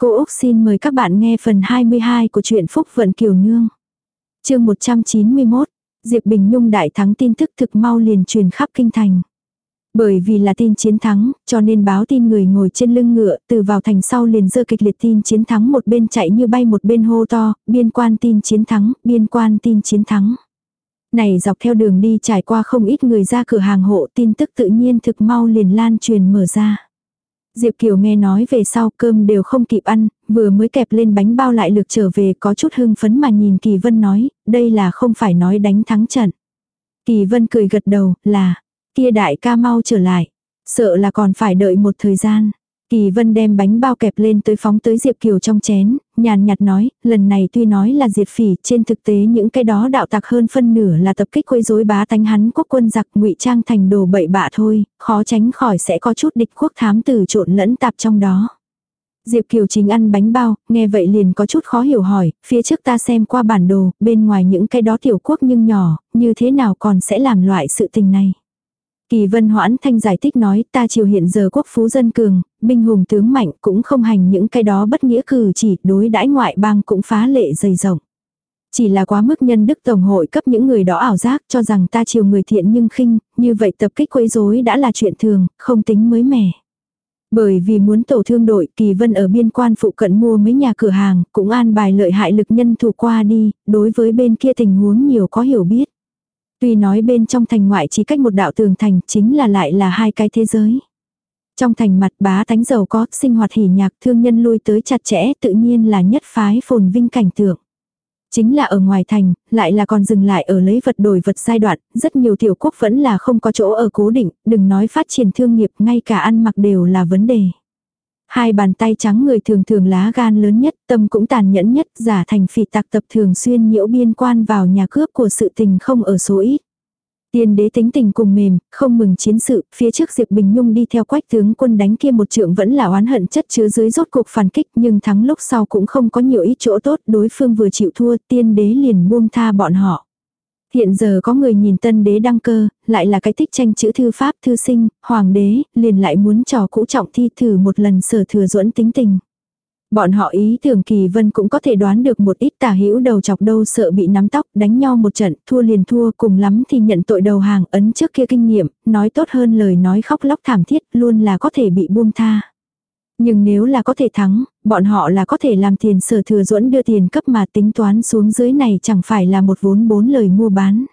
Cô Úc xin mời các bạn nghe phần 22 của truyện Phúc Vận Kiều Nương. chương 191, Diệp Bình Nhung đại thắng tin tức thực mau liền truyền khắp kinh thành. Bởi vì là tin chiến thắng, cho nên báo tin người ngồi trên lưng ngựa, từ vào thành sau liền dơ kịch liệt tin chiến thắng một bên chạy như bay một bên hô to, biên quan tin chiến thắng, biên quan tin chiến thắng. Này dọc theo đường đi trải qua không ít người ra cửa hàng hộ tin tức tự nhiên thực mau liền lan truyền mở ra. Diệp Kiều nghe nói về sau cơm đều không kịp ăn, vừa mới kẹp lên bánh bao lại lược trở về có chút hưng phấn mà nhìn Kỳ Vân nói, đây là không phải nói đánh thắng trận. Kỳ Vân cười gật đầu, là, kia đại ca mau trở lại, sợ là còn phải đợi một thời gian. Kỳ Vân đem bánh bao kẹp lên tới phóng tới Diệp Kiều trong chén, nhàn nhạt nói, lần này tuy nói là diệt phỉ, trên thực tế những cái đó đạo tặc hơn phân nửa là tập kích quấy rối bá tánh hắn quốc quân giặc ngụy trang thành đồ bậy bạ thôi, khó tránh khỏi sẽ có chút địch quốc thám tử trộn lẫn tạp trong đó. Diệp Kiều chính ăn bánh bao, nghe vậy liền có chút khó hiểu hỏi, phía trước ta xem qua bản đồ, bên ngoài những cái đó tiểu quốc nhưng nhỏ, như thế nào còn sẽ làm loại sự tình này. Kỳ vân hoãn thanh giải thích nói ta triều hiện giờ quốc phú dân cường, binh hùng tướng mạnh cũng không hành những cái đó bất nghĩa cử chỉ đối đãi ngoại bang cũng phá lệ dày rộng. Chỉ là quá mức nhân đức tổng hội cấp những người đó ảo giác cho rằng ta chiều người thiện nhưng khinh, như vậy tập kích quấy rối đã là chuyện thường, không tính mới mẻ. Bởi vì muốn tổ thương đội, Kỳ Vân ở biên quan phụ cận mua mấy nhà cửa hàng, cũng an bài lợi hại lực nhân thủ qua đi, đối với bên kia tình huống nhiều có hiểu biết. Tuy nói bên trong thành ngoại chỉ cách một đạo tường thành chính là lại là hai cái thế giới. Trong thành mặt bá tánh giàu có, sinh hoạt hỉ nhạc thương nhân lui tới chặt chẽ tự nhiên là nhất phái phồn vinh cảnh tượng. Chính là ở ngoài thành, lại là còn dừng lại ở lấy vật đổi vật giai đoạn, rất nhiều tiểu quốc vẫn là không có chỗ ở cố định, đừng nói phát triển thương nghiệp, ngay cả ăn mặc đều là vấn đề. Hai bàn tay trắng người thường thường lá gan lớn nhất, tâm cũng tàn nhẫn nhất, giả thành phỉ tạc tập thường xuyên nhiễu biên quan vào nhà cướp của sự tình không ở số ít. Tiên đế tính tình cùng mềm, không mừng chiến sự, phía trước Diệp Bình Nhung đi theo quách tướng quân đánh kia một trượng vẫn là oán hận chất chứa dưới rốt cuộc phản kích nhưng thắng lúc sau cũng không có nhiều ít chỗ tốt đối phương vừa chịu thua tiên đế liền buông tha bọn họ. Hiện giờ có người nhìn tân đế đăng cơ, lại là cái thích tranh chữ thư pháp thư sinh, hoàng đế, liền lại muốn trò cũ trọng thi thử một lần sở thừa duẫn tính tình. Bọn họ ý tưởng kỳ vân cũng có thể đoán được một ít tả hữu đầu chọc đâu sợ bị nắm tóc đánh nhau một trận, thua liền thua cùng lắm thì nhận tội đầu hàng ấn trước kia kinh nghiệm, nói tốt hơn lời nói khóc lóc thảm thiết luôn là có thể bị buông tha. Nhưng nếu là có thể thắng, bọn họ là có thể làm tiền sở thừa duẫn đưa tiền cấp mà tính toán xuống dưới này chẳng phải là một vốn bốn lời mua bán.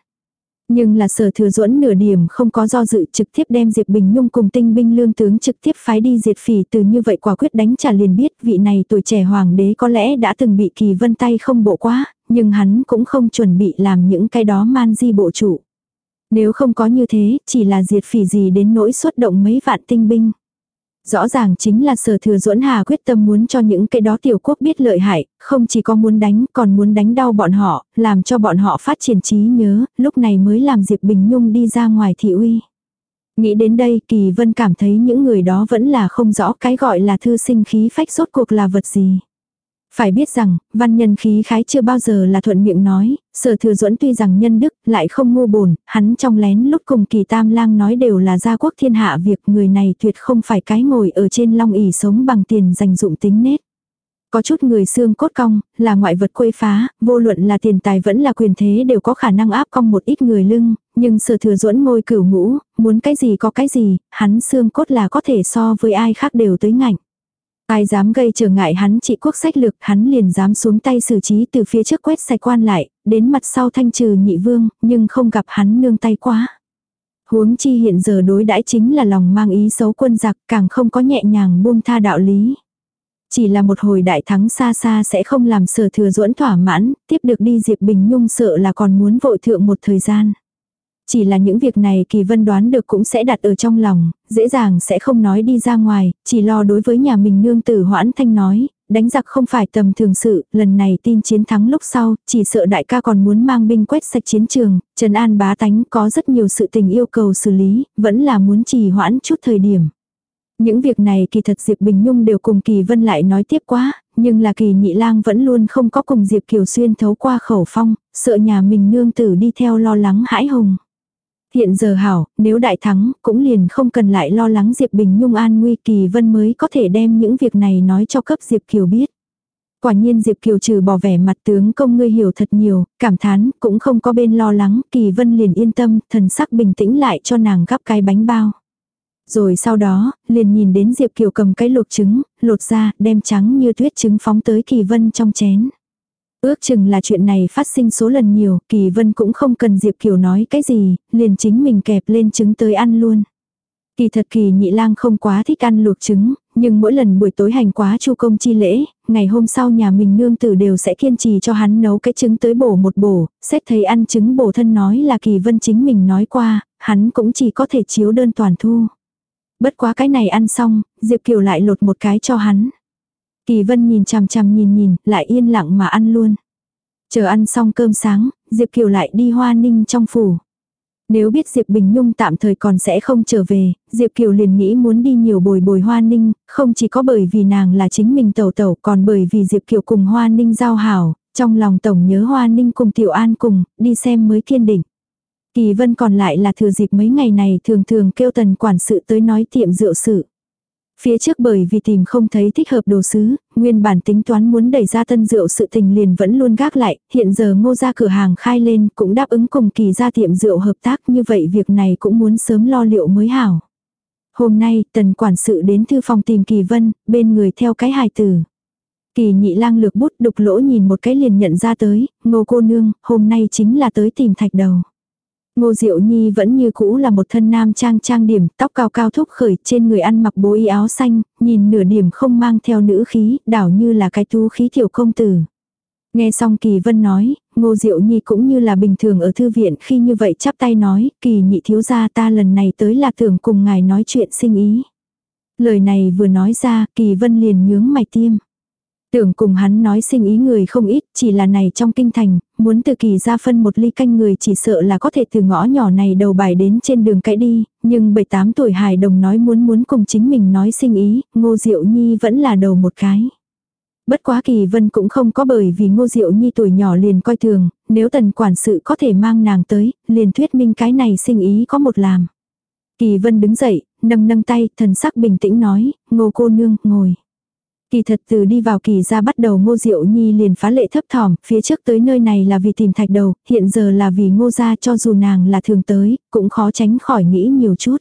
Nhưng là sở thừa duẫn nửa điểm không có do dự trực tiếp đem Diệp Bình Nhung cùng tinh binh lương tướng trực tiếp phái đi diệt phỉ từ như vậy quả quyết đánh trả liền biết vị này tuổi trẻ hoàng đế có lẽ đã từng bị kỳ vân tay không bộ quá, nhưng hắn cũng không chuẩn bị làm những cái đó man di bộ chủ. Nếu không có như thế, chỉ là diệt phỉ gì đến nỗi xuất động mấy vạn tinh binh. Rõ ràng chính là sở thừa duẫn hà quyết tâm muốn cho những cái đó tiểu quốc biết lợi hại, không chỉ có muốn đánh còn muốn đánh đau bọn họ, làm cho bọn họ phát triển trí nhớ, lúc này mới làm Diệp Bình Nhung đi ra ngoài thị uy. Nghĩ đến đây Kỳ Vân cảm thấy những người đó vẫn là không rõ cái gọi là thư sinh khí phách rốt cuộc là vật gì. Phải biết rằng, văn nhân khí khái chưa bao giờ là thuận miệng nói, sở thừa duẫn tuy rằng nhân đức, lại không ngu bồn hắn trong lén lúc cùng kỳ tam lang nói đều là gia quốc thiên hạ việc người này tuyệt không phải cái ngồi ở trên long ỉ sống bằng tiền dành dụng tính nết. Có chút người xương cốt cong, là ngoại vật quê phá, vô luận là tiền tài vẫn là quyền thế đều có khả năng áp cong một ít người lưng, nhưng sở thừa duẫn ngôi cửu ngũ, muốn cái gì có cái gì, hắn xương cốt là có thể so với ai khác đều tới ngạnh. Ai dám gây trở ngại hắn trị quốc sách lược, hắn liền dám xuống tay xử trí từ phía trước quét sạch quan lại, đến mặt sau thanh trừ nhị vương, nhưng không gặp hắn nương tay quá. Huống chi hiện giờ đối đãi chính là lòng mang ý xấu quân giặc, càng không có nhẹ nhàng buông tha đạo lý. Chỉ là một hồi đại thắng xa xa sẽ không làm sở thừa duẫn thỏa mãn, tiếp được đi Diệp Bình Nhung sợ là còn muốn vội thượng một thời gian. Chỉ là những việc này kỳ vân đoán được cũng sẽ đặt ở trong lòng, dễ dàng sẽ không nói đi ra ngoài, chỉ lo đối với nhà mình nương tử hoãn thanh nói, đánh giặc không phải tầm thường sự, lần này tin chiến thắng lúc sau, chỉ sợ đại ca còn muốn mang binh quét sạch chiến trường, Trần An bá tánh có rất nhiều sự tình yêu cầu xử lý, vẫn là muốn trì hoãn chút thời điểm. Những việc này kỳ thật Diệp Bình Nhung đều cùng Kỳ Vân lại nói tiếp quá, nhưng là Kỳ Nhị Lang vẫn luôn không có cùng Diệp Kiều Xuyên thấu qua khẩu phong, sợ nhà mình nương tử đi theo lo lắng hãi hùng. Hiện giờ hảo, nếu đại thắng, cũng liền không cần lại lo lắng Diệp Bình Nhung an nguy kỳ vân mới có thể đem những việc này nói cho cấp Diệp Kiều biết. Quả nhiên Diệp Kiều trừ bỏ vẻ mặt tướng công ngươi hiểu thật nhiều, cảm thán, cũng không có bên lo lắng, kỳ vân liền yên tâm, thần sắc bình tĩnh lại cho nàng gắp cái bánh bao. Rồi sau đó, liền nhìn đến Diệp Kiều cầm cái luộc trứng, lột ra, đem trắng như tuyết trứng phóng tới kỳ vân trong chén. Ước chừng là chuyện này phát sinh số lần nhiều, Kỳ Vân cũng không cần Diệp Kiều nói cái gì, liền chính mình kẹp lên trứng tới ăn luôn. Kỳ thật kỳ nhị lang không quá thích ăn luộc trứng, nhưng mỗi lần buổi tối hành quá chu công chi lễ, ngày hôm sau nhà mình nương tử đều sẽ kiên trì cho hắn nấu cái trứng tới bổ một bổ, xét thấy ăn trứng bổ thân nói là kỳ vân chính mình nói qua, hắn cũng chỉ có thể chiếu đơn toàn thu. Bất quá cái này ăn xong, Diệp Kiều lại lột một cái cho hắn. Kỳ vân nhìn chằm chằm nhìn nhìn, lại yên lặng mà ăn luôn. Chờ ăn xong cơm sáng, Diệp Kiều lại đi hoa ninh trong phủ. Nếu biết Diệp Bình Nhung tạm thời còn sẽ không trở về, Diệp Kiều liền nghĩ muốn đi nhiều bồi bồi Hoa Ninh, không chỉ có bởi vì nàng là chính mình tẩu tẩu còn bởi vì Diệp Kiều cùng Hoa Ninh giao hảo, trong lòng tổng nhớ Hoa Ninh cùng Tiểu An cùng, đi xem mới kiên định. Kỳ Vân còn lại là thừa dịp mấy ngày này thường thường kêu tần quản sự tới nói tiệm rượu sự. Phía trước bởi vì tìm không thấy thích hợp đồ sứ, nguyên bản tính toán muốn đẩy ra tân rượu sự tình liền vẫn luôn gác lại, hiện giờ ngô ra cửa hàng khai lên cũng đáp ứng cùng kỳ ra tiệm rượu hợp tác như vậy việc này cũng muốn sớm lo liệu mới hảo. Hôm nay tần quản sự đến thư phòng tìm kỳ vân, bên người theo cái hài tử. Kỳ nhị lang lược bút đục lỗ nhìn một cái liền nhận ra tới, ngô cô nương, hôm nay chính là tới tìm thạch đầu. Ngô Diệu Nhi vẫn như cũ là một thân nam trang trang điểm, tóc cao cao thúc khởi, trên người ăn mặc bố y áo xanh, nhìn nửa điểm không mang theo nữ khí, đảo như là cái tú khí tiểu công tử. Nghe xong Kỳ Vân nói, Ngô Diệu Nhi cũng như là bình thường ở thư viện khi như vậy chắp tay nói, Kỳ nhị thiếu gia ta lần này tới là tưởng cùng ngài nói chuyện sinh ý. Lời này vừa nói ra, Kỳ Vân liền nhướng mày tiêm. Tưởng cùng hắn nói sinh ý người không ít, chỉ là này trong kinh thành, muốn từ kỳ ra phân một ly canh người chỉ sợ là có thể từ ngõ nhỏ này đầu bài đến trên đường cãi đi, nhưng 7-8 tuổi hài đồng nói muốn muốn cùng chính mình nói sinh ý, ngô diệu nhi vẫn là đầu một cái. Bất quá kỳ vân cũng không có bởi vì ngô diệu nhi tuổi nhỏ liền coi thường, nếu tần quản sự có thể mang nàng tới, liền thuyết minh cái này sinh ý có một làm. Kỳ vân đứng dậy, nâng nâng tay, thần sắc bình tĩnh nói, ngô cô nương, ngồi. Kỳ thật từ đi vào kỳ ra bắt đầu ngô diệu nhi liền phá lệ thấp thỏm, phía trước tới nơi này là vì tìm thạch đầu, hiện giờ là vì ngô gia cho dù nàng là thường tới, cũng khó tránh khỏi nghĩ nhiều chút.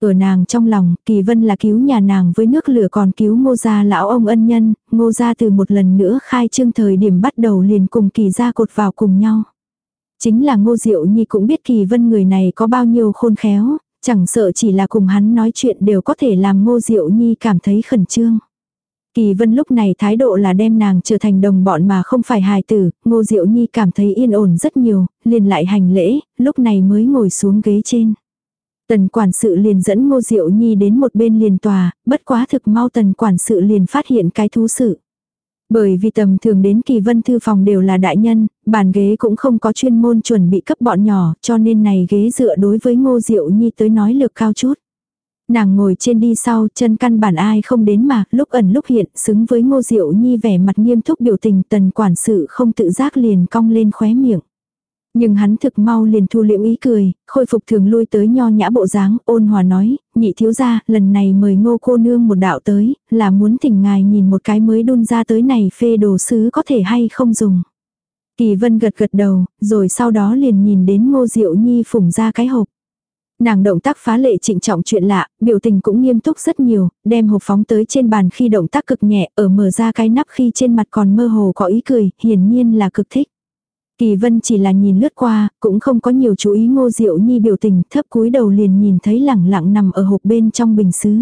Ở nàng trong lòng, kỳ vân là cứu nhà nàng với nước lửa còn cứu ngô gia lão ông ân nhân, ngô gia từ một lần nữa khai trương thời điểm bắt đầu liền cùng kỳ gia cột vào cùng nhau. Chính là ngô diệu nhi cũng biết kỳ vân người này có bao nhiêu khôn khéo, chẳng sợ chỉ là cùng hắn nói chuyện đều có thể làm ngô diệu nhi cảm thấy khẩn trương. Kỳ vân lúc này thái độ là đem nàng trở thành đồng bọn mà không phải hài tử, ngô diệu nhi cảm thấy yên ổn rất nhiều, liền lại hành lễ, lúc này mới ngồi xuống ghế trên. Tần quản sự liền dẫn ngô diệu nhi đến một bên liền tòa, bất quá thực mau tần quản sự liền phát hiện cái thú sự. Bởi vì tầm thường đến kỳ vân thư phòng đều là đại nhân, bàn ghế cũng không có chuyên môn chuẩn bị cấp bọn nhỏ, cho nên này ghế dựa đối với ngô diệu nhi tới nói lược cao chút. Nàng ngồi trên đi sau, chân căn bản ai không đến mà, lúc ẩn lúc hiện, xứng với ngô diệu nhi vẻ mặt nghiêm túc biểu tình tần quản sự không tự giác liền cong lên khóe miệng. Nhưng hắn thực mau liền thu liễm ý cười, khôi phục thường lui tới nho nhã bộ dáng, ôn hòa nói, nhị thiếu gia, lần này mời ngô cô nương một đạo tới, là muốn thỉnh ngài nhìn một cái mới đun ra tới này phê đồ sứ có thể hay không dùng. Kỳ vân gật gật đầu, rồi sau đó liền nhìn đến ngô diệu nhi phủng ra cái hộp. Nàng động tác phá lệ trịnh trọng chuyện lạ, biểu tình cũng nghiêm túc rất nhiều, đem hộp phóng tới trên bàn khi động tác cực nhẹ, ở mở ra cái nắp khi trên mặt còn mơ hồ có ý cười, hiển nhiên là cực thích. Kỳ vân chỉ là nhìn lướt qua, cũng không có nhiều chú ý ngô diệu nhi biểu tình, thấp cúi đầu liền nhìn thấy lẳng lặng nằm ở hộp bên trong bình xứ.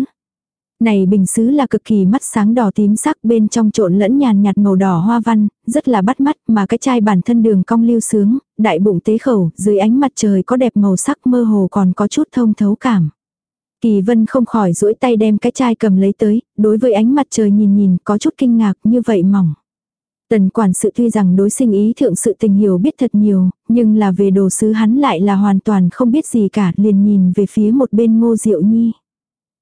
Này bình xứ là cực kỳ mắt sáng đỏ tím sắc bên trong trộn lẫn nhàn nhạt màu đỏ hoa văn, rất là bắt mắt mà cái chai bản thân đường cong lưu sướng, đại bụng tế khẩu, dưới ánh mặt trời có đẹp màu sắc mơ hồ còn có chút thông thấu cảm. Kỳ vân không khỏi duỗi tay đem cái chai cầm lấy tới, đối với ánh mặt trời nhìn nhìn có chút kinh ngạc như vậy mỏng. Tần quản sự tuy rằng đối sinh ý thượng sự tình hiểu biết thật nhiều, nhưng là về đồ sứ hắn lại là hoàn toàn không biết gì cả liền nhìn về phía một bên ngô diệu nhi.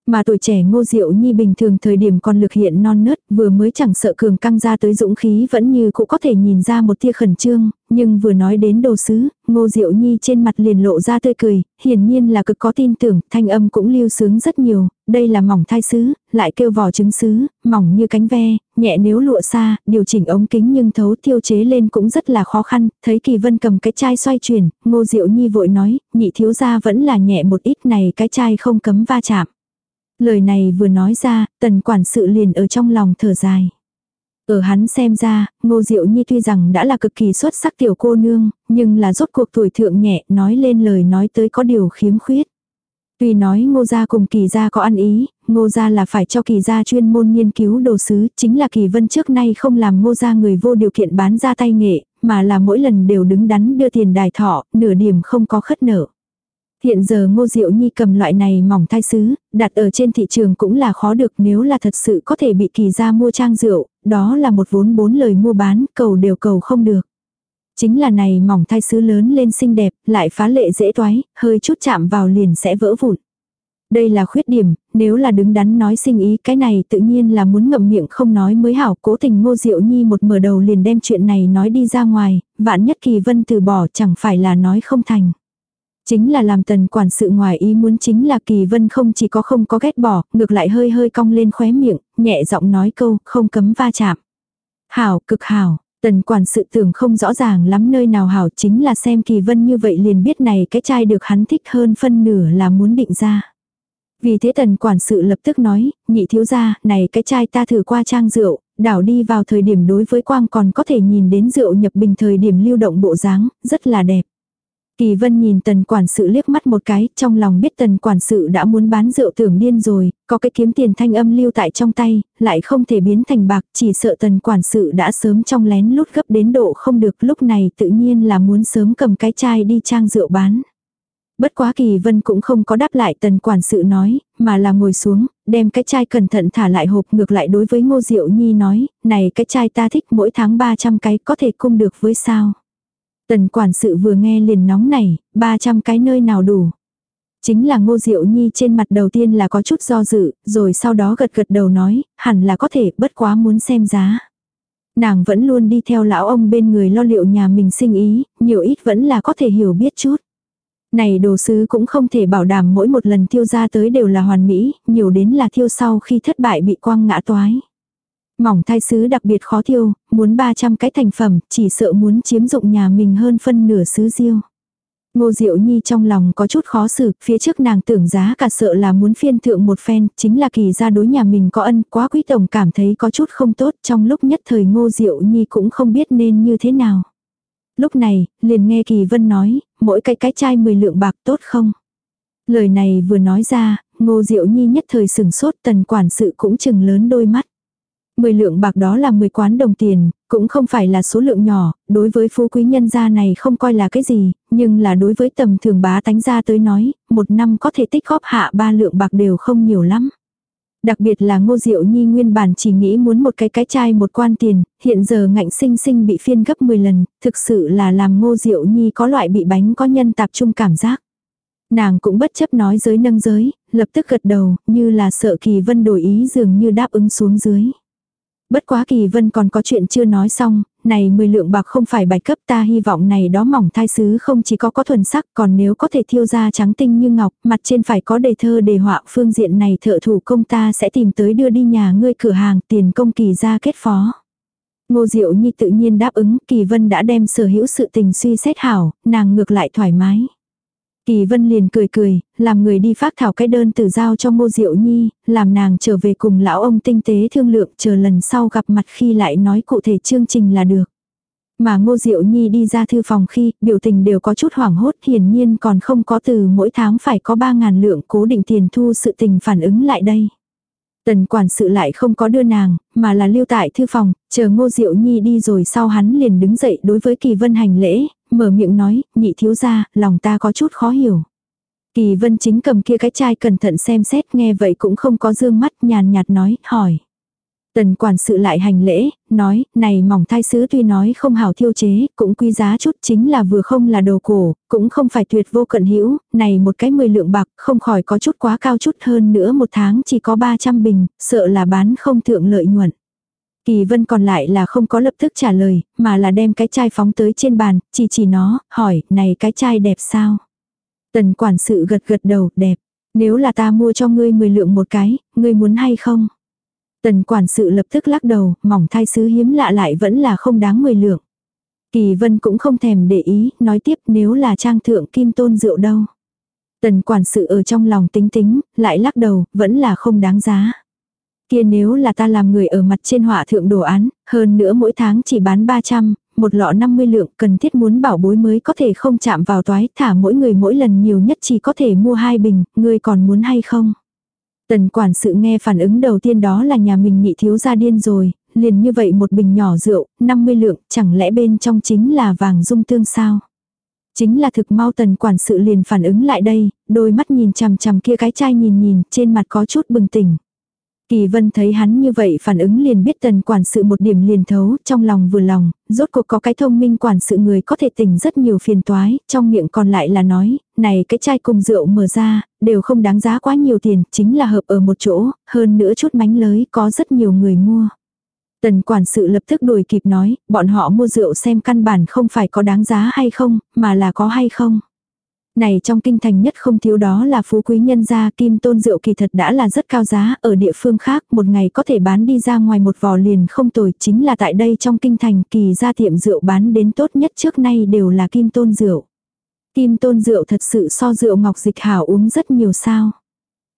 Mà tuổi trẻ ngô diệu nhi bình thường thời điểm còn lực hiện non nớt, vừa mới chẳng sợ cường căng ra tới dũng khí vẫn như cũng có thể nhìn ra một tia khẩn trương, nhưng vừa nói đến đồ sứ, ngô diệu nhi trên mặt liền lộ ra tươi cười, hiển nhiên là cực có tin tưởng, thanh âm cũng lưu sướng rất nhiều, đây là mỏng thai sứ, lại kêu vỏ trứng sứ, mỏng như cánh ve, nhẹ nếu lụa xa, điều chỉnh ống kính nhưng thấu tiêu chế lên cũng rất là khó khăn, thấy kỳ vân cầm cái chai xoay chuyển, ngô diệu nhi vội nói, nhị thiếu gia vẫn là nhẹ một ít này cái chai không cấm va chạm. Lời này vừa nói ra, tần quản sự liền ở trong lòng thở dài. Ở hắn xem ra, ngô diệu nhi tuy rằng đã là cực kỳ xuất sắc tiểu cô nương, nhưng là rốt cuộc tuổi thượng nhẹ, nói lên lời nói tới có điều khiếm khuyết. Tuy nói ngô gia cùng kỳ gia có ăn ý, ngô gia là phải cho kỳ gia chuyên môn nghiên cứu đồ sứ, chính là kỳ vân trước nay không làm ngô gia người vô điều kiện bán ra tay nghệ, mà là mỗi lần đều đứng đắn đưa tiền đài thọ, nửa điểm không có khất nợ. Hiện giờ ngô diệu nhi cầm loại này mỏng thai sứ, đặt ở trên thị trường cũng là khó được nếu là thật sự có thể bị kỳ ra mua trang rượu, đó là một vốn bốn lời mua bán, cầu đều cầu không được. Chính là này mỏng thai sứ lớn lên xinh đẹp, lại phá lệ dễ toái, hơi chút chạm vào liền sẽ vỡ vụn. Đây là khuyết điểm, nếu là đứng đắn nói sinh ý cái này tự nhiên là muốn ngậm miệng không nói mới hảo cố tình ngô diệu nhi một mở đầu liền đem chuyện này nói đi ra ngoài, vạn nhất kỳ vân từ bỏ chẳng phải là nói không thành. Chính là làm tần quản sự ngoài ý muốn chính là kỳ vân không chỉ có không có ghét bỏ, ngược lại hơi hơi cong lên khóe miệng, nhẹ giọng nói câu, không cấm va chạm. Hảo, cực hảo, tần quản sự tưởng không rõ ràng lắm nơi nào hảo chính là xem kỳ vân như vậy liền biết này cái trai được hắn thích hơn phân nửa là muốn định ra. Vì thế tần quản sự lập tức nói, nhị thiếu gia, này cái chai ta thử qua trang rượu, đảo đi vào thời điểm đối với quang còn có thể nhìn đến rượu nhập bình thời điểm lưu động bộ dáng, rất là đẹp. Kỳ vân nhìn tần quản sự liếc mắt một cái, trong lòng biết tần quản sự đã muốn bán rượu tưởng điên rồi, có cái kiếm tiền thanh âm lưu tại trong tay, lại không thể biến thành bạc, chỉ sợ tần quản sự đã sớm trong lén lút gấp đến độ không được lúc này tự nhiên là muốn sớm cầm cái chai đi trang rượu bán. Bất quá kỳ vân cũng không có đáp lại tần quản sự nói, mà là ngồi xuống, đem cái chai cẩn thận thả lại hộp ngược lại đối với ngô diệu nhi nói, này cái chai ta thích mỗi tháng 300 cái có thể cung được với sao. Tần quản sự vừa nghe liền nóng này, 300 cái nơi nào đủ. Chính là ngô diệu nhi trên mặt đầu tiên là có chút do dự, rồi sau đó gật gật đầu nói, hẳn là có thể bất quá muốn xem giá. Nàng vẫn luôn đi theo lão ông bên người lo liệu nhà mình sinh ý, nhiều ít vẫn là có thể hiểu biết chút. Này đồ sứ cũng không thể bảo đảm mỗi một lần thiêu ra tới đều là hoàn mỹ, nhiều đến là thiêu sau khi thất bại bị quang ngã toái. Mỏng thai sứ đặc biệt khó thiêu, muốn 300 cái thành phẩm, chỉ sợ muốn chiếm dụng nhà mình hơn phân nửa sứ diêu. Ngô Diệu Nhi trong lòng có chút khó xử, phía trước nàng tưởng giá cả sợ là muốn phiên thượng một phen, chính là kỳ ra đối nhà mình có ân, quá quý tổng cảm thấy có chút không tốt, trong lúc nhất thời Ngô Diệu Nhi cũng không biết nên như thế nào. Lúc này, liền nghe Kỳ Vân nói, mỗi cái cái chai 10 lượng bạc tốt không? Lời này vừa nói ra, Ngô Diệu Nhi nhất thời sừng sốt tần quản sự cũng chừng lớn đôi mắt. 10 lượng bạc đó là 10 quán đồng tiền, cũng không phải là số lượng nhỏ, đối với phú quý nhân gia này không coi là cái gì, nhưng là đối với tầm thường bá tánh gia tới nói, một năm có thể tích góp hạ ba lượng bạc đều không nhiều lắm. Đặc biệt là ngô diệu nhi nguyên bản chỉ nghĩ muốn một cái cái chai một quan tiền, hiện giờ ngạnh sinh sinh bị phiên gấp 10 lần, thực sự là làm ngô diệu nhi có loại bị bánh có nhân tạp trung cảm giác. Nàng cũng bất chấp nói giới nâng giới, lập tức gật đầu, như là sợ kỳ vân đổi ý dường như đáp ứng xuống dưới. Bất quá kỳ vân còn có chuyện chưa nói xong, này 10 lượng bạc không phải bài cấp ta hy vọng này đó mỏng thai sứ không chỉ có có thuần sắc còn nếu có thể thiêu ra trắng tinh như ngọc, mặt trên phải có đề thơ đề họa phương diện này thợ thủ công ta sẽ tìm tới đưa đi nhà ngươi cửa hàng tiền công kỳ ra kết phó. Ngô Diệu Nhi tự nhiên đáp ứng, Kỳ Vân đã đem sở hữu sự tình suy xét hảo, nàng ngược lại thoải mái. Kỳ Vân liền cười cười, làm người đi phát thảo cái đơn từ giao cho Ngô Diệu Nhi, làm nàng trở về cùng lão ông tinh tế thương lượng chờ lần sau gặp mặt khi lại nói cụ thể chương trình là được. Mà Ngô Diệu Nhi đi ra thư phòng khi, biểu tình đều có chút hoảng hốt hiển nhiên còn không có từ mỗi tháng phải có 3.000 lượng cố định tiền thu sự tình phản ứng lại đây. Tần quản sự lại không có đưa nàng, mà là lưu tại thư phòng, chờ ngô diệu nhi đi rồi sau hắn liền đứng dậy đối với kỳ vân hành lễ, mở miệng nói, nhị thiếu ra, lòng ta có chút khó hiểu. Kỳ vân chính cầm kia cái chai cẩn thận xem xét nghe vậy cũng không có dương mắt nhàn nhạt nói, hỏi. Tần quản sự lại hành lễ, nói, này mỏng thai sứ tuy nói không hảo thiêu chế, cũng quý giá chút chính là vừa không là đồ cổ, cũng không phải tuyệt vô cận hữu này một cái 10 lượng bạc không khỏi có chút quá cao chút hơn nữa một tháng chỉ có 300 bình, sợ là bán không thượng lợi nhuận. Kỳ vân còn lại là không có lập tức trả lời, mà là đem cái chai phóng tới trên bàn, chỉ chỉ nó, hỏi, này cái chai đẹp sao? Tần quản sự gật gật đầu, đẹp. Nếu là ta mua cho ngươi 10 lượng một cái, ngươi muốn hay không? Tần quản sự lập tức lắc đầu, mỏng thai sứ hiếm lạ lại vẫn là không đáng 10 lượng. Kỳ vân cũng không thèm để ý, nói tiếp nếu là trang thượng kim tôn rượu đâu. Tần quản sự ở trong lòng tính tính, lại lắc đầu, vẫn là không đáng giá. Kia nếu là ta làm người ở mặt trên họa thượng đồ án, hơn nữa mỗi tháng chỉ bán 300, một lọ 50 lượng cần thiết muốn bảo bối mới có thể không chạm vào toái, thả mỗi người mỗi lần nhiều nhất chỉ có thể mua hai bình, ngươi còn muốn hay không? Tần quản sự nghe phản ứng đầu tiên đó là nhà mình nhị thiếu gia điên rồi, liền như vậy một bình nhỏ rượu, 50 lượng, chẳng lẽ bên trong chính là vàng dung tương sao? Chính là thực mau tần quản sự liền phản ứng lại đây, đôi mắt nhìn chằm chằm kia cái chai nhìn nhìn, trên mặt có chút bừng tỉnh. Kỳ vân thấy hắn như vậy phản ứng liền biết tần quản sự một điểm liền thấu, trong lòng vừa lòng, rốt cuộc có cái thông minh quản sự người có thể tỉnh rất nhiều phiền toái, trong miệng còn lại là nói, này cái chai cùng rượu mở ra, đều không đáng giá quá nhiều tiền, chính là hợp ở một chỗ, hơn nữa chút mánh lới có rất nhiều người mua. Tần quản sự lập tức đuổi kịp nói, bọn họ mua rượu xem căn bản không phải có đáng giá hay không, mà là có hay không. Này trong kinh thành nhất không thiếu đó là phú quý nhân gia kim tôn rượu kỳ thật đã là rất cao giá, ở địa phương khác một ngày có thể bán đi ra ngoài một vò liền không tồi, chính là tại đây trong kinh thành kỳ gia tiệm rượu bán đến tốt nhất trước nay đều là kim tôn rượu. Kim tôn rượu thật sự so rượu ngọc dịch hảo uống rất nhiều sao.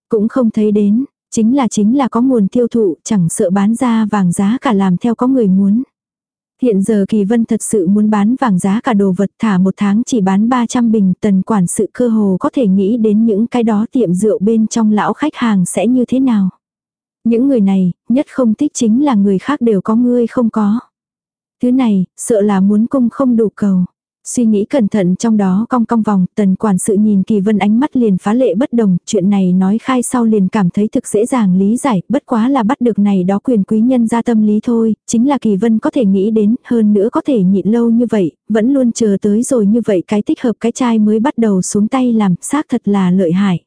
Cũng không thấy đến, chính là chính là có nguồn tiêu thụ, chẳng sợ bán ra vàng giá cả làm theo có người muốn. Hiện giờ Kỳ Vân thật sự muốn bán vàng giá cả đồ vật thả một tháng chỉ bán 300 bình tần quản sự cơ hồ có thể nghĩ đến những cái đó tiệm rượu bên trong lão khách hàng sẽ như thế nào. Những người này, nhất không thích chính là người khác đều có ngươi không có. Thứ này, sợ là muốn cung không đủ cầu. Suy nghĩ cẩn thận trong đó cong cong vòng, tần quản sự nhìn kỳ vân ánh mắt liền phá lệ bất đồng, chuyện này nói khai sau liền cảm thấy thực dễ dàng lý giải, bất quá là bắt được này đó quyền quý nhân ra tâm lý thôi, chính là kỳ vân có thể nghĩ đến, hơn nữa có thể nhịn lâu như vậy, vẫn luôn chờ tới rồi như vậy cái thích hợp cái chai mới bắt đầu xuống tay làm, xác thật là lợi hại.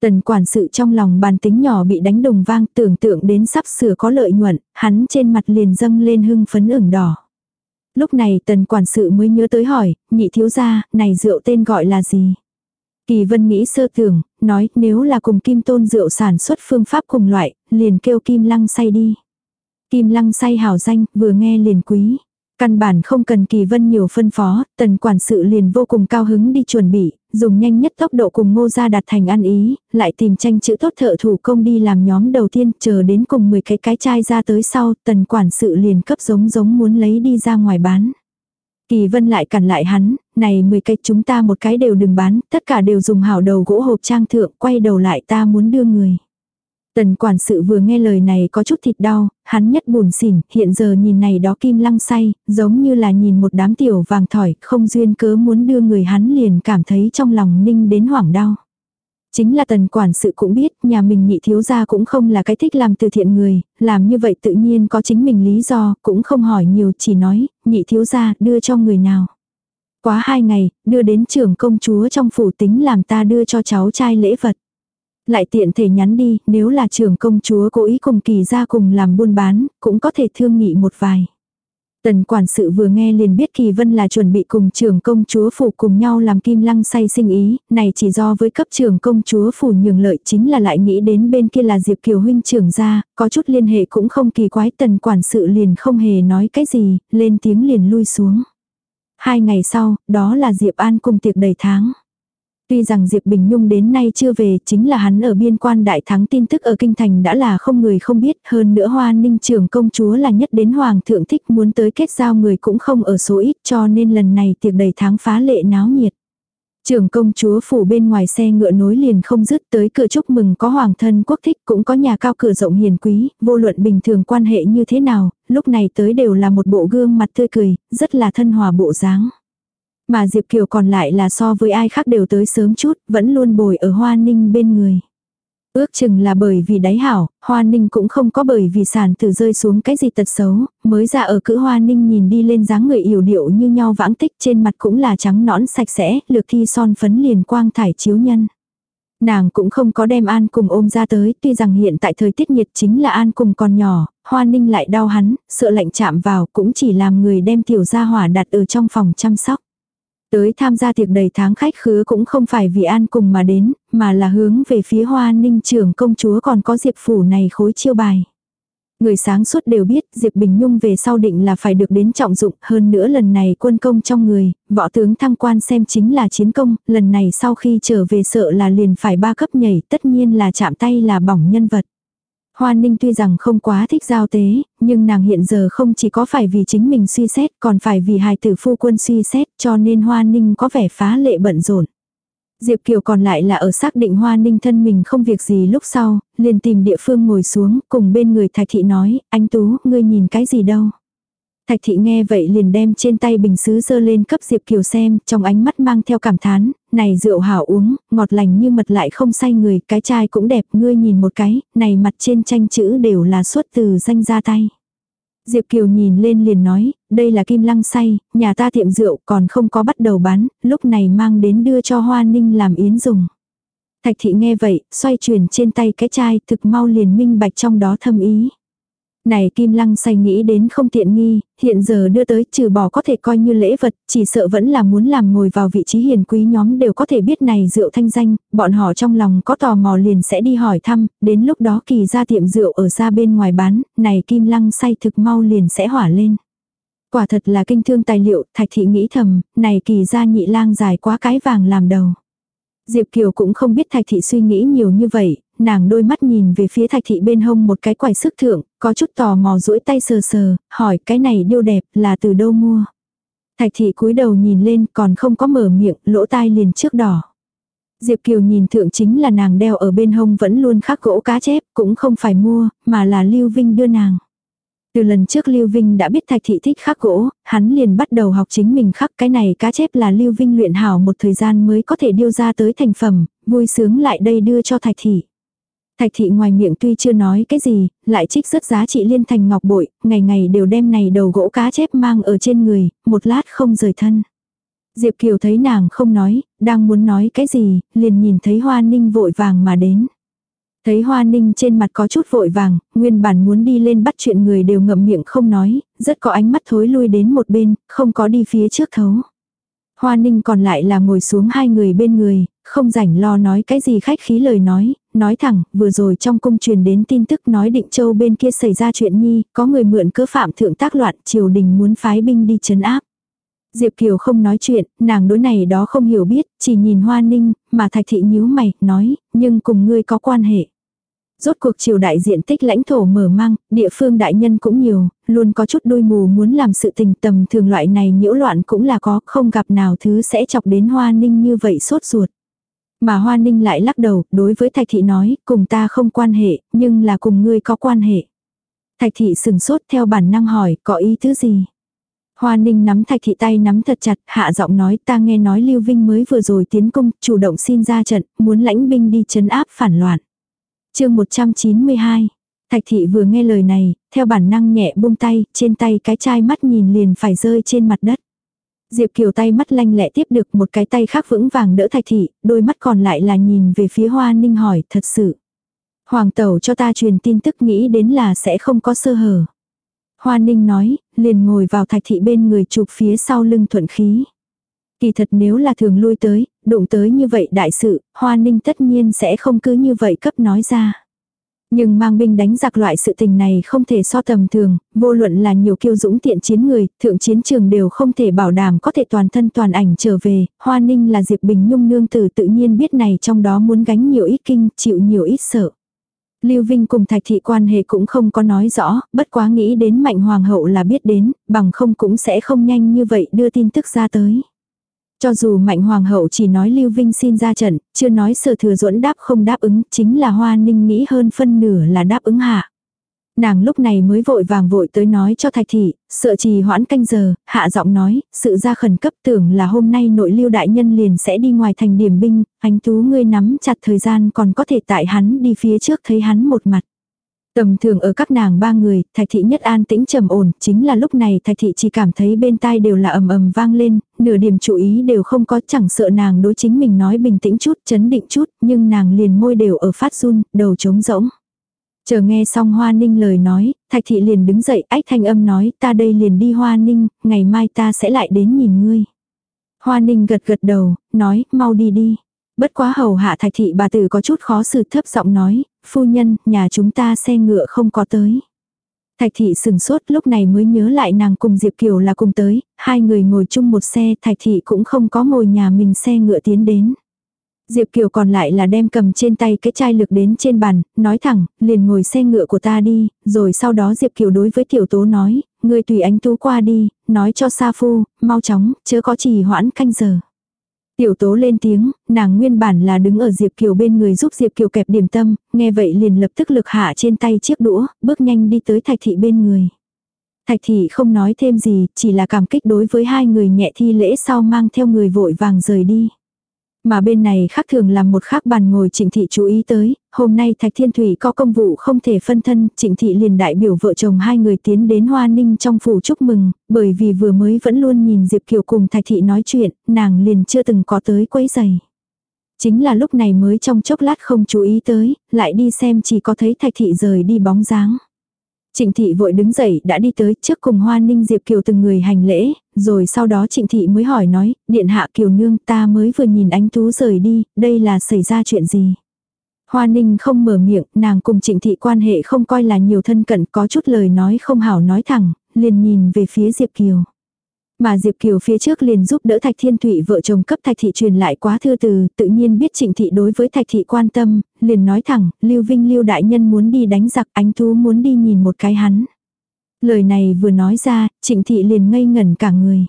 Tần quản sự trong lòng bàn tính nhỏ bị đánh đồng vang tưởng tượng đến sắp sửa có lợi nhuận, hắn trên mặt liền dâng lên hưng phấn ửng đỏ. Lúc này tần quản sự mới nhớ tới hỏi, nhị thiếu gia, này rượu tên gọi là gì? Kỳ vân nghĩ sơ tưởng, nói nếu là cùng kim tôn rượu sản xuất phương pháp cùng loại, liền kêu kim lăng say đi. Kim lăng say hảo danh, vừa nghe liền quý. Căn bản không cần kỳ vân nhiều phân phó, tần quản sự liền vô cùng cao hứng đi chuẩn bị, dùng nhanh nhất tốc độ cùng ngô gia đạt thành ăn ý, lại tìm tranh chữ tốt thợ thủ công đi làm nhóm đầu tiên, chờ đến cùng 10 cái cái chai ra tới sau, tần quản sự liền cấp giống giống muốn lấy đi ra ngoài bán. Kỳ vân lại cản lại hắn, này 10 cái chúng ta một cái đều đừng bán, tất cả đều dùng hảo đầu gỗ hộp trang thượng, quay đầu lại ta muốn đưa người. Tần quản sự vừa nghe lời này có chút thịt đau, hắn nhất buồn xỉn, hiện giờ nhìn này đó kim lăng say, giống như là nhìn một đám tiểu vàng thỏi, không duyên cớ muốn đưa người hắn liền cảm thấy trong lòng ninh đến hoảng đau. Chính là tần quản sự cũng biết, nhà mình nhị thiếu gia cũng không là cái thích làm từ thiện người, làm như vậy tự nhiên có chính mình lý do, cũng không hỏi nhiều, chỉ nói, nhị thiếu gia đưa cho người nào. Quá hai ngày, đưa đến trưởng công chúa trong phủ tính làm ta đưa cho cháu trai lễ vật lại tiện thể nhắn đi, nếu là trưởng công chúa cố ý cùng kỳ ra cùng làm buôn bán, cũng có thể thương nghị một vài. Tần quản sự vừa nghe liền biết Kỳ Vân là chuẩn bị cùng trưởng công chúa phủ cùng nhau làm kim lăng say sinh ý, này chỉ do với cấp trưởng công chúa phủ nhường lợi chính là lại nghĩ đến bên kia là Diệp Kiều huynh trưởng ra, có chút liên hệ cũng không kỳ quái tần quản sự liền không hề nói cái gì, lên tiếng liền lui xuống. Hai ngày sau, đó là Diệp An cùng tiệc đầy tháng. Tuy rằng Diệp Bình Nhung đến nay chưa về, chính là hắn ở biên quan đại thắng tin tức ở kinh thành đã là không người không biết, hơn nữa Hoa Ninh trưởng công chúa là nhất đến hoàng thượng thích muốn tới kết giao người cũng không ở số ít, cho nên lần này tiệc đầy tháng phá lệ náo nhiệt. Trưởng công chúa phủ bên ngoài xe ngựa nối liền không dứt tới cửa chúc mừng có hoàng thân quốc thích cũng có nhà cao cửa rộng hiền quý, vô luận bình thường quan hệ như thế nào, lúc này tới đều là một bộ gương mặt tươi cười, rất là thân hòa bộ dáng. Mà Diệp Kiều còn lại là so với ai khác đều tới sớm chút, vẫn luôn bồi ở Hoa Ninh bên người. Ước chừng là bởi vì đáy hảo, Hoa Ninh cũng không có bởi vì sản tử rơi xuống cái gì tật xấu, mới ra ở cữ Hoa Ninh nhìn đi lên dáng người yểu điệu như nhau vãng tích trên mặt cũng là trắng nõn sạch sẽ, lược thi son phấn liền quang thải chiếu nhân. Nàng cũng không có đem An cùng ôm ra tới, tuy rằng hiện tại thời tiết nhiệt chính là An cùng còn nhỏ, Hoa Ninh lại đau hắn, sợ lạnh chạm vào cũng chỉ làm người đem tiểu gia hỏa đặt ở trong phòng chăm sóc. Tới tham gia tiệc đầy tháng khách khứa cũng không phải vì An cùng mà đến, mà là hướng về phía Hoa Ninh trưởng công chúa còn có Diệp Phủ này khối chiêu bài. Người sáng suốt đều biết Diệp Bình Nhung về sau định là phải được đến trọng dụng, hơn nữa lần này quân công trong người, võ tướng thăng quan xem chính là chiến công, lần này sau khi trở về sợ là liền phải ba cấp nhảy, tất nhiên là chạm tay là bỏng nhân vật. Hoa Ninh tuy rằng không quá thích giao tế, nhưng nàng hiện giờ không chỉ có phải vì chính mình suy xét, còn phải vì hài tử phu quân suy xét, cho nên Hoa Ninh có vẻ phá lệ bận rộn. Diệp Kiều còn lại là ở xác định Hoa Ninh thân mình không việc gì lúc sau, liền tìm địa phương ngồi xuống, cùng bên người Thạch Thị nói, anh Tú, ngươi nhìn cái gì đâu. Thạch thị nghe vậy liền đem trên tay bình sứ dơ lên cấp Diệp Kiều xem, trong ánh mắt mang theo cảm thán, này rượu hảo uống, ngọt lành như mật lại không say người, cái chai cũng đẹp, ngươi nhìn một cái, này mặt trên tranh chữ đều là xuất từ danh ra tay. Diệp Kiều nhìn lên liền nói, đây là kim lăng say, nhà ta tiệm rượu còn không có bắt đầu bán, lúc này mang đến đưa cho Hoa Ninh làm yến dùng. Thạch thị nghe vậy, xoay chuyển trên tay cái chai, thực mau liền minh bạch trong đó thâm ý. Này Kim Lăng say nghĩ đến không tiện nghi, hiện giờ đưa tới trừ bỏ có thể coi như lễ vật, chỉ sợ vẫn là muốn làm ngồi vào vị trí hiền quý nhóm đều có thể biết này rượu thanh danh, bọn họ trong lòng có tò mò liền sẽ đi hỏi thăm, đến lúc đó kỳ ra tiệm rượu ở xa bên ngoài bán, này Kim Lăng say thực mau liền sẽ hỏa lên. Quả thật là kinh thương tài liệu, thạch thị nghĩ thầm, này kỳ ra nhị lang dài quá cái vàng làm đầu. Diệp Kiều cũng không biết Thạch Thị suy nghĩ nhiều như vậy, nàng đôi mắt nhìn về phía Thạch Thị bên hông một cái quải sức thượng, có chút tò mò duỗi tay sờ sờ, hỏi cái này điêu đẹp là từ đâu mua. Thạch Thị cúi đầu nhìn lên còn không có mở miệng, lỗ tai liền trước đỏ. Diệp Kiều nhìn thượng chính là nàng đeo ở bên hông vẫn luôn khắc gỗ cá chép, cũng không phải mua, mà là Lưu Vinh đưa nàng. Từ lần trước Lưu Vinh đã biết Thạch Thị thích khắc gỗ, hắn liền bắt đầu học chính mình khắc cái này cá chép là Lưu Vinh luyện hảo một thời gian mới có thể điêu ra tới thành phẩm, vui sướng lại đây đưa cho Thạch Thị. Thạch Thị ngoài miệng tuy chưa nói cái gì, lại trích rất giá trị liên thành ngọc bội, ngày ngày đều đem này đầu gỗ cá chép mang ở trên người, một lát không rời thân. Diệp Kiều thấy nàng không nói, đang muốn nói cái gì, liền nhìn thấy Hoa Ninh vội vàng mà đến. Thấy Hoa Ninh trên mặt có chút vội vàng, nguyên bản muốn đi lên bắt chuyện người đều ngậm miệng không nói, rất có ánh mắt thối lui đến một bên, không có đi phía trước thấu. Hoa Ninh còn lại là ngồi xuống hai người bên người, không rảnh lo nói cái gì khách khí lời nói, nói thẳng, vừa rồi trong cung truyền đến tin tức nói định châu bên kia xảy ra chuyện nhi, có người mượn cớ phạm thượng tác loạn, triều đình muốn phái binh đi chấn áp. Diệp Kiều không nói chuyện, nàng đối này đó không hiểu biết, chỉ nhìn Hoa Ninh, mà Thạch Thị nhíu mày, nói, nhưng cùng ngươi có quan hệ. Rốt cuộc triều đại diện tích lãnh thổ mở mang, địa phương đại nhân cũng nhiều, luôn có chút đôi mù muốn làm sự tình tầm thường loại này nhiễu loạn cũng là có, không gặp nào thứ sẽ chọc đến Hoa Ninh như vậy sốt ruột. Mà Hoa Ninh lại lắc đầu, đối với Thạch Thị nói, cùng ta không quan hệ, nhưng là cùng ngươi có quan hệ. Thạch Thị sừng sốt theo bản năng hỏi, có ý thứ gì? Hoa Ninh nắm Thạch Thị tay nắm thật chặt, hạ giọng nói ta nghe nói Lưu Vinh mới vừa rồi tiến công, chủ động xin ra trận, muốn lãnh binh đi chấn áp phản loạn chương 192. Thạch thị vừa nghe lời này, theo bản năng nhẹ buông tay, trên tay cái chai mắt nhìn liền phải rơi trên mặt đất. Diệp Kiều tay mắt lanh lẹ tiếp được một cái tay khác vững vàng đỡ thạch thị, đôi mắt còn lại là nhìn về phía hoa ninh hỏi thật sự. Hoàng tẩu cho ta truyền tin tức nghĩ đến là sẽ không có sơ hở. Hoa ninh nói, liền ngồi vào thạch thị bên người chụp phía sau lưng thuận khí. Kỳ thật nếu là thường lui tới, đụng tới như vậy đại sự, Hoa Ninh tất nhiên sẽ không cứ như vậy cấp nói ra. Nhưng mang binh đánh giặc loại sự tình này không thể so tầm thường, vô luận là nhiều kiêu dũng tiện chiến người, thượng chiến trường đều không thể bảo đảm có thể toàn thân toàn ảnh trở về, Hoa Ninh là Diệp Bình Nhung nương tử tự nhiên biết này trong đó muốn gánh nhiều ít kinh, chịu nhiều ít sợ. Lưu Vinh cùng Thạch Thị quan hệ cũng không có nói rõ, bất quá nghĩ đến Mạnh Hoàng hậu là biết đến, bằng không cũng sẽ không nhanh như vậy đưa tin tức ra tới. Cho dù mạnh hoàng hậu chỉ nói Lưu Vinh xin ra trận, chưa nói sở thừa duẫn đáp không đáp ứng, chính là Hoa Ninh nghĩ hơn phân nửa là đáp ứng hạ. Nàng lúc này mới vội vàng vội tới nói cho thạch thị, sợ trì hoãn canh giờ, hạ giọng nói, sự ra khẩn cấp tưởng là hôm nay nội lưu đại nhân liền sẽ đi ngoài thành điểm binh, anh tú ngươi nắm chặt thời gian còn có thể tại hắn đi phía trước thấy hắn một mặt. Tầm thường ở các nàng ba người, thạch thị nhất an tĩnh trầm ổn, chính là lúc này thạch thị chỉ cảm thấy bên tai đều là ầm ầm vang lên, nửa điểm chú ý đều không có chẳng sợ nàng đối chính mình nói bình tĩnh chút, chấn định chút, nhưng nàng liền môi đều ở phát run, đầu trống rỗng. Chờ nghe xong Hoa Ninh lời nói, Thạch Thị liền đứng dậy ách thanh âm nói ta đây liền đi Hoa Ninh, ngày mai ta sẽ lại đến nhìn ngươi. Hoa Ninh gật gật đầu, nói mau đi đi. Bất quá hầu hạ Thạch Thị bà tử có chút khó xử thấp giọng nói, phu nhân, nhà chúng ta xe ngựa không có tới. Thạch thị sừng sốt lúc này mới nhớ lại nàng cùng Diệp Kiều là cùng tới, hai người ngồi chung một xe, Thạch thị cũng không có ngồi nhà mình xe ngựa tiến đến. Diệp Kiều còn lại là đem cầm trên tay cái chai lực đến trên bàn, nói thẳng, liền ngồi xe ngựa của ta đi, rồi sau đó Diệp Kiều đối với Tiểu Tố nói, ngươi tùy ánh tú qua đi, nói cho Sa Phu, mau chóng, chớ có trì hoãn canh giờ. Tiểu tố lên tiếng, nàng nguyên bản là đứng ở Diệp Kiều bên người giúp Diệp Kiều kẹp điểm tâm, nghe vậy liền lập tức lực hạ trên tay chiếc đũa, bước nhanh đi tới thạch thị bên người. Thạch thị không nói thêm gì, chỉ là cảm kích đối với hai người nhẹ thi lễ sau mang theo người vội vàng rời đi. Mà bên này khác thường làm một khác bàn ngồi trịnh thị chú ý tới, hôm nay Thạch Thiên Thủy có công vụ không thể phân thân, trịnh thị liền đại biểu vợ chồng hai người tiến đến Hoa Ninh trong phủ chúc mừng, bởi vì vừa mới vẫn luôn nhìn Diệp Kiều cùng Thạch Thị nói chuyện, nàng liền chưa từng có tới quấy giày. Chính là lúc này mới trong chốc lát không chú ý tới, lại đi xem chỉ có thấy Thạch Thị rời đi bóng dáng. Trịnh thị vội đứng dậy đã đi tới trước cùng Hoa Ninh Diệp Kiều từng người hành lễ, rồi sau đó trịnh thị mới hỏi nói, điện hạ Kiều Nương ta mới vừa nhìn ánh tú rời đi, đây là xảy ra chuyện gì. Hoa Ninh không mở miệng, nàng cùng trịnh thị quan hệ không coi là nhiều thân cận có chút lời nói không hảo nói thẳng, liền nhìn về phía Diệp Kiều. Mà Diệp Kiều phía trước liền giúp đỡ Thạch Thiên Thụy vợ chồng cấp Thạch Thị truyền lại quá thư từ, tự nhiên biết Trịnh Thị đối với Thạch Thị quan tâm, liền nói thẳng, Lưu Vinh Lưu Đại Nhân muốn đi đánh giặc, ánh thú muốn đi nhìn một cái hắn. Lời này vừa nói ra, Trịnh Thị liền ngây ngẩn cả người.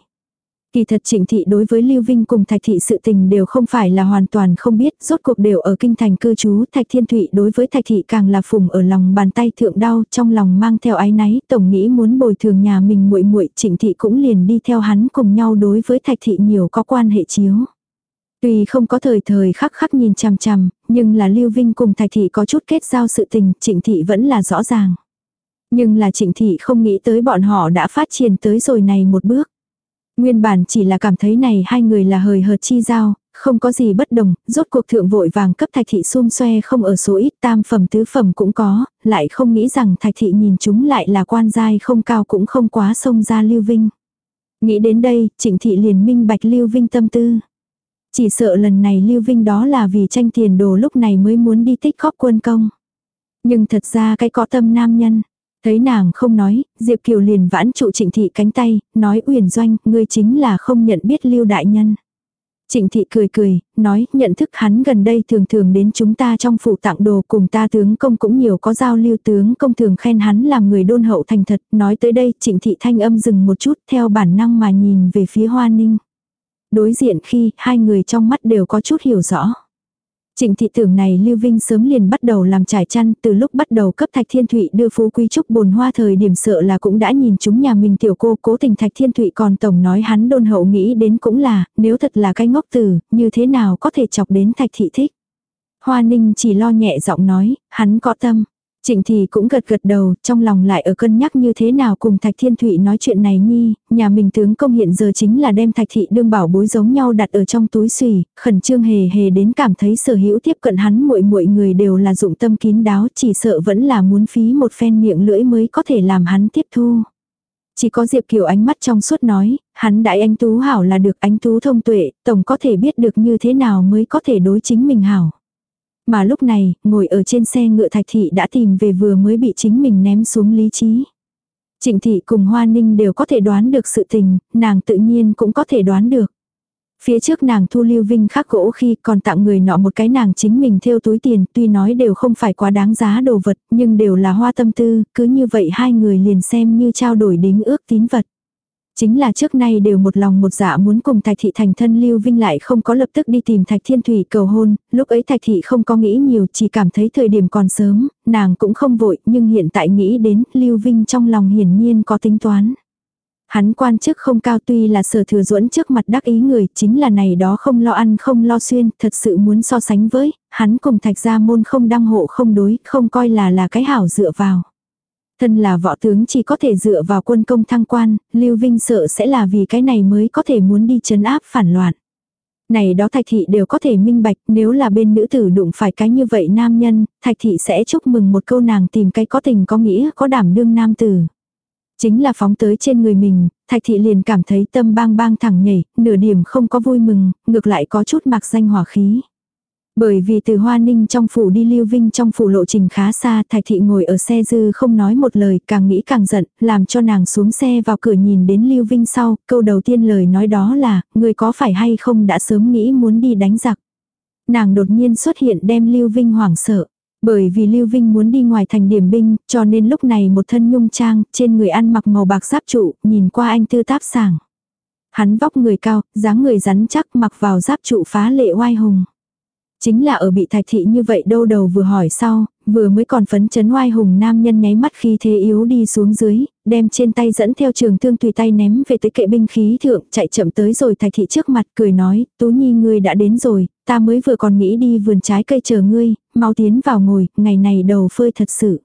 Kỳ thật trịnh thị đối với Lưu Vinh cùng Thạch Thị sự tình đều không phải là hoàn toàn không biết, rốt cuộc đều ở kinh thành cư trú, Thạch Thiên Thụy đối với Thạch Thị càng là phùng ở lòng bàn tay thượng đau, trong lòng mang theo ái náy, tổng nghĩ muốn bồi thường nhà mình muội muội, Trịnh Thị cũng liền đi theo hắn cùng nhau đối với Thạch Thị nhiều có quan hệ chiếu. Tuy không có thời thời khắc khắc nhìn chằm chằm, nhưng là Lưu Vinh cùng Thạch Thị có chút kết giao sự tình, Trịnh Thị vẫn là rõ ràng. Nhưng là Trịnh Thị không nghĩ tới bọn họ đã phát triển tới rồi này một bước. Nguyên bản chỉ là cảm thấy này hai người là hời hợt chi giao, không có gì bất đồng, rốt cuộc thượng vội vàng cấp thạch thị xung xoe không ở số ít tam phẩm tứ phẩm cũng có, lại không nghĩ rằng thạch thị nhìn chúng lại là quan giai không cao cũng không quá sông ra lưu vinh. Nghĩ đến đây, trịnh thị liền minh bạch lưu vinh tâm tư. Chỉ sợ lần này lưu vinh đó là vì tranh tiền đồ lúc này mới muốn đi tích góp quân công. Nhưng thật ra cái có tâm nam nhân, Thấy nàng không nói, Diệp Kiều liền vãn trụ trịnh thị cánh tay, nói uyển doanh, ngươi chính là không nhận biết lưu đại nhân. Trịnh thị cười cười, nói nhận thức hắn gần đây thường thường đến chúng ta trong phủ tặng đồ cùng ta tướng công cũng nhiều có giao lưu tướng công thường khen hắn làm người đôn hậu thành thật. Nói tới đây trịnh thị thanh âm dừng một chút theo bản năng mà nhìn về phía hoa ninh. Đối diện khi hai người trong mắt đều có chút hiểu rõ. Trịnh thị tưởng này Lưu Vinh sớm liền bắt đầu làm trải chăn, từ lúc bắt đầu cấp Thạch Thiên Thụy đưa phú quý trúc bồn hoa thời điểm sợ là cũng đã nhìn chúng nhà mình tiểu cô cố tình Thạch Thiên Thụy còn tổng nói hắn đôn hậu nghĩ đến cũng là, nếu thật là cái ngốc tử, như thế nào có thể chọc đến Thạch thị thích. Hoa Ninh chỉ lo nhẹ giọng nói, hắn có tâm. Trịnh thì cũng gật gật đầu, trong lòng lại ở cân nhắc như thế nào cùng Thạch Thiên Thụy nói chuyện này nhi, nhà mình tướng công hiện giờ chính là đem Thạch Thị đương bảo bối giống nhau đặt ở trong túi xùy, khẩn trương hề hề đến cảm thấy sở hữu tiếp cận hắn muội muội người đều là dụng tâm kín đáo, chỉ sợ vẫn là muốn phí một phen miệng lưỡi mới có thể làm hắn tiếp thu. Chỉ có Diệp Kiều ánh mắt trong suốt nói, hắn đại anh Tú hảo là được anh Tú thông tuệ, tổng có thể biết được như thế nào mới có thể đối chính mình hảo. Mà lúc này, ngồi ở trên xe ngựa thạch thị đã tìm về vừa mới bị chính mình ném xuống lý trí. Trịnh thị cùng Hoa Ninh đều có thể đoán được sự tình, nàng tự nhiên cũng có thể đoán được. Phía trước nàng thu lưu vinh khắc gỗ khi còn tặng người nọ một cái nàng chính mình theo túi tiền tuy nói đều không phải quá đáng giá đồ vật nhưng đều là hoa tâm tư, cứ như vậy hai người liền xem như trao đổi đính ước tín vật. Chính là trước nay đều một lòng một dạ muốn cùng Thạch Thị thành thân Lưu Vinh lại không có lập tức đi tìm Thạch Thiên Thủy cầu hôn, lúc ấy Thạch Thị không có nghĩ nhiều chỉ cảm thấy thời điểm còn sớm, nàng cũng không vội nhưng hiện tại nghĩ đến Lưu Vinh trong lòng hiển nhiên có tính toán. Hắn quan chức không cao tuy là sở thừa duẫn trước mặt đắc ý người chính là này đó không lo ăn không lo xuyên, thật sự muốn so sánh với, hắn cùng thạch gia môn không đăng hộ không đối, không coi là là cái hảo dựa vào. Thân là võ tướng chỉ có thể dựa vào quân công thăng quan, Lưu Vinh sợ sẽ là vì cái này mới có thể muốn đi chấn áp phản loạn. Này đó thạch thị đều có thể minh bạch nếu là bên nữ tử đụng phải cái như vậy nam nhân, thạch thị sẽ chúc mừng một câu nàng tìm cái có tình có nghĩa có đảm đương nam tử. Chính là phóng tới trên người mình, thạch thị liền cảm thấy tâm bang bang thẳng nhảy, nửa điểm không có vui mừng, ngược lại có chút mặc danh hỏa khí. Bởi vì từ Hoa Ninh trong phủ đi Lưu Vinh trong phủ lộ trình khá xa, Thạch Thị ngồi ở xe dư không nói một lời, càng nghĩ càng giận, làm cho nàng xuống xe vào cửa nhìn đến Lưu Vinh sau, câu đầu tiên lời nói đó là, người có phải hay không đã sớm nghĩ muốn đi đánh giặc. Nàng đột nhiên xuất hiện đem Lưu Vinh hoảng sợ. Bởi vì Lưu Vinh muốn đi ngoài thành điểm binh, cho nên lúc này một thân nhung trang, trên người ăn mặc màu bạc giáp trụ, nhìn qua anh tư táp sàng Hắn vóc người cao, dáng người rắn chắc mặc vào giáp trụ phá lệ oai hùng. Chính là ở bị thạch thị như vậy đâu đầu vừa hỏi sau, vừa mới còn phấn chấn oai hùng nam nhân nháy mắt khi thế yếu đi xuống dưới, đem trên tay dẫn theo trường thương tùy tay ném về tới kệ binh khí thượng, chạy chậm tới rồi thạch thị trước mặt cười nói, tú nhi ngươi đã đến rồi, ta mới vừa còn nghĩ đi vườn trái cây chờ ngươi, mau tiến vào ngồi, ngày này đầu phơi thật sự.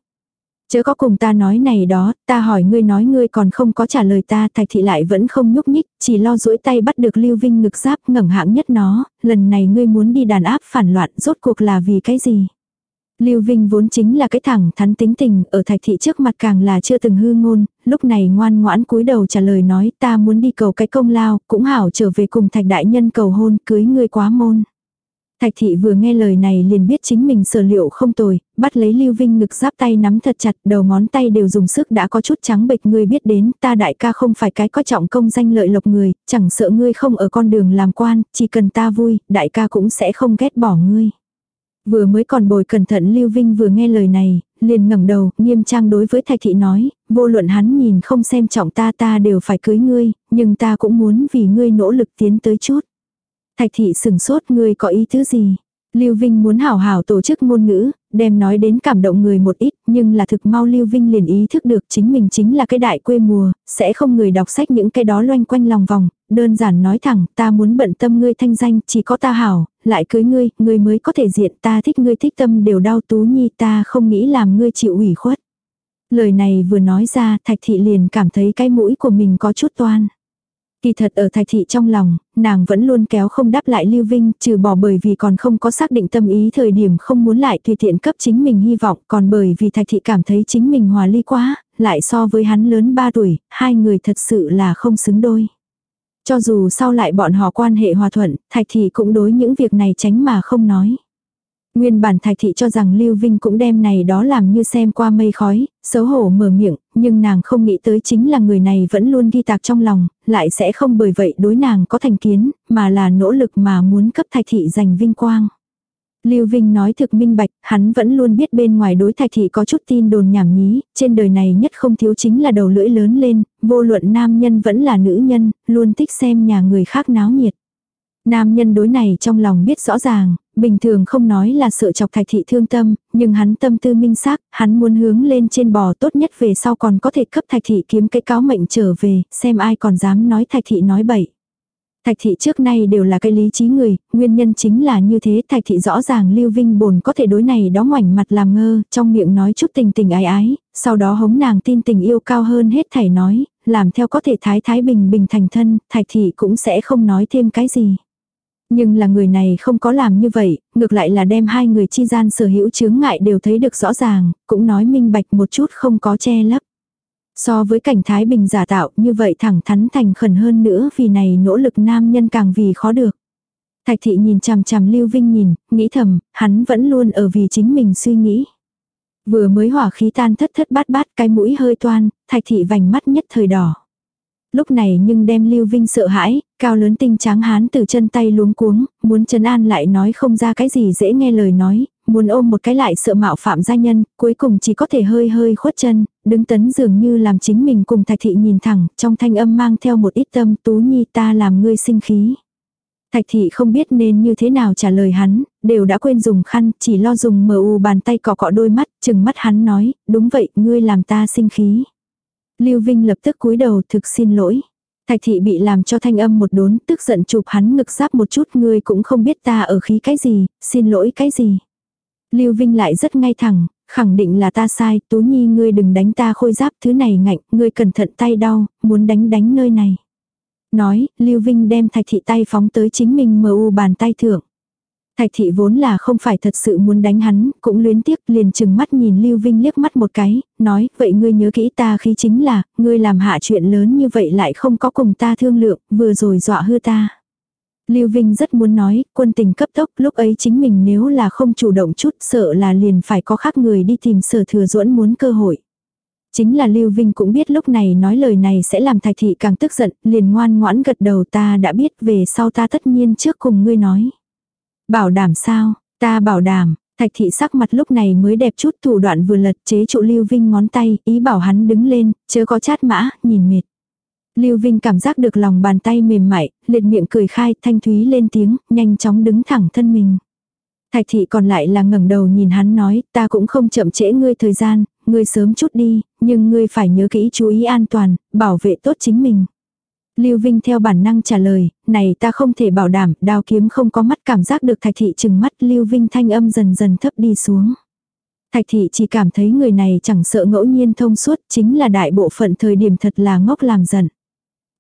Chớ có cùng ta nói này đó, ta hỏi ngươi nói ngươi còn không có trả lời ta, thạch thị lại vẫn không nhúc nhích, chỉ lo duỗi tay bắt được lưu vinh ngực giáp ngẩng hạng nhất nó, lần này ngươi muốn đi đàn áp phản loạn, rốt cuộc là vì cái gì? Lưu Vinh vốn chính là cái thẳng thắn tính tình, ở thạch thị trước mặt càng là chưa từng hư ngôn, lúc này ngoan ngoãn cúi đầu trả lời nói ta muốn đi cầu cái công lao, cũng hảo trở về cùng thạch đại nhân cầu hôn, cưới ngươi quá môn. Thạch thị vừa nghe lời này liền biết chính mình sở liệu không tồi, bắt lấy Lưu Vinh ngực giáp tay nắm thật chặt, đầu ngón tay đều dùng sức đã có chút trắng bệch ngươi biết đến, ta đại ca không phải cái có trọng công danh lợi lộc người, chẳng sợ ngươi không ở con đường làm quan, chỉ cần ta vui, đại ca cũng sẽ không ghét bỏ ngươi. Vừa mới còn bồi cẩn thận Lưu Vinh vừa nghe lời này, liền ngẩng đầu, nghiêm trang đối với Thạch thị nói, vô luận hắn nhìn không xem trọng ta ta đều phải cưới ngươi, nhưng ta cũng muốn vì ngươi nỗ lực tiến tới chút. Thạch thị sừng sốt ngươi có ý thứ gì? Lưu Vinh muốn hảo hảo tổ chức ngôn ngữ, đem nói đến cảm động người một ít, nhưng là thực mau Lưu Vinh liền ý thức được chính mình chính là cái đại quê mùa, sẽ không người đọc sách những cái đó loanh quanh lòng vòng, đơn giản nói thẳng, ta muốn bận tâm ngươi thanh danh, chỉ có ta hảo, lại cưới ngươi, ngươi mới có thể diện ta thích ngươi thích tâm đều đau tú nhi ta không nghĩ làm ngươi chịu ủy khuất. Lời này vừa nói ra, Thạch Thị liền cảm thấy cái mũi của mình có chút toan. Kỳ thật ở thạch thị trong lòng, nàng vẫn luôn kéo không đáp lại Lưu Vinh, trừ bỏ bởi vì còn không có xác định tâm ý thời điểm không muốn lại tùy tiện cấp chính mình hy vọng, còn bởi vì thạch thị cảm thấy chính mình hòa ly quá, lại so với hắn lớn 3 tuổi, hai người thật sự là không xứng đôi. Cho dù sau lại bọn họ quan hệ hòa thuận, thạch thị cũng đối những việc này tránh mà không nói. Nguyên bản thạch thị cho rằng Lưu Vinh cũng đem này đó làm như xem qua mây khói, xấu hổ mở miệng, nhưng nàng không nghĩ tới chính là người này vẫn luôn ghi tạc trong lòng, lại sẽ không bởi vậy đối nàng có thành kiến, mà là nỗ lực mà muốn cấp thạch thị giành vinh quang. Lưu Vinh nói thực minh bạch, hắn vẫn luôn biết bên ngoài đối thạch thị có chút tin đồn nhảm nhí, trên đời này nhất không thiếu chính là đầu lưỡi lớn lên, vô luận nam nhân vẫn là nữ nhân, luôn thích xem nhà người khác náo nhiệt. Nam nhân đối này trong lòng biết rõ ràng, bình thường không nói là sợ chọc thạch thị thương tâm, nhưng hắn tâm tư minh xác, hắn muốn hướng lên trên bò tốt nhất về sau còn có thể cấp thạch thị kiếm cái cáo mệnh trở về, xem ai còn dám nói thạch thị nói bậy. Thạch thị trước nay đều là cái lý trí người, nguyên nhân chính là như thế thạch thị rõ ràng lưu vinh bồn có thể đối này đó ngoảnh mặt làm ngơ, trong miệng nói chút tình tình ái ái, sau đó hống nàng tin tình yêu cao hơn hết thảy nói, làm theo có thể thái thái bình bình thành thân, thạch thị cũng sẽ không nói thêm cái gì. Nhưng là người này không có làm như vậy, ngược lại là đem hai người chi gian sở hữu chướng ngại đều thấy được rõ ràng, cũng nói minh bạch một chút không có che lấp. So với cảnh Thái Bình giả tạo như vậy thẳng thắn thành khẩn hơn nữa vì này nỗ lực nam nhân càng vì khó được. Thạch thị nhìn chằm chằm Lưu Vinh nhìn, nghĩ thầm, hắn vẫn luôn ở vì chính mình suy nghĩ. Vừa mới hỏa khí tan thất thất bát bát cái mũi hơi toan, thạch thị vành mắt nhất thời đỏ. Lúc này nhưng đem Lưu Vinh sợ hãi, cao lớn tinh tráng hán từ chân tay luống cuống, muốn trấn an lại nói không ra cái gì dễ nghe lời nói, muốn ôm một cái lại sợ mạo phạm gia nhân, cuối cùng chỉ có thể hơi hơi khuất chân, đứng tấn dường như làm chính mình cùng thạch thị nhìn thẳng, trong thanh âm mang theo một ít tâm tú nhi ta làm ngươi sinh khí. Thạch thị không biết nên như thế nào trả lời hắn, đều đã quên dùng khăn, chỉ lo dùng mờ u bàn tay cọ cọ đôi mắt, chừng mắt hắn nói, đúng vậy, ngươi làm ta sinh khí. Lưu Vinh lập tức cúi đầu thực xin lỗi. Thạch thị bị làm cho thanh âm một đốn, tức giận chụp hắn ngực giáp một chút, ngươi cũng không biết ta ở khí cái gì, xin lỗi cái gì. Lưu Vinh lại rất ngay thẳng, khẳng định là ta sai, Tú Nhi ngươi đừng đánh ta khôi giáp thứ này ngạnh, ngươi cẩn thận tay đau, muốn đánh đánh nơi này. Nói, Lưu Vinh đem thạch thị tay phóng tới chính mình mờ u bàn tay thượng. Thạch thị vốn là không phải thật sự muốn đánh hắn, cũng luyến tiếc liền chừng mắt nhìn Lưu Vinh liếc mắt một cái, nói, vậy ngươi nhớ kỹ ta khi chính là, ngươi làm hạ chuyện lớn như vậy lại không có cùng ta thương lượng, vừa rồi dọa hư ta. Lưu Vinh rất muốn nói, quân tình cấp tốc, lúc ấy chính mình nếu là không chủ động chút sợ là liền phải có khác người đi tìm sở thừa duẫn muốn cơ hội. Chính là Lưu Vinh cũng biết lúc này nói lời này sẽ làm thạch thị càng tức giận, liền ngoan ngoãn gật đầu ta đã biết về sau ta tất nhiên trước cùng ngươi nói. Bảo đảm sao, ta bảo đảm, thạch thị sắc mặt lúc này mới đẹp chút thủ đoạn vừa lật chế trụ Lưu Vinh ngón tay, ý bảo hắn đứng lên, chớ có chát mã, nhìn mệt. Lưu Vinh cảm giác được lòng bàn tay mềm mại, liệt miệng cười khai, thanh thúy lên tiếng, nhanh chóng đứng thẳng thân mình. Thạch thị còn lại là ngẩng đầu nhìn hắn nói, ta cũng không chậm trễ ngươi thời gian, ngươi sớm chút đi, nhưng ngươi phải nhớ kỹ chú ý an toàn, bảo vệ tốt chính mình. Lưu Vinh theo bản năng trả lời, này ta không thể bảo đảm, đao kiếm không có mắt cảm giác được thạch thị chừng mắt Lưu Vinh thanh âm dần dần thấp đi xuống. Thạch thị chỉ cảm thấy người này chẳng sợ ngẫu nhiên thông suốt, chính là đại bộ phận thời điểm thật là ngốc làm giận.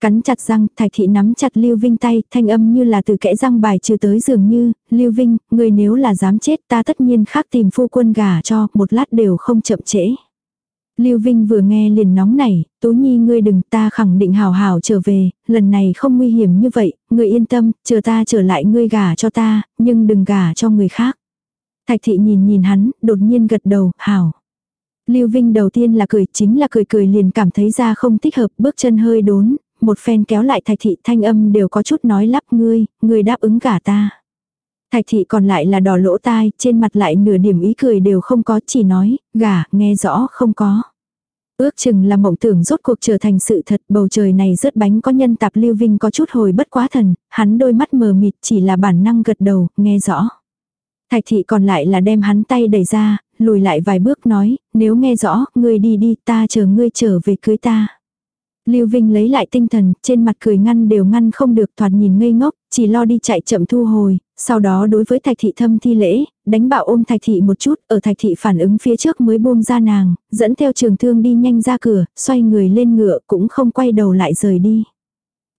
Cắn chặt răng, thạch thị nắm chặt Lưu Vinh tay, thanh âm như là từ kẽ răng bài trừ tới dường như, Lưu Vinh, người nếu là dám chết ta tất nhiên khác tìm phu quân gà cho, một lát đều không chậm trễ. Lưu Vinh vừa nghe liền nóng nảy, Tú Nhi ngươi đừng ta khẳng định hào hào trở về, lần này không nguy hiểm như vậy, ngươi yên tâm, chờ ta trở lại ngươi gả cho ta, nhưng đừng gả cho người khác. Thạch thị nhìn nhìn hắn, đột nhiên gật đầu, hảo. Lưu Vinh đầu tiên là cười, chính là cười cười liền cảm thấy ra không thích hợp, bước chân hơi đốn, một phen kéo lại thạch thị thanh âm đều có chút nói lắp ngươi, ngươi đáp ứng gả ta. Thạch thị còn lại là đỏ lỗ tai, trên mặt lại nửa điểm ý cười đều không có, chỉ nói, gả, nghe rõ không có. Ước chừng là mộng tưởng rốt cuộc trở thành sự thật, bầu trời này rớt bánh có nhân tạp lưu vinh có chút hồi bất quá thần, hắn đôi mắt mờ mịt chỉ là bản năng gật đầu, nghe rõ. Thạch thị còn lại là đem hắn tay đẩy ra, lùi lại vài bước nói, nếu nghe rõ, ngươi đi đi, ta chờ ngươi trở về cưới ta. Lưu Vinh lấy lại tinh thần, trên mặt cười ngăn đều ngăn không được thoạt nhìn ngây ngốc, chỉ lo đi chạy chậm thu hồi, sau đó đối với thạch thị thâm thi lễ, đánh bạo ôm thạch thị một chút, ở thạch thị phản ứng phía trước mới buông ra nàng, dẫn theo trường thương đi nhanh ra cửa, xoay người lên ngựa cũng không quay đầu lại rời đi.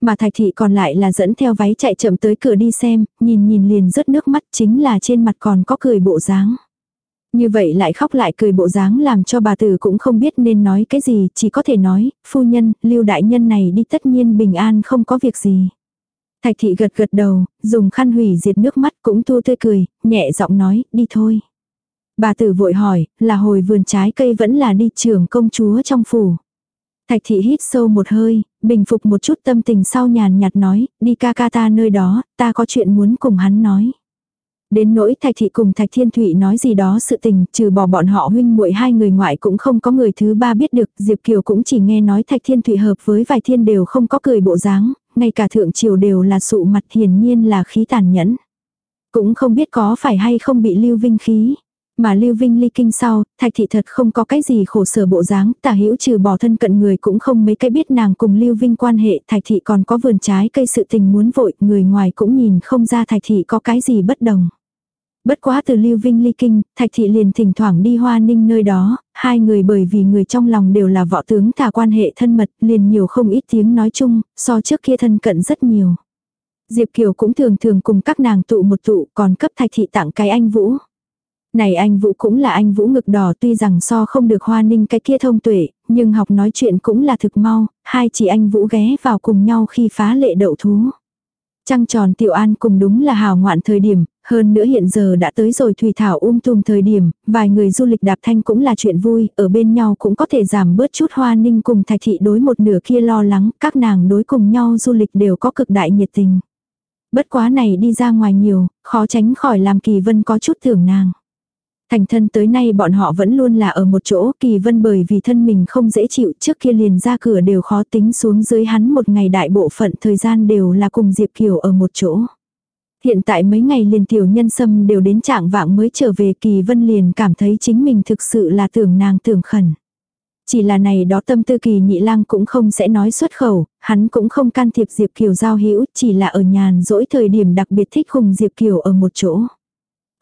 Mà thạch thị còn lại là dẫn theo váy chạy chậm tới cửa đi xem, nhìn nhìn liền rớt nước mắt chính là trên mặt còn có cười bộ dáng. Như vậy lại khóc lại cười bộ dáng làm cho bà tử cũng không biết nên nói cái gì, chỉ có thể nói, phu nhân, lưu đại nhân này đi tất nhiên bình an không có việc gì. Thạch thị gật gật đầu, dùng khăn hủy diệt nước mắt cũng thu tươi cười, nhẹ giọng nói, đi thôi. Bà tử vội hỏi, là hồi vườn trái cây vẫn là đi trưởng công chúa trong phủ. Thạch thị hít sâu một hơi, bình phục một chút tâm tình sau nhàn nhạt nói, đi ca ca ta nơi đó, ta có chuyện muốn cùng hắn nói. Đến nỗi Thạch Thị cùng Thạch Thiên Thụy nói gì đó sự tình, trừ bỏ bọn họ huynh muội hai người ngoại cũng không có người thứ ba biết được, Diệp Kiều cũng chỉ nghe nói Thạch Thiên Thụy hợp với vài thiên đều không có cười bộ dáng, ngay cả thượng triều đều là sụ mặt hiển nhiên là khí tàn nhẫn. Cũng không biết có phải hay không bị Lưu Vinh khí. Mà Lưu Vinh ly kinh sau, Thạch Thị thật không có cái gì khổ sở bộ dáng, tả hữu trừ bỏ thân cận người cũng không mấy cái biết nàng cùng Lưu Vinh quan hệ, Thạch Thị còn có vườn trái cây sự tình muốn vội, người ngoài cũng nhìn không ra Thạch Thị có cái gì bất đồng. Bất quá từ Lưu Vinh ly kinh, Thạch Thị liền thỉnh thoảng đi Hoa Ninh nơi đó, hai người bởi vì người trong lòng đều là võ tướng thả quan hệ thân mật, liền nhiều không ít tiếng nói chung, so trước kia thân cận rất nhiều. Diệp Kiều cũng thường thường cùng các nàng tụ một tụ, còn cấp Thạch Thị tặng cái anh Vũ. Này anh Vũ cũng là anh Vũ ngực đỏ tuy rằng so không được Hoa Ninh cái kia thông tuệ, nhưng học nói chuyện cũng là thực mau, hai chị anh Vũ ghé vào cùng nhau khi phá lệ đậu thú. Trăng tròn tiểu an cùng đúng là hào ngoạn thời điểm, hơn nữa hiện giờ đã tới rồi thủy thảo um tùm thời điểm, vài người du lịch đạp thanh cũng là chuyện vui, ở bên nhau cũng có thể giảm bớt chút hoa ninh cùng thạch thị đối một nửa kia lo lắng, các nàng đối cùng nhau du lịch đều có cực đại nhiệt tình. Bất quá này đi ra ngoài nhiều, khó tránh khỏi làm kỳ vân có chút thưởng nàng. Thành thân tới nay bọn họ vẫn luôn là ở một chỗ, Kỳ Vân bởi vì thân mình không dễ chịu trước kia liền ra cửa đều khó tính xuống dưới hắn một ngày đại bộ phận thời gian đều là cùng Diệp Kiều ở một chỗ. Hiện tại mấy ngày liền tiểu nhân sâm đều đến trạng vạng mới trở về Kỳ Vân liền cảm thấy chính mình thực sự là tưởng nàng tưởng khẩn. Chỉ là này đó tâm tư kỳ nhị lang cũng không sẽ nói xuất khẩu, hắn cũng không can thiệp Diệp Kiều giao hữu, chỉ là ở nhàn dỗi thời điểm đặc biệt thích cùng Diệp Kiều ở một chỗ.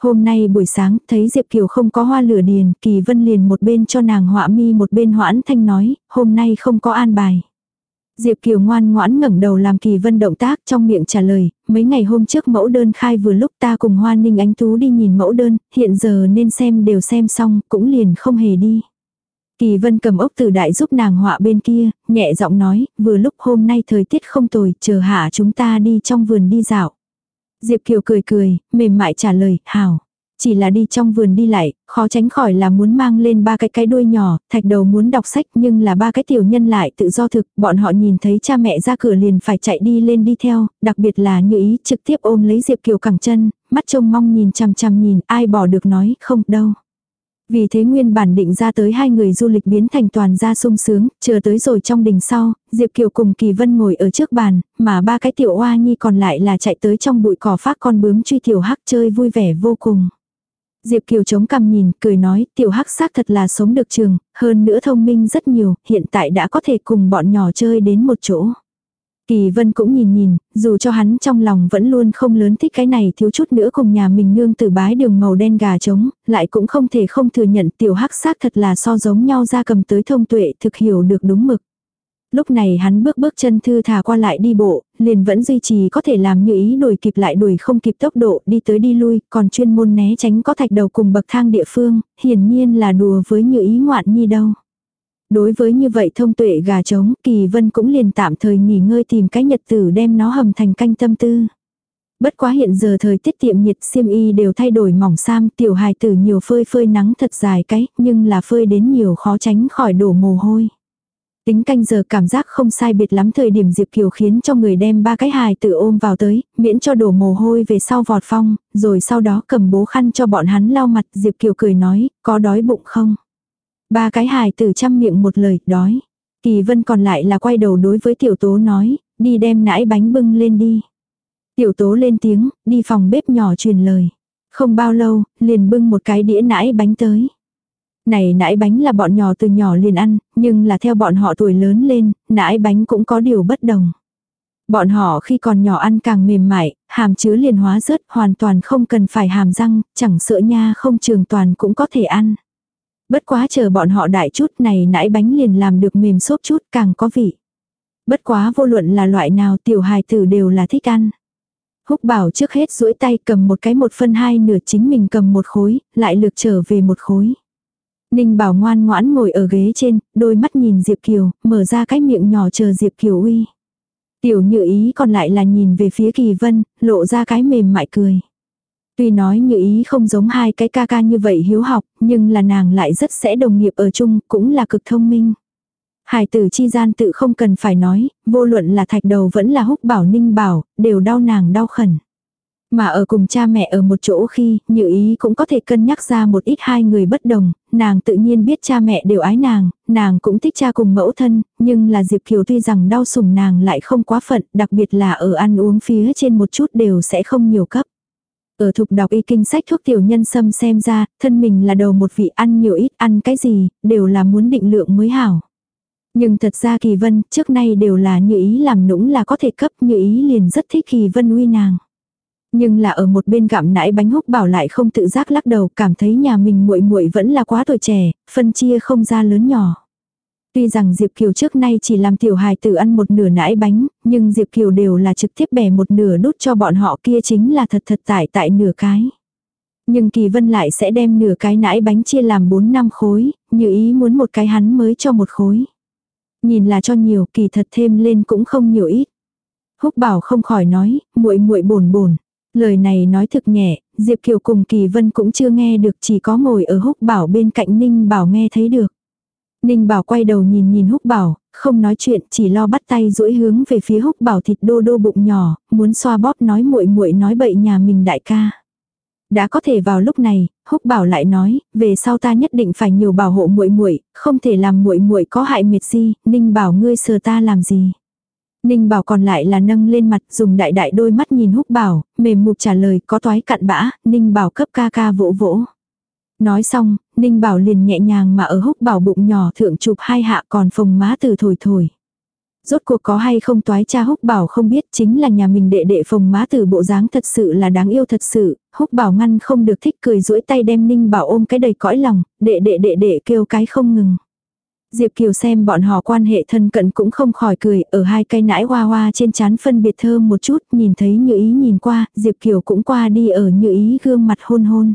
Hôm nay buổi sáng, thấy Diệp Kiều không có hoa lửa điền, Kỳ Vân liền một bên cho nàng họa mi một bên hoãn thanh nói, hôm nay không có an bài. Diệp Kiều ngoan ngoãn ngẩng đầu làm Kỳ Vân động tác trong miệng trả lời, mấy ngày hôm trước mẫu đơn khai vừa lúc ta cùng Hoa Ninh Ánh Tú đi nhìn mẫu đơn, hiện giờ nên xem đều xem xong, cũng liền không hề đi. Kỳ Vân cầm ốc từ đại giúp nàng họa bên kia, nhẹ giọng nói, vừa lúc hôm nay thời tiết không tồi, chờ hạ chúng ta đi trong vườn đi dạo. Diệp Kiều cười cười, mềm mại trả lời, hảo. Chỉ là đi trong vườn đi lại, khó tránh khỏi là muốn mang lên ba cái cái đuôi nhỏ, thạch đầu muốn đọc sách nhưng là ba cái tiểu nhân lại tự do thực, bọn họ nhìn thấy cha mẹ ra cửa liền phải chạy đi lên đi theo, đặc biệt là như ý trực tiếp ôm lấy Diệp Kiều cẳng chân, mắt trông mong nhìn chằm chằm nhìn, ai bỏ được nói, không đâu. Vì thế nguyên bản định ra tới hai người du lịch biến thành toàn gia sung sướng, chờ tới rồi trong đình sau, Diệp Kiều cùng Kỳ Vân ngồi ở trước bàn, mà ba cái tiểu oa nhi còn lại là chạy tới trong bụi cỏ phát con bướm truy tiểu hắc chơi vui vẻ vô cùng. Diệp Kiều chống cằm nhìn, cười nói, tiểu hắc xác thật là sống được trường, hơn nữa thông minh rất nhiều, hiện tại đã có thể cùng bọn nhỏ chơi đến một chỗ. Kỳ vân cũng nhìn nhìn, dù cho hắn trong lòng vẫn luôn không lớn thích cái này thiếu chút nữa cùng nhà mình nương tử bái đường màu đen gà trống, lại cũng không thể không thừa nhận tiểu hắc xác thật là so giống nhau ra cầm tới thông tuệ thực hiểu được đúng mực. Lúc này hắn bước bước chân thư thả qua lại đi bộ, liền vẫn duy trì có thể làm như ý đuổi kịp lại đuổi không kịp tốc độ đi tới đi lui, còn chuyên môn né tránh có thạch đầu cùng bậc thang địa phương, hiển nhiên là đùa với như ý ngoạn nhi đâu. Đối với như vậy thông tuệ gà trống, Kỳ Vân cũng liền tạm thời nghỉ ngơi tìm cái nhật tử đem nó hầm thành canh tâm tư. Bất quá hiện giờ thời tiết tiệm nhiệt xiêm y đều thay đổi mỏng sam, tiểu hài tử nhiều phơi phơi nắng thật dài cái, nhưng là phơi đến nhiều khó tránh khỏi đổ mồ hôi. Tính canh giờ cảm giác không sai biệt lắm thời điểm Diệp Kiều khiến cho người đem ba cái hài tử ôm vào tới, miễn cho đổ mồ hôi về sau vọt phong, rồi sau đó cầm bố khăn cho bọn hắn lau mặt Diệp Kiều cười nói, có đói bụng không? Ba cái hài tử chăm miệng một lời, đói. Kỳ vân còn lại là quay đầu đối với tiểu tố nói, đi đem nãi bánh bưng lên đi. Tiểu tố lên tiếng, đi phòng bếp nhỏ truyền lời. Không bao lâu, liền bưng một cái đĩa nãi bánh tới. Này nãi bánh là bọn nhỏ từ nhỏ liền ăn, nhưng là theo bọn họ tuổi lớn lên, nãi bánh cũng có điều bất đồng. Bọn họ khi còn nhỏ ăn càng mềm mại, hàm chứa liền hóa rớt, hoàn toàn không cần phải hàm răng, chẳng sữa nha không trường toàn cũng có thể ăn. Bất quá chờ bọn họ đại chút này nãi bánh liền làm được mềm xốp chút càng có vị. Bất quá vô luận là loại nào tiểu hài tử đều là thích ăn. Húc bảo trước hết duỗi tay cầm một cái một phân hai nửa chính mình cầm một khối, lại lược trở về một khối. Ninh bảo ngoan ngoãn ngồi ở ghế trên, đôi mắt nhìn Diệp Kiều, mở ra cái miệng nhỏ chờ Diệp Kiều uy. Tiểu như ý còn lại là nhìn về phía kỳ vân, lộ ra cái mềm mại cười. Tuy nói như ý không giống hai cái ca ca như vậy hiếu học, nhưng là nàng lại rất sẽ đồng nghiệp ở chung, cũng là cực thông minh. Hải tử chi gian tự không cần phải nói, vô luận là thạch đầu vẫn là húc bảo ninh bảo, đều đau nàng đau khẩn. Mà ở cùng cha mẹ ở một chỗ khi, như ý cũng có thể cân nhắc ra một ít hai người bất đồng, nàng tự nhiên biết cha mẹ đều ái nàng, nàng cũng thích cha cùng mẫu thân, nhưng là Diệp Kiều tuy rằng đau sủng nàng lại không quá phận, đặc biệt là ở ăn uống phía trên một chút đều sẽ không nhiều cấp. Ở thục đọc y kinh sách thuốc tiểu nhân xâm xem ra, thân mình là đầu một vị ăn nhiều ít ăn cái gì, đều là muốn định lượng mới hảo. Nhưng thật ra Kỳ Vân, trước nay đều là như ý làm nũng là có thể cấp như ý liền rất thích Kỳ Vân uy nàng. Nhưng là ở một bên gặm nãi bánh húc bảo lại không tự giác lắc đầu cảm thấy nhà mình muội muội vẫn là quá tuổi trẻ, phân chia không ra lớn nhỏ. Tuy rằng Diệp Kiều trước nay chỉ làm tiểu hài tử ăn một nửa nãi bánh, nhưng Diệp Kiều đều là trực tiếp bẻ một nửa đút cho bọn họ kia chính là thật thật tại tại nửa cái. Nhưng Kỳ Vân lại sẽ đem nửa cái nãi bánh chia làm 4 năm khối, như ý muốn một cái hắn mới cho một khối. Nhìn là cho nhiều, kỳ thật thêm lên cũng không nhiều ít. Húc Bảo không khỏi nói, muội muội bồn bồn. Lời này nói thực nhẹ, Diệp Kiều cùng Kỳ Vân cũng chưa nghe được chỉ có ngồi ở Húc Bảo bên cạnh Ninh Bảo nghe thấy được. Ninh Bảo quay đầu nhìn nhìn Húc Bảo, không nói chuyện, chỉ lo bắt tay duỗi hướng về phía Húc Bảo thịt đô đô bụng nhỏ, muốn xoa bóp nói muội muội nói bậy nhà mình đại ca. Đã có thể vào lúc này, Húc Bảo lại nói, về sau ta nhất định phải nhiều bảo hộ muội muội, không thể làm muội muội có hại mệt gì, Ninh Bảo ngươi sờ ta làm gì. Ninh Bảo còn lại là nâng lên mặt, dùng đại đại đôi mắt nhìn Húc Bảo, mềm mục trả lời có toái cặn bã, Ninh Bảo cấp ca ca vỗ vỗ. Nói xong, Ninh Bảo liền nhẹ nhàng mà ở Húc Bảo bụng nhỏ thượng chụp hai hạ còn phồng má từ thổi thổi. Rốt cuộc có hay không toái cha húc bảo không biết chính là nhà mình đệ đệ phồng má từ bộ dáng thật sự là đáng yêu thật sự, húc bảo ngăn không được thích cười duỗi tay đem ninh bảo ôm cái đầy cõi lòng, đệ đệ đệ đệ kêu cái không ngừng. Diệp Kiều xem bọn họ quan hệ thân cận cũng không khỏi cười, ở hai cây nãi hoa hoa trên chán phân biệt thơm một chút, nhìn thấy như ý nhìn qua, Diệp Kiều cũng qua đi ở như ý gương mặt hôn hôn.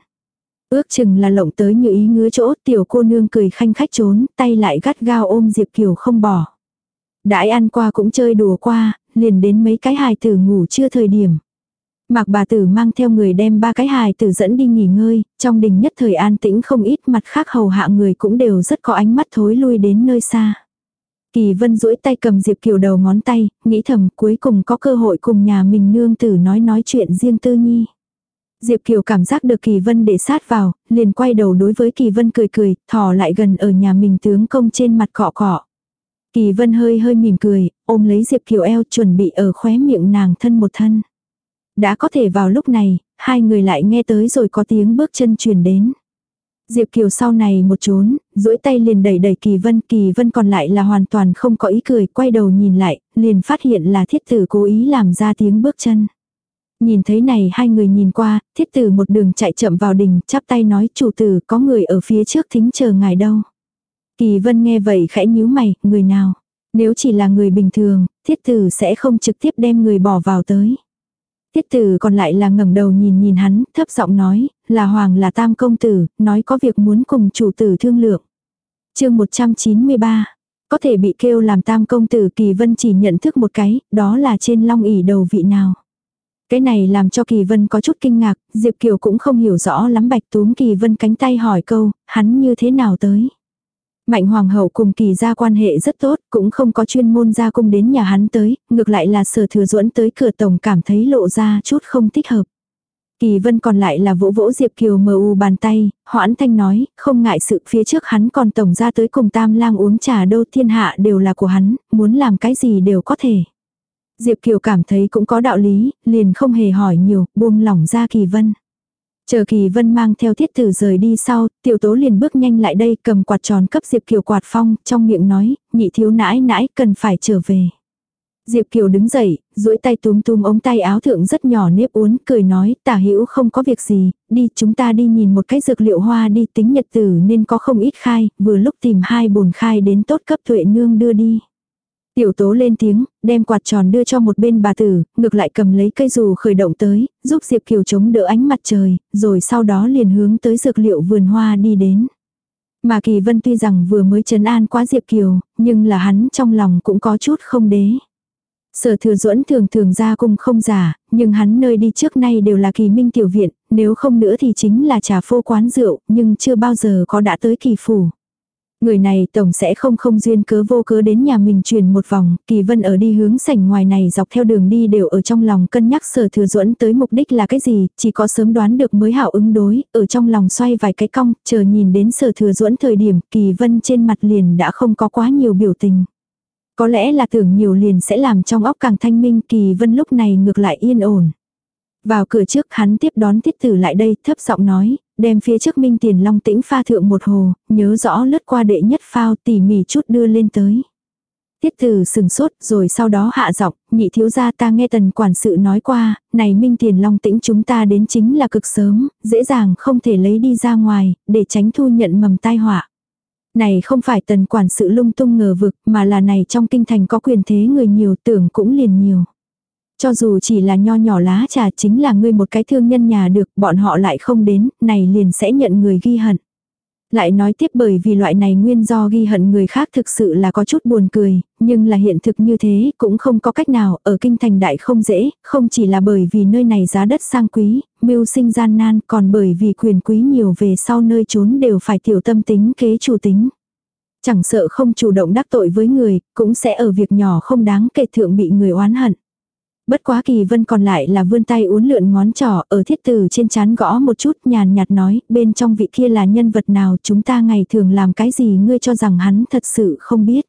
Ước chừng là lộng tới như ý ngứa chỗ, tiểu cô nương cười khanh khách trốn, tay lại gắt gao ôm Diệp Kiều không bỏ. Đãi ăn qua cũng chơi đùa qua, liền đến mấy cái hài tử ngủ chưa thời điểm. Mạc bà tử mang theo người đem ba cái hài tử dẫn đi nghỉ ngơi, trong đình nhất thời an tĩnh không ít mặt khác hầu hạ người cũng đều rất có ánh mắt thối lui đến nơi xa. Kỳ vân duỗi tay cầm Diệp Kiều đầu ngón tay, nghĩ thầm cuối cùng có cơ hội cùng nhà mình nương tử nói nói chuyện riêng tư nhi. Diệp Kiều cảm giác được Kỳ Vân để sát vào, liền quay đầu đối với Kỳ Vân cười cười, thò lại gần ở nhà mình tướng công trên mặt cọ cọ. Kỳ vân hơi hơi mỉm cười, ôm lấy Diệp Kiều eo chuẩn bị ở khóe miệng nàng thân một thân. Đã có thể vào lúc này, hai người lại nghe tới rồi có tiếng bước chân truyền đến. Diệp Kiều sau này một trốn, duỗi tay liền đẩy đẩy Kỳ Vân, Kỳ Vân còn lại là hoàn toàn không có ý cười, quay đầu nhìn lại, liền phát hiện là thiết tử cố ý làm ra tiếng bước chân. Nhìn thấy này hai người nhìn qua, thiết tử một đường chạy chậm vào đình, chắp tay nói chủ tử có người ở phía trước thính chờ ngài đâu. Kỳ vân nghe vậy khẽ nhíu mày, người nào? Nếu chỉ là người bình thường, thiết tử sẽ không trực tiếp đem người bỏ vào tới. Thiết tử còn lại là ngẩng đầu nhìn nhìn hắn, thấp giọng nói, là hoàng là tam công tử, nói có việc muốn cùng chủ tử thương lượng. chương 193, có thể bị kêu làm tam công tử kỳ vân chỉ nhận thức một cái, đó là trên long ỷ đầu vị nào. Cái này làm cho Kỳ Vân có chút kinh ngạc, Diệp Kiều cũng không hiểu rõ lắm bạch túm Kỳ Vân cánh tay hỏi câu, hắn như thế nào tới. Mạnh hoàng hậu cùng kỳ gia quan hệ rất tốt, cũng không có chuyên môn gia cung đến nhà hắn tới, ngược lại là sở thừa duẫn tới cửa tổng cảm thấy lộ ra chút không thích hợp. Kỳ vân còn lại là vỗ vỗ Diệp Kiều mờ u bàn tay, hoãn thanh nói, không ngại sự phía trước hắn còn tổng ra tới cùng tam lang uống trà đâu thiên hạ đều là của hắn, muốn làm cái gì đều có thể. Diệp Kiều cảm thấy cũng có đạo lý, liền không hề hỏi nhiều, buông lỏng ra kỳ vân. Chờ kỳ vân mang theo thiết tử rời đi sau, tiểu tố liền bước nhanh lại đây cầm quạt tròn cấp Diệp Kiều quạt phong, trong miệng nói, nhị thiếu nãi nãi cần phải trở về. Diệp Kiều đứng dậy, duỗi tay túm túm ống tay áo thượng rất nhỏ nếp uốn, cười nói, tả hữu không có việc gì, đi chúng ta đi nhìn một cái dược liệu hoa đi tính nhật tử nên có không ít khai, vừa lúc tìm hai bồn khai đến tốt cấp tuệ nương đưa đi. Tiểu tố lên tiếng, đem quạt tròn đưa cho một bên bà tử, ngược lại cầm lấy cây dù khởi động tới, giúp Diệp Kiều chống đỡ ánh mặt trời, rồi sau đó liền hướng tới dược liệu vườn hoa đi đến. Mà Kỳ Vân tuy rằng vừa mới trấn an quá Diệp Kiều, nhưng là hắn trong lòng cũng có chút không đế. Sở thừa duẫn thường thường ra cung không giả, nhưng hắn nơi đi trước nay đều là kỳ minh tiểu viện, nếu không nữa thì chính là trà phô quán rượu, nhưng chưa bao giờ có đã tới kỳ phủ. Người này tổng sẽ không không duyên cớ vô cớ đến nhà mình truyền một vòng, kỳ vân ở đi hướng sảnh ngoài này dọc theo đường đi đều ở trong lòng cân nhắc sở thừa duẫn tới mục đích là cái gì, chỉ có sớm đoán được mới hảo ứng đối, ở trong lòng xoay vài cái cong, chờ nhìn đến sở thừa duẫn thời điểm kỳ vân trên mặt liền đã không có quá nhiều biểu tình. Có lẽ là tưởng nhiều liền sẽ làm trong óc càng thanh minh kỳ vân lúc này ngược lại yên ổn. Vào cửa trước hắn tiếp đón tiết tử lại đây thấp giọng nói, đem phía trước minh tiền long tĩnh pha thượng một hồ, nhớ rõ lướt qua đệ nhất phao tỉ mỉ chút đưa lên tới. Tiết tử sừng sốt rồi sau đó hạ giọng nhị thiếu gia ta nghe tần quản sự nói qua, này minh tiền long tĩnh chúng ta đến chính là cực sớm, dễ dàng không thể lấy đi ra ngoài, để tránh thu nhận mầm tai họa. Này không phải tần quản sự lung tung ngờ vực, mà là này trong kinh thành có quyền thế người nhiều tưởng cũng liền nhiều. Cho dù chỉ là nho nhỏ lá trà chính là ngươi một cái thương nhân nhà được, bọn họ lại không đến, này liền sẽ nhận người ghi hận. Lại nói tiếp bởi vì loại này nguyên do ghi hận người khác thực sự là có chút buồn cười, nhưng là hiện thực như thế cũng không có cách nào, ở kinh thành đại không dễ, không chỉ là bởi vì nơi này giá đất sang quý, mưu sinh gian nan, còn bởi vì quyền quý nhiều về sau nơi trốn đều phải tiểu tâm tính kế chủ tính. Chẳng sợ không chủ động đắc tội với người, cũng sẽ ở việc nhỏ không đáng kể thượng bị người oán hận. Bất quá kỳ vân còn lại là vươn tay uốn lượn ngón trỏ ở thiết tử trên chán gõ một chút nhàn nhạt nói bên trong vị kia là nhân vật nào chúng ta ngày thường làm cái gì ngươi cho rằng hắn thật sự không biết.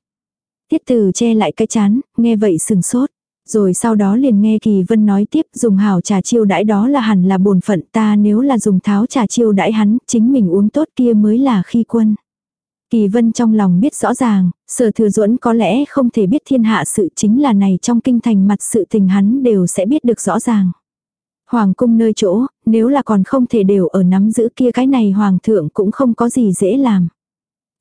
Thiết tử che lại cái chán, nghe vậy sừng sốt. Rồi sau đó liền nghe Kỳ Vân nói tiếp dùng hảo trà chiêu đãi đó là hẳn là bổn phận ta nếu là dùng tháo trà chiêu đãi hắn, chính mình uống tốt kia mới là khi quân. Kỳ Vân trong lòng biết rõ ràng, sở thừa duẫn có lẽ không thể biết thiên hạ sự chính là này trong kinh thành mặt sự tình hắn đều sẽ biết được rõ ràng. Hoàng cung nơi chỗ, nếu là còn không thể đều ở nắm giữ kia cái này hoàng thượng cũng không có gì dễ làm.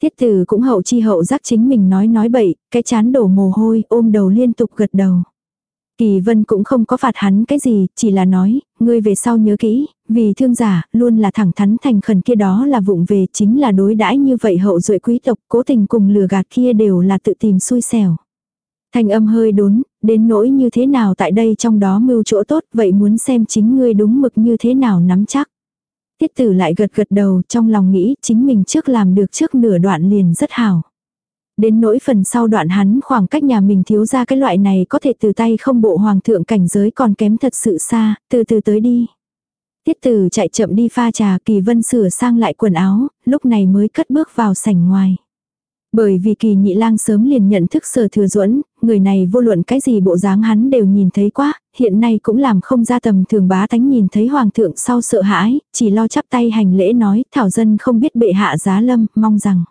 Tiết tử cũng hậu chi hậu giác chính mình nói nói bậy, cái chán đổ mồ hôi ôm đầu liên tục gật đầu. Kỳ vân cũng không có phạt hắn cái gì, chỉ là nói, ngươi về sau nhớ kỹ, vì thương giả, luôn là thẳng thắn thành khẩn kia đó là vụng về chính là đối đãi như vậy hậu duệ quý tộc, cố tình cùng lừa gạt kia đều là tự tìm xui xẻo. Thành âm hơi đốn, đến nỗi như thế nào tại đây trong đó mưu chỗ tốt, vậy muốn xem chính ngươi đúng mực như thế nào nắm chắc. Tiết tử lại gật gật đầu trong lòng nghĩ chính mình trước làm được trước nửa đoạn liền rất hảo. Đến nỗi phần sau đoạn hắn khoảng cách nhà mình thiếu ra cái loại này có thể từ tay không bộ hoàng thượng cảnh giới còn kém thật sự xa, từ từ tới đi. Tiết tử chạy chậm đi pha trà kỳ vân sửa sang lại quần áo, lúc này mới cất bước vào sảnh ngoài. Bởi vì kỳ nhị lang sớm liền nhận thức sở thừa duẫn người này vô luận cái gì bộ dáng hắn đều nhìn thấy quá, hiện nay cũng làm không ra tầm thường bá tánh nhìn thấy hoàng thượng sau sợ hãi, chỉ lo chắp tay hành lễ nói thảo dân không biết bệ hạ giá lâm, mong rằng.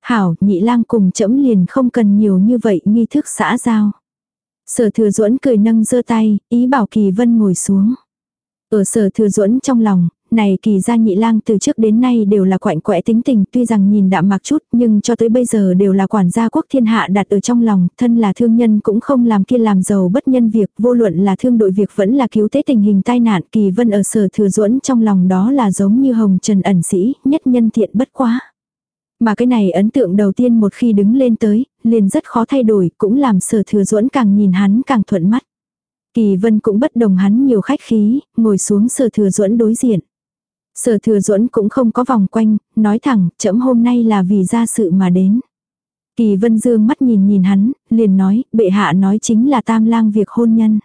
Hảo, nhị lang cùng chẫm liền không cần nhiều như vậy nghi thức xã giao. Sở thừa duẫn cười nâng giơ tay, ý bảo kỳ vân ngồi xuống. Ở sở thừa duẫn trong lòng, này kỳ gia nhị lang từ trước đến nay đều là quạnh quẽ tính tình tuy rằng nhìn đạm mạc chút nhưng cho tới bây giờ đều là quản gia quốc thiên hạ đặt ở trong lòng, thân là thương nhân cũng không làm kia làm giàu bất nhân việc, vô luận là thương đội việc vẫn là cứu tế tình hình tai nạn kỳ vân ở sở thừa duẫn trong lòng đó là giống như hồng trần ẩn sĩ, nhất nhân thiện bất quá. Mà cái này ấn tượng đầu tiên một khi đứng lên tới, liền rất khó thay đổi, cũng làm sở thừa duẫn càng nhìn hắn càng thuận mắt. Kỳ vân cũng bất đồng hắn nhiều khách khí, ngồi xuống sở thừa duẫn đối diện. Sở thừa duẫn cũng không có vòng quanh, nói thẳng, chậm hôm nay là vì ra sự mà đến. Kỳ vân dương mắt nhìn nhìn hắn, liền nói, bệ hạ nói chính là tam lang việc hôn nhân.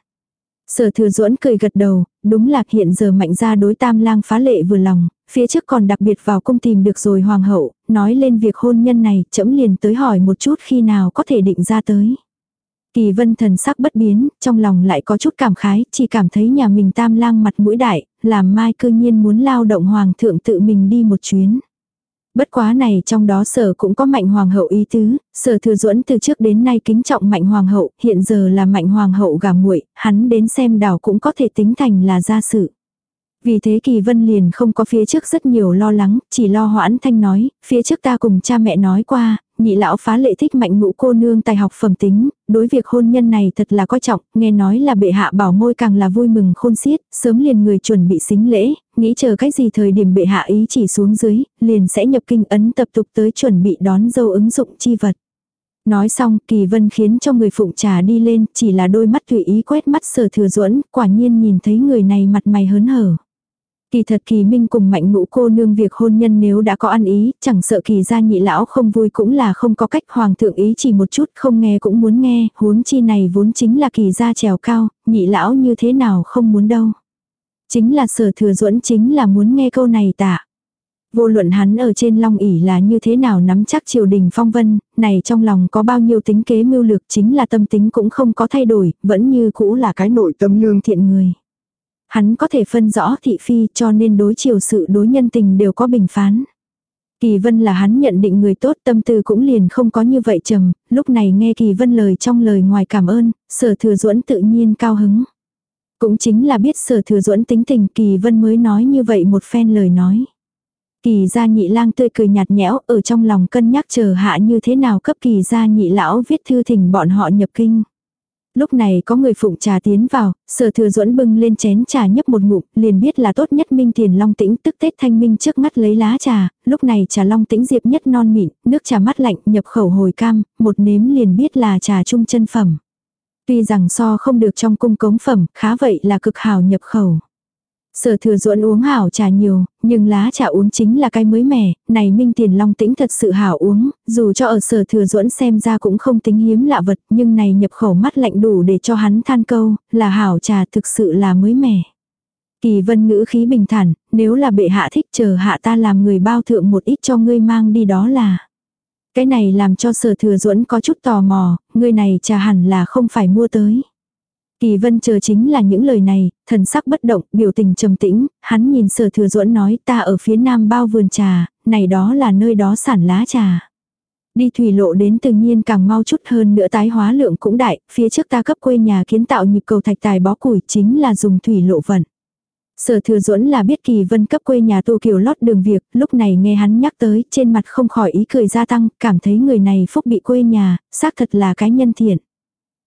Sở thừa duẫn cười gật đầu, đúng là hiện giờ mạnh ra đối tam lang phá lệ vừa lòng, phía trước còn đặc biệt vào cung tìm được rồi hoàng hậu, nói lên việc hôn nhân này, chậm liền tới hỏi một chút khi nào có thể định ra tới. Kỳ vân thần sắc bất biến, trong lòng lại có chút cảm khái, chỉ cảm thấy nhà mình tam lang mặt mũi đại, làm mai cư nhiên muốn lao động hoàng thượng tự mình đi một chuyến. Bất quá này trong đó sở cũng có mạnh hoàng hậu ý tứ, sở thừa duẫn từ trước đến nay kính trọng mạnh hoàng hậu, hiện giờ là mạnh hoàng hậu gà muội hắn đến xem đảo cũng có thể tính thành là gia sự. Vì thế Kỳ Vân liền không có phía trước rất nhiều lo lắng, chỉ lo hoãn thanh nói, phía trước ta cùng cha mẹ nói qua, nhị lão phá lệ thích mạnh ngũ cô nương tài học phẩm tính, đối việc hôn nhân này thật là coi trọng, nghe nói là bệ hạ bảo môi càng là vui mừng khôn xiết, sớm liền người chuẩn bị xính lễ, nghĩ chờ cái gì thời điểm bệ hạ ý chỉ xuống dưới, liền sẽ nhập kinh ấn tập tục tới chuẩn bị đón dâu ứng dụng chi vật. Nói xong, Kỳ Vân khiến cho người phụng trà đi lên, chỉ là đôi mắt tùy ý quét mắt sở thừa duẫn quả nhiên nhìn thấy người này mặt mày hớn hở. Kỳ thật kỳ minh cùng mạnh ngũ cô nương việc hôn nhân nếu đã có ăn ý, chẳng sợ kỳ gia nhị lão không vui cũng là không có cách hoàng thượng ý chỉ một chút không nghe cũng muốn nghe, huống chi này vốn chính là kỳ gia trèo cao, nhị lão như thế nào không muốn đâu. Chính là sở thừa duẫn chính là muốn nghe câu này tạ. Vô luận hắn ở trên long ỉ là như thế nào nắm chắc triều đình phong vân, này trong lòng có bao nhiêu tính kế mưu lược chính là tâm tính cũng không có thay đổi, vẫn như cũ là cái nội tâm lương thiện người. Hắn có thể phân rõ thị phi cho nên đối chiều sự đối nhân tình đều có bình phán. Kỳ vân là hắn nhận định người tốt tâm tư cũng liền không có như vậy trầm, lúc này nghe kỳ vân lời trong lời ngoài cảm ơn, sở thừa duẫn tự nhiên cao hứng. Cũng chính là biết sở thừa duẫn tính tình kỳ vân mới nói như vậy một phen lời nói. Kỳ gia nhị lang tươi cười nhạt nhẽo ở trong lòng cân nhắc chờ hạ như thế nào cấp kỳ gia nhị lão viết thư thỉnh bọn họ nhập kinh. Lúc này có người phụng trà tiến vào, sở thừa duẫn bưng lên chén trà nhấp một ngụm, liền biết là tốt nhất minh tiền long tĩnh tức Tết thanh minh trước mắt lấy lá trà, lúc này trà long tĩnh diệp nhất non mịn, nước trà mát lạnh nhập khẩu hồi cam, một nếm liền biết là trà trung chân phẩm. Tuy rằng so không được trong cung cống phẩm, khá vậy là cực hảo nhập khẩu. Sở thừa ruộn uống hảo trà nhiều, nhưng lá trà uống chính là cái mới mẻ, này minh tiền long tĩnh thật sự hảo uống, dù cho ở sở thừa ruộn xem ra cũng không tính hiếm lạ vật, nhưng này nhập khẩu mắt lạnh đủ để cho hắn than câu, là hảo trà thực sự là mới mẻ. Kỳ vân ngữ khí bình thản, nếu là bệ hạ thích chờ hạ ta làm người bao thượng một ít cho ngươi mang đi đó là. Cái này làm cho sở thừa ruộn có chút tò mò, ngươi này trà hẳn là không phải mua tới. Kỳ vân chờ chính là những lời này, thần sắc bất động, biểu tình trầm tĩnh, hắn nhìn sở thừa duẫn nói ta ở phía nam bao vườn trà, này đó là nơi đó sản lá trà. Đi thủy lộ đến tự nhiên càng mau chút hơn nữa tái hóa lượng cũng đại, phía trước ta cấp quê nhà kiến tạo nhịp cầu thạch tài bó củi chính là dùng thủy lộ vận. Sở thừa duẫn là biết kỳ vân cấp quê nhà tu kiều lót đường việc, lúc này nghe hắn nhắc tới, trên mặt không khỏi ý cười gia tăng, cảm thấy người này phúc bị quê nhà, xác thật là cái nhân thiện.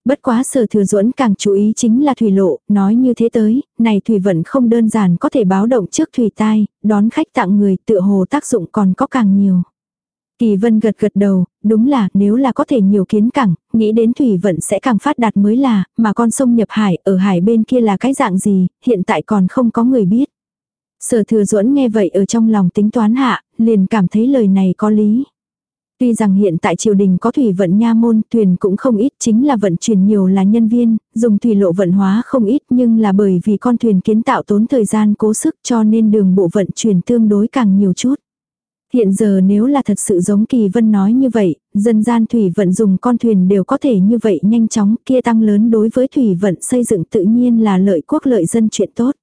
Bất quá sở thừa duẫn càng chú ý chính là thủy lộ, nói như thế tới, này thủy vận không đơn giản có thể báo động trước thủy tai, đón khách tặng người tựa hồ tác dụng còn có càng nhiều. Kỳ vân gật gật đầu, đúng là nếu là có thể nhiều kiến cảng, nghĩ đến thủy vận sẽ càng phát đạt mới là, mà con sông nhập hải ở hải bên kia là cái dạng gì, hiện tại còn không có người biết. Sở thừa duẫn nghe vậy ở trong lòng tính toán hạ, liền cảm thấy lời này có lý. Tuy rằng hiện tại triều đình có thủy vận nha môn, thuyền cũng không ít, chính là vận chuyển nhiều là nhân viên, dùng thủy lộ vận hóa không ít nhưng là bởi vì con thuyền kiến tạo tốn thời gian cố sức cho nên đường bộ vận chuyển tương đối càng nhiều chút. Hiện giờ nếu là thật sự giống Kỳ Vân nói như vậy, dân gian thủy vận dùng con thuyền đều có thể như vậy nhanh chóng, kia tăng lớn đối với thủy vận xây dựng tự nhiên là lợi quốc lợi dân chuyện tốt.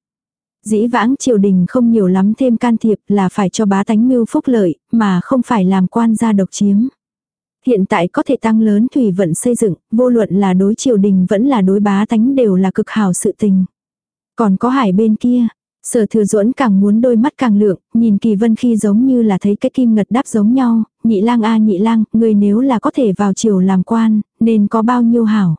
Dĩ vãng triều đình không nhiều lắm thêm can thiệp là phải cho bá tánh mưu phúc lợi, mà không phải làm quan gia độc chiếm. Hiện tại có thể tăng lớn thủy vận xây dựng, vô luận là đối triều đình vẫn là đối bá tánh đều là cực hảo sự tình. Còn có hải bên kia, Sở thừa duẫn càng muốn đôi mắt càng lượng, nhìn kỳ vân khi giống như là thấy cái kim ngật đáp giống nhau, nhị lang a nhị lang, người nếu là có thể vào triều làm quan, nên có bao nhiêu hảo.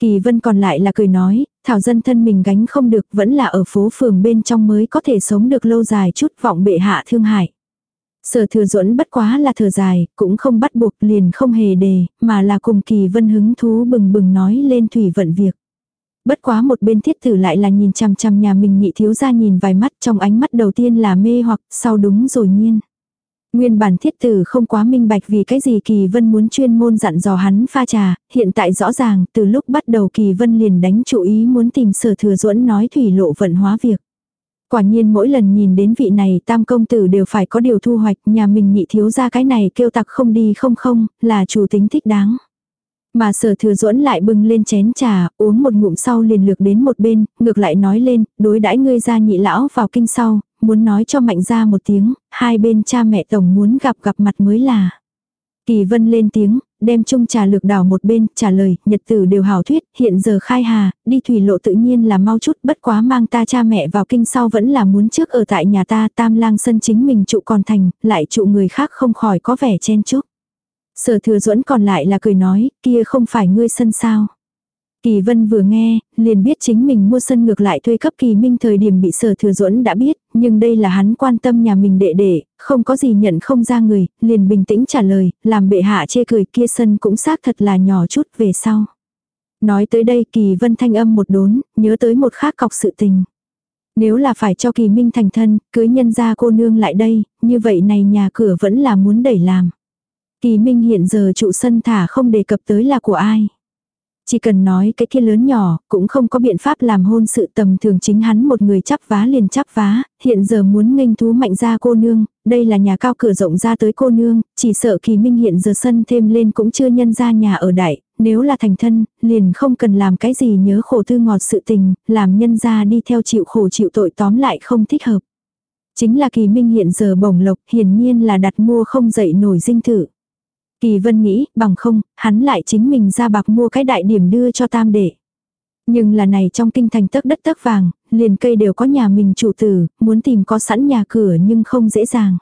Kỳ vân còn lại là cười nói, thảo dân thân mình gánh không được vẫn là ở phố phường bên trong mới có thể sống được lâu dài chút vọng bệ hạ thương hại. Sở thừa duẫn bất quá là thở dài, cũng không bắt buộc liền không hề đề, mà là cùng kỳ vân hứng thú bừng bừng nói lên thủy vận việc. Bất quá một bên thiết tử lại là nhìn chằm chằm nhà mình nhị thiếu ra nhìn vài mắt trong ánh mắt đầu tiên là mê hoặc sau đúng rồi nhiên. Nguyên bản thiết tử không quá minh bạch vì cái gì Kỳ Vân muốn chuyên môn dặn dò hắn pha trà, hiện tại rõ ràng từ lúc bắt đầu Kỳ Vân liền đánh chủ ý muốn tìm sở thừa duẫn nói thủy lộ vận hóa việc. Quả nhiên mỗi lần nhìn đến vị này tam công tử đều phải có điều thu hoạch nhà mình nhị thiếu ra cái này kêu tặc không đi không không là chủ tính thích đáng. Mà sở thừa duẫn lại bưng lên chén trà, uống một ngụm sau liền lược đến một bên, ngược lại nói lên, đối đãi ngươi ra nhị lão vào kinh sau, muốn nói cho mạnh ra một tiếng, hai bên cha mẹ tổng muốn gặp gặp mặt mới là. Kỳ vân lên tiếng, đem chung trà lược đảo một bên, trả lời, nhật tử đều hảo thuyết, hiện giờ khai hà, đi thủy lộ tự nhiên là mau chút, bất quá mang ta cha mẹ vào kinh sau vẫn là muốn trước ở tại nhà ta, tam lang sân chính mình trụ còn thành, lại trụ người khác không khỏi có vẻ chen chúc. Sở thừa duẫn còn lại là cười nói, kia không phải ngươi sân sao. Kỳ vân vừa nghe, liền biết chính mình mua sân ngược lại thuê cấp kỳ minh thời điểm bị sở thừa duẫn đã biết, nhưng đây là hắn quan tâm nhà mình đệ đệ, không có gì nhận không ra người, liền bình tĩnh trả lời, làm bệ hạ chê cười kia sân cũng xác thật là nhỏ chút về sau. Nói tới đây kỳ vân thanh âm một đốn, nhớ tới một khác cọc sự tình. Nếu là phải cho kỳ minh thành thân, cưới nhân gia cô nương lại đây, như vậy này nhà cửa vẫn là muốn đẩy làm. Kỳ Minh hiện giờ trụ sân thả không đề cập tới là của ai. Chỉ cần nói cái kia lớn nhỏ, cũng không có biện pháp làm hôn sự tầm thường chính hắn một người chắp vá liền chắp vá, hiện giờ muốn nghênh thú mạnh ra cô nương, đây là nhà cao cửa rộng ra tới cô nương, chỉ sợ kỳ minh hiện giờ sân thêm lên cũng chưa nhân ra nhà ở đại, nếu là thành thân, liền không cần làm cái gì nhớ khổ tư ngọt sự tình, làm nhân ra đi theo chịu khổ chịu tội tóm lại không thích hợp. Chính là kỳ minh hiện giờ bổng lộc hiển nhiên là đặt mua không dậy nổi dinh thự. Kỳ vân nghĩ, bằng không, hắn lại chính mình ra bạc mua cái đại điểm đưa cho tam đệ. Nhưng là này trong kinh thành tấc đất tấc vàng, liền cây đều có nhà mình chủ tử, muốn tìm có sẵn nhà cửa nhưng không dễ dàng.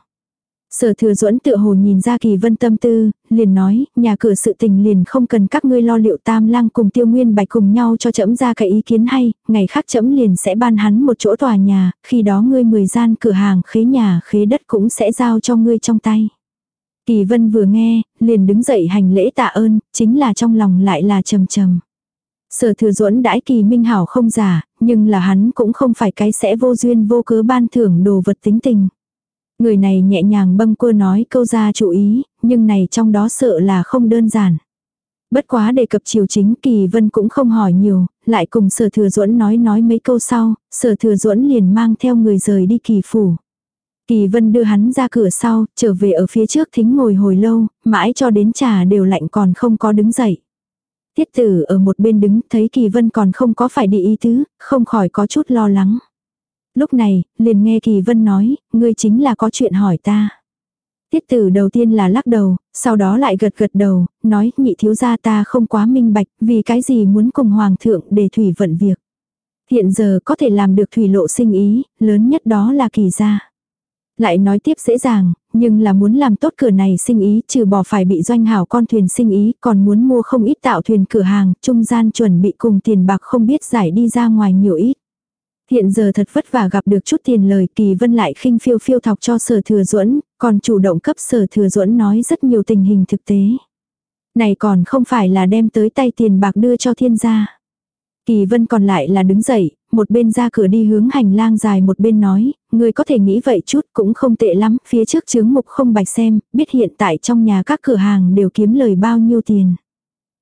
Sở thừa duẫn tựa hồ nhìn ra kỳ vân tâm tư, liền nói, nhà cửa sự tình liền không cần các ngươi lo liệu tam lang cùng tiêu nguyên bạch cùng nhau cho chấm ra cái ý kiến hay, ngày khác chấm liền sẽ ban hắn một chỗ tòa nhà, khi đó ngươi mười gian cửa hàng khế nhà khế đất cũng sẽ giao cho ngươi trong tay. Kỳ vân vừa nghe, liền đứng dậy hành lễ tạ ơn, chính là trong lòng lại là trầm trầm. Sở thừa duẫn đãi kỳ minh hảo không giả, nhưng là hắn cũng không phải cái sẽ vô duyên vô cớ ban thưởng đồ vật tính tình. Người này nhẹ nhàng bâng quơ nói câu ra chú ý, nhưng này trong đó sợ là không đơn giản. Bất quá đề cập chiều chính Kỳ Vân cũng không hỏi nhiều, lại cùng sở thừa duẫn nói nói mấy câu sau, sở thừa duẫn liền mang theo người rời đi kỳ phủ. Kỳ Vân đưa hắn ra cửa sau, trở về ở phía trước thính ngồi hồi lâu, mãi cho đến trà đều lạnh còn không có đứng dậy. Tiết tử ở một bên đứng thấy Kỳ Vân còn không có phải đi ý tứ, không khỏi có chút lo lắng. Lúc này, liền nghe Kỳ Vân nói, ngươi chính là có chuyện hỏi ta. Tiết tử đầu tiên là lắc đầu, sau đó lại gật gật đầu, nói nhị thiếu gia ta không quá minh bạch, vì cái gì muốn cùng hoàng thượng để thủy vận việc. Hiện giờ có thể làm được thủy lộ sinh ý, lớn nhất đó là kỳ gia. Lại nói tiếp dễ dàng, nhưng là muốn làm tốt cửa này sinh ý trừ bỏ phải bị doanh hảo con thuyền sinh ý còn muốn mua không ít tạo thuyền cửa hàng, trung gian chuẩn bị cùng tiền bạc không biết giải đi ra ngoài nhiều ít. Hiện giờ thật vất vả gặp được chút tiền lời kỳ vân lại khinh phiêu phiêu thọc cho sở thừa duẫn còn chủ động cấp sở thừa duẫn nói rất nhiều tình hình thực tế. Này còn không phải là đem tới tay tiền bạc đưa cho thiên gia. Kỳ vân còn lại là đứng dậy, một bên ra cửa đi hướng hành lang dài một bên nói, người có thể nghĩ vậy chút cũng không tệ lắm, phía trước chướng mục không bạch xem, biết hiện tại trong nhà các cửa hàng đều kiếm lời bao nhiêu tiền.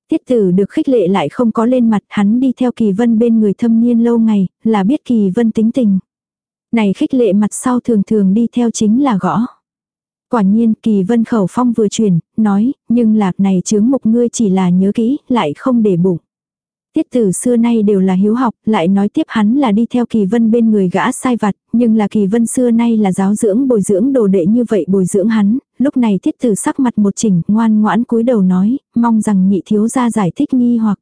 Tiết tử được khích lệ lại không có lên mặt hắn đi theo kỳ vân bên người thâm niên lâu ngày, là biết kỳ vân tính tình. Này khích lệ mặt sau thường thường đi theo chính là gõ. Quả nhiên kỳ vân khẩu phong vừa chuyển, nói, nhưng lạc này chướng mục ngươi chỉ là nhớ kỹ, lại không để bụng. Tiết tử xưa nay đều là hiếu học, lại nói tiếp hắn là đi theo kỳ vân bên người gã sai vặt, nhưng là kỳ vân xưa nay là giáo dưỡng bồi dưỡng đồ đệ như vậy bồi dưỡng hắn, lúc này tiết tử sắc mặt một chỉnh, ngoan ngoãn cúi đầu nói, mong rằng nhị thiếu gia giải thích nghi hoặc.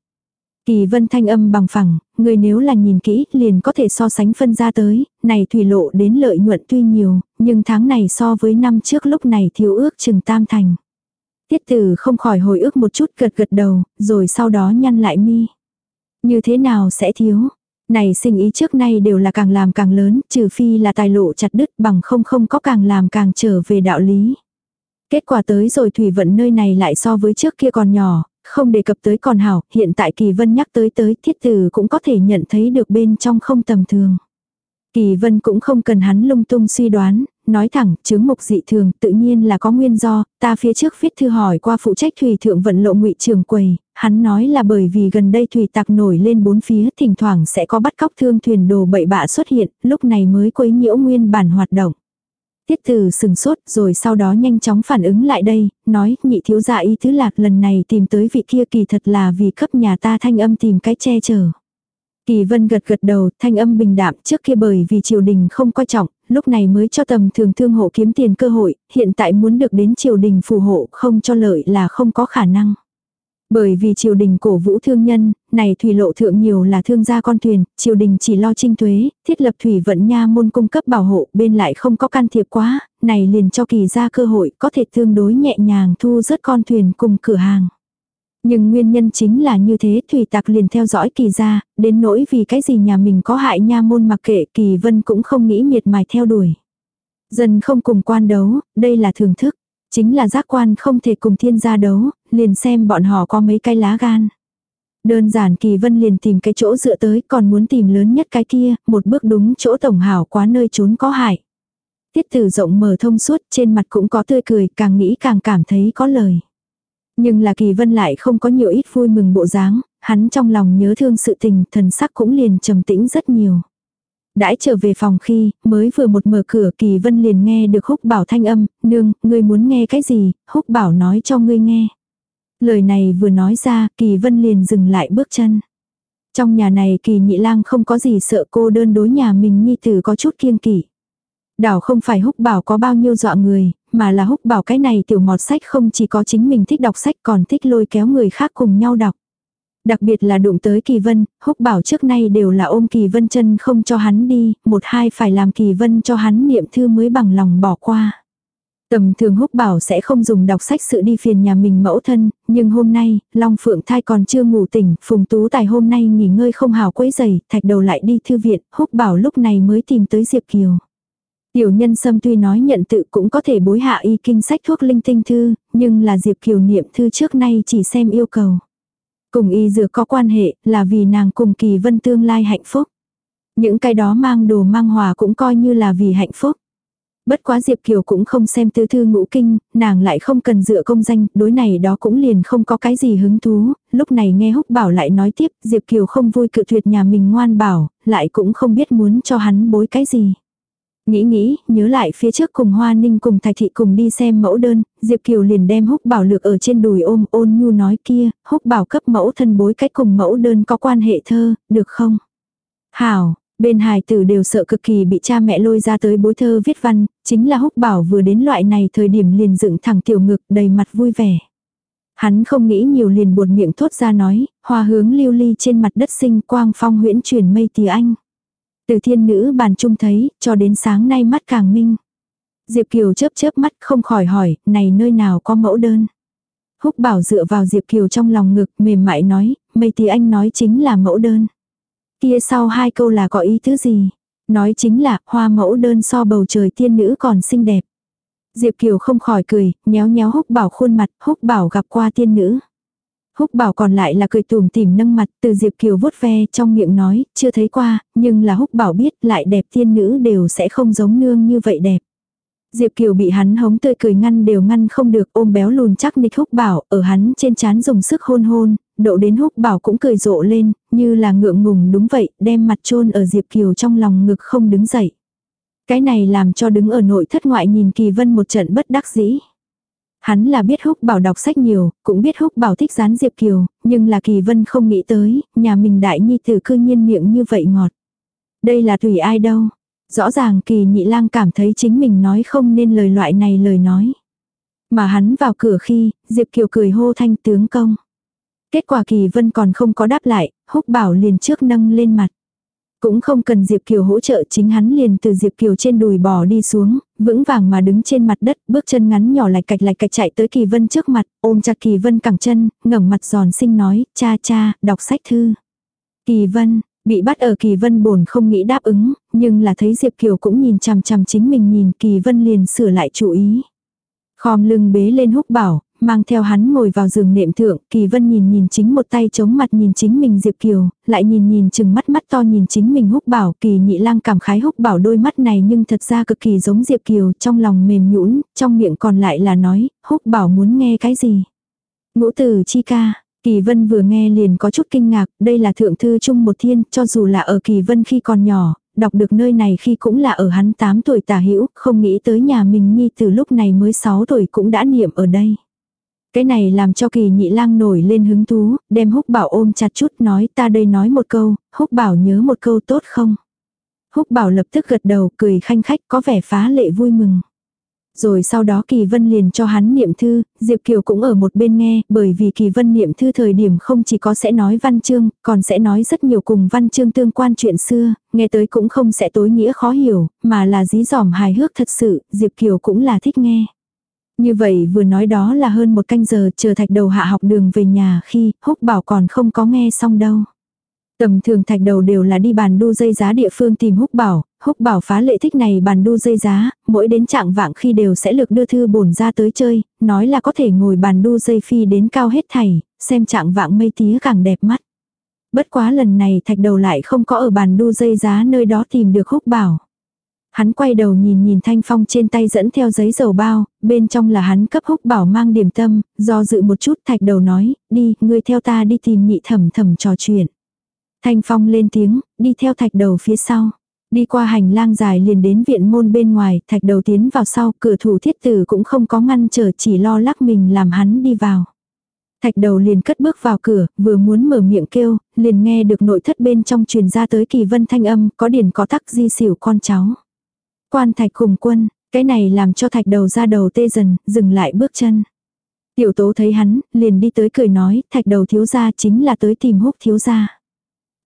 Kỳ vân thanh âm bằng phẳng, người nếu là nhìn kỹ liền có thể so sánh phân ra tới, này thủy lộ đến lợi nhuận tuy nhiều, nhưng tháng này so với năm trước lúc này thiếu ước chừng tam thành. Tiết tử không khỏi hồi ức một chút gật gật đầu, rồi sau đó nhăn lại mi. Như thế nào sẽ thiếu? Này sinh ý trước nay đều là càng làm càng lớn, trừ phi là tài lộ chặt đứt bằng không không có càng làm càng trở về đạo lý. Kết quả tới rồi thủy vận nơi này lại so với trước kia còn nhỏ, không đề cập tới còn hảo, hiện tại kỳ vân nhắc tới tới thiết tử cũng có thể nhận thấy được bên trong không tầm thường. Kỳ vân cũng không cần hắn lung tung suy đoán, nói thẳng, chứng mục dị thường tự nhiên là có nguyên do, ta phía trước viết thư hỏi qua phụ trách thủy thượng vận lộ ngụy trường quầy, hắn nói là bởi vì gần đây thủy tặc nổi lên bốn phía thỉnh thoảng sẽ có bắt cóc thương thuyền đồ bậy bạ xuất hiện, lúc này mới quấy nhiễu nguyên bản hoạt động. Tiết tử sừng sốt rồi sau đó nhanh chóng phản ứng lại đây, nói nhị thiếu gia ý thứ lạc lần này tìm tới vị kia kỳ thật là vì cấp nhà ta thanh âm tìm cái che chở. Kỳ vân gật gật đầu, thanh âm bình đạm trước kia bởi vì triều đình không coi trọng, lúc này mới cho tầm thường thương hộ kiếm tiền cơ hội, hiện tại muốn được đến triều đình phù hộ không cho lợi là không có khả năng. Bởi vì triều đình cổ vũ thương nhân, này thủy lộ thượng nhiều là thương gia con thuyền, triều đình chỉ lo trinh thuế, thiết lập thủy vận nha môn cung cấp bảo hộ, bên lại không có can thiệp quá, này liền cho kỳ ra cơ hội có thể tương đối nhẹ nhàng thu rớt con thuyền cùng cửa hàng. Nhưng nguyên nhân chính là như thế thủy tặc liền theo dõi kỳ ra, đến nỗi vì cái gì nhà mình có hại nha môn mặc kệ kỳ vân cũng không nghĩ miệt mài theo đuổi. Dân không cùng quan đấu, đây là thường thức. Chính là giác quan không thể cùng thiên gia đấu, liền xem bọn họ có mấy cái lá gan. Đơn giản kỳ vân liền tìm cái chỗ dựa tới còn muốn tìm lớn nhất cái kia, một bước đúng chỗ tổng hảo quá nơi trốn có hại. Tiết tử rộng mở thông suốt trên mặt cũng có tươi cười càng nghĩ càng cảm thấy có lời. Nhưng là kỳ vân lại không có nhiều ít vui mừng bộ dáng, hắn trong lòng nhớ thương sự tình thần sắc cũng liền trầm tĩnh rất nhiều. Đãi trở về phòng khi, mới vừa một mở cửa kỳ vân liền nghe được húc bảo thanh âm, nương, ngươi muốn nghe cái gì, húc bảo nói cho ngươi nghe. Lời này vừa nói ra, kỳ vân liền dừng lại bước chân. Trong nhà này kỳ nhị lang không có gì sợ cô đơn đối nhà mình nhi tử có chút kiêng kỵ. Đảo không phải húc bảo có bao nhiêu dọa người, mà là húc bảo cái này tiểu mọt sách không chỉ có chính mình thích đọc sách còn thích lôi kéo người khác cùng nhau đọc. Đặc biệt là đụng tới kỳ vân, húc bảo trước nay đều là ôm kỳ vân chân không cho hắn đi, một hai phải làm kỳ vân cho hắn niệm thư mới bằng lòng bỏ qua. Tầm thường húc bảo sẽ không dùng đọc sách sự đi phiền nhà mình mẫu thân, nhưng hôm nay, Long Phượng thai còn chưa ngủ tỉnh, Phùng Tú Tài hôm nay nghỉ ngơi không hào quấy giày, thạch đầu lại đi thư viện, húc bảo lúc này mới tìm tới Diệp Kiều. Tiểu nhân sâm tuy nói nhận tự cũng có thể bối hạ y kinh sách thuốc linh tinh thư, nhưng là Diệp Kiều niệm thư trước nay chỉ xem yêu cầu. Cùng y dược có quan hệ là vì nàng cùng kỳ vân tương lai hạnh phúc. Những cái đó mang đồ mang hòa cũng coi như là vì hạnh phúc. Bất quá Diệp Kiều cũng không xem tứ thư ngũ kinh, nàng lại không cần dựa công danh, đối này đó cũng liền không có cái gì hứng thú, lúc này nghe húc bảo lại nói tiếp, Diệp Kiều không vui cự tuyệt nhà mình ngoan bảo, lại cũng không biết muốn cho hắn bối cái gì. Nghĩ nghĩ, nhớ lại phía trước cùng Hoa Ninh cùng Thạch Thị cùng đi xem mẫu đơn, Diệp Kiều liền đem húc bảo lược ở trên đùi ôm ôn nhu nói kia, húc bảo cấp mẫu thân bối cách cùng mẫu đơn có quan hệ thơ, được không? Hảo, bên hài tử đều sợ cực kỳ bị cha mẹ lôi ra tới bối thơ viết văn, chính là húc bảo vừa đến loại này thời điểm liền dựng thẳng tiểu ngực đầy mặt vui vẻ. Hắn không nghĩ nhiều liền buột miệng thốt ra nói, hoa hướng lưu ly trên mặt đất sinh quang phong huyễn truyền mây tía anh. Từ thiên nữ bàn trung thấy, cho đến sáng nay mắt càng minh. Diệp Kiều chớp chớp mắt không khỏi hỏi, này nơi nào có mẫu đơn. Húc bảo dựa vào Diệp Kiều trong lòng ngực mềm mại nói, mây tì anh nói chính là mẫu đơn. Kia sau hai câu là có ý thứ gì? Nói chính là hoa mẫu đơn so bầu trời thiên nữ còn xinh đẹp. Diệp Kiều không khỏi cười, nhéo nhéo húc bảo khuôn mặt, húc bảo gặp qua tiên nữ. Húc bảo còn lại là cười tùm tìm nâng mặt từ Diệp Kiều vuốt ve trong miệng nói, chưa thấy qua, nhưng là húc bảo biết lại đẹp tiên nữ đều sẽ không giống nương như vậy đẹp. Diệp Kiều bị hắn hống tươi cười ngăn đều ngăn không được ôm béo lùn chắc nịch húc bảo ở hắn trên chán dùng sức hôn hôn, độ đến húc bảo cũng cười rộ lên, như là ngượng ngùng đúng vậy, đem mặt chôn ở Diệp Kiều trong lòng ngực không đứng dậy. Cái này làm cho đứng ở nội thất ngoại nhìn Kỳ Vân một trận bất đắc dĩ. Hắn là biết húc bảo đọc sách nhiều, cũng biết húc bảo thích dán Diệp Kiều, nhưng là Kỳ Vân không nghĩ tới, nhà mình đại nhi tử cư nhiên miệng như vậy ngọt. Đây là tùy ai đâu. Rõ ràng Kỳ nhị lang cảm thấy chính mình nói không nên lời loại này lời nói. Mà hắn vào cửa khi, Diệp Kiều cười hô thanh tướng công. Kết quả Kỳ Vân còn không có đáp lại, húc bảo liền trước nâng lên mặt. Cũng không cần Diệp Kiều hỗ trợ chính hắn liền từ Diệp Kiều trên đùi bò đi xuống, vững vàng mà đứng trên mặt đất, bước chân ngắn nhỏ lạch cạch lạch cạch chạy tới Kỳ Vân trước mặt, ôm chặt Kỳ Vân cẳng chân, ngẩng mặt giòn xinh nói, cha cha, đọc sách thư. Kỳ Vân, bị bắt ở Kỳ Vân bổn không nghĩ đáp ứng, nhưng là thấy Diệp Kiều cũng nhìn chằm chằm chính mình nhìn Kỳ Vân liền sửa lại chủ ý. Khom lưng bế lên húc bảo, mang theo hắn ngồi vào giường nệm thượng, Kỳ Vân nhìn nhìn chính một tay chống mặt nhìn chính mình Diệp Kiều, lại nhìn nhìn chừng mắt mắt to nhìn chính mình húc bảo, Kỳ nhị lang cảm khái húc bảo đôi mắt này nhưng thật ra cực kỳ giống Diệp Kiều, trong lòng mềm nhũn, trong miệng còn lại là nói, húc bảo muốn nghe cái gì. Ngũ tử chi ca, Kỳ Vân vừa nghe liền có chút kinh ngạc, đây là thượng thư chung một thiên, cho dù là ở Kỳ Vân khi còn nhỏ, đọc được nơi này khi cũng là ở hắn 8 tuổi tả hữu, không nghĩ tới nhà mình nhi từ lúc này mới 6 tuổi cũng đã niệm ở đây. Cái này làm cho kỳ nhị lang nổi lên hứng thú, đem húc bảo ôm chặt chút nói ta đây nói một câu, húc bảo nhớ một câu tốt không? Húc bảo lập tức gật đầu cười khanh khách có vẻ phá lệ vui mừng. Rồi sau đó Kỳ Vân liền cho hắn niệm thư, Diệp Kiều cũng ở một bên nghe, bởi vì Kỳ Vân niệm thư thời điểm không chỉ có sẽ nói văn chương, còn sẽ nói rất nhiều cùng văn chương tương quan chuyện xưa, nghe tới cũng không sẽ tối nghĩa khó hiểu, mà là dí dỏm hài hước thật sự, Diệp Kiều cũng là thích nghe. Như vậy vừa nói đó là hơn một canh giờ chờ thạch đầu hạ học đường về nhà khi húc bảo còn không có nghe xong đâu. Tầm thường thạch đầu đều là đi bàn đu dây giá địa phương tìm húc bảo, húc bảo phá lệ thích này bàn đu dây giá, mỗi đến trạng vạng khi đều sẽ lược đưa thư bổn ra tới chơi, nói là có thể ngồi bàn đu dây phi đến cao hết thảy, xem trạng vạng mây tía càng đẹp mắt. Bất quá lần này thạch đầu lại không có ở bàn đu dây giá nơi đó tìm được húc bảo. Hắn quay đầu nhìn nhìn Thanh Phong trên tay dẫn theo giấy dầu bao, bên trong là hắn cấp húc bảo mang điểm tâm, do dự một chút thạch đầu nói, đi, ngươi theo ta đi tìm nhị thẩm thẩm trò chuyện. Thanh Phong lên tiếng, đi theo thạch đầu phía sau. Đi qua hành lang dài liền đến viện môn bên ngoài, thạch đầu tiến vào sau, cửa thủ thiết tử cũng không có ngăn trở chỉ lo lắc mình làm hắn đi vào. Thạch đầu liền cất bước vào cửa, vừa muốn mở miệng kêu, liền nghe được nội thất bên trong truyền ra tới kỳ vân thanh âm, có điển có tắc di xỉu con cháu. Quan thạch cùng quân, cái này làm cho thạch đầu ra đầu tê dần, dừng lại bước chân. Tiểu tố thấy hắn, liền đi tới cười nói, thạch đầu thiếu gia chính là tới tìm húc thiếu gia.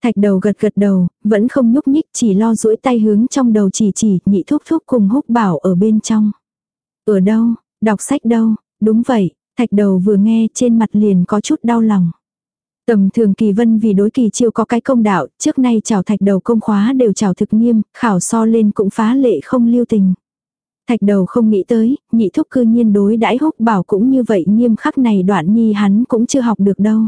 Thạch đầu gật gật đầu, vẫn không nhúc nhích chỉ lo duỗi tay hướng trong đầu chỉ chỉ nhị thúc thúc cùng húc bảo ở bên trong. Ở đâu, đọc sách đâu, đúng vậy, thạch đầu vừa nghe trên mặt liền có chút đau lòng. Tầm thường kỳ vân vì đối kỳ chiêu có cái công đạo, trước nay chào thạch đầu công khóa đều chào thực nghiêm, khảo so lên cũng phá lệ không lưu tình. Thạch đầu không nghĩ tới, nhị thúc cư nhiên đối đãi húc bảo cũng như vậy nghiêm khắc này đoạn nhi hắn cũng chưa học được đâu.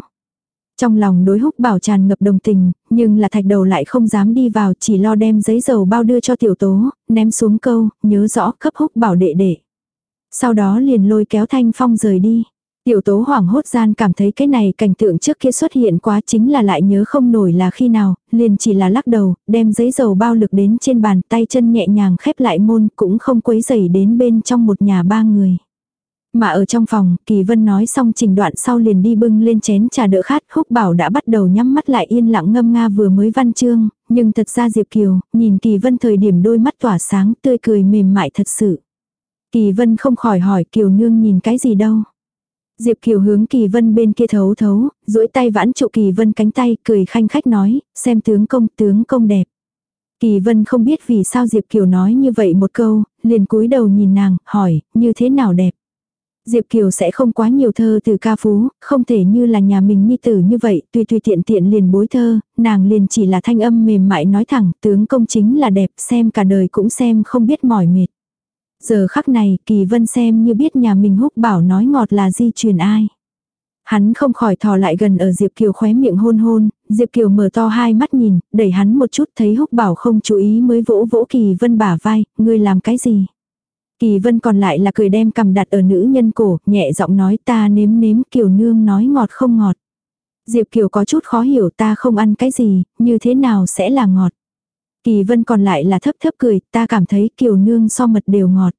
Trong lòng đối húc bảo tràn ngập đồng tình, nhưng là thạch đầu lại không dám đi vào chỉ lo đem giấy dầu bao đưa cho tiểu tố, ném xuống câu, nhớ rõ cấp húc bảo đệ đệ. Sau đó liền lôi kéo thanh phong rời đi. Tiểu tố hoảng hốt gian cảm thấy cái này cảnh tượng trước kia xuất hiện quá chính là lại nhớ không nổi là khi nào, liền chỉ là lắc đầu, đem giấy dầu bao lực đến trên bàn tay chân nhẹ nhàng khép lại môn cũng không quấy rầy đến bên trong một nhà ba người. Mà ở trong phòng, Kỳ Vân nói xong trình đoạn sau liền đi bưng lên chén trà đỡ khát, húc bảo đã bắt đầu nhắm mắt lại yên lặng ngâm nga vừa mới văn chương, nhưng thật ra Diệp Kiều, nhìn Kỳ Vân thời điểm đôi mắt tỏa sáng, tươi cười mềm mại thật sự. Kỳ Vân không khỏi hỏi Kiều Nương nhìn cái gì đâu. Diệp Kiều hướng Kỳ Vân bên kia thấu thấu, duỗi tay vãn trụ Kỳ Vân cánh tay, cười khanh khách nói, xem tướng công, tướng công đẹp. Kỳ Vân không biết vì sao Diệp Kiều nói như vậy một câu, liền cúi đầu nhìn nàng, hỏi, như thế nào đẹp. Diệp Kiều sẽ không quá nhiều thơ từ ca phú, không thể như là nhà mình nhi tử như vậy, tùy tùy tiện tiện liền bối thơ, nàng liền chỉ là thanh âm mềm mại nói thẳng, tướng công chính là đẹp, xem cả đời cũng xem không biết mỏi mệt. Giờ khắc này, Kỳ Vân xem như biết nhà mình húc bảo nói ngọt là di truyền ai. Hắn không khỏi thò lại gần ở Diệp Kiều khóe miệng hôn hôn, Diệp Kiều mở to hai mắt nhìn, đẩy hắn một chút thấy húc bảo không chú ý mới vỗ vỗ Kỳ Vân bả vai, ngươi làm cái gì? Kỳ Vân còn lại là cười đem cầm đặt ở nữ nhân cổ, nhẹ giọng nói ta nếm nếm Kiều nương nói ngọt không ngọt. Diệp Kiều có chút khó hiểu ta không ăn cái gì, như thế nào sẽ là ngọt. Kỳ Vân còn lại là thấp thấp cười, ta cảm thấy Kiều nương so mật đều ngọt.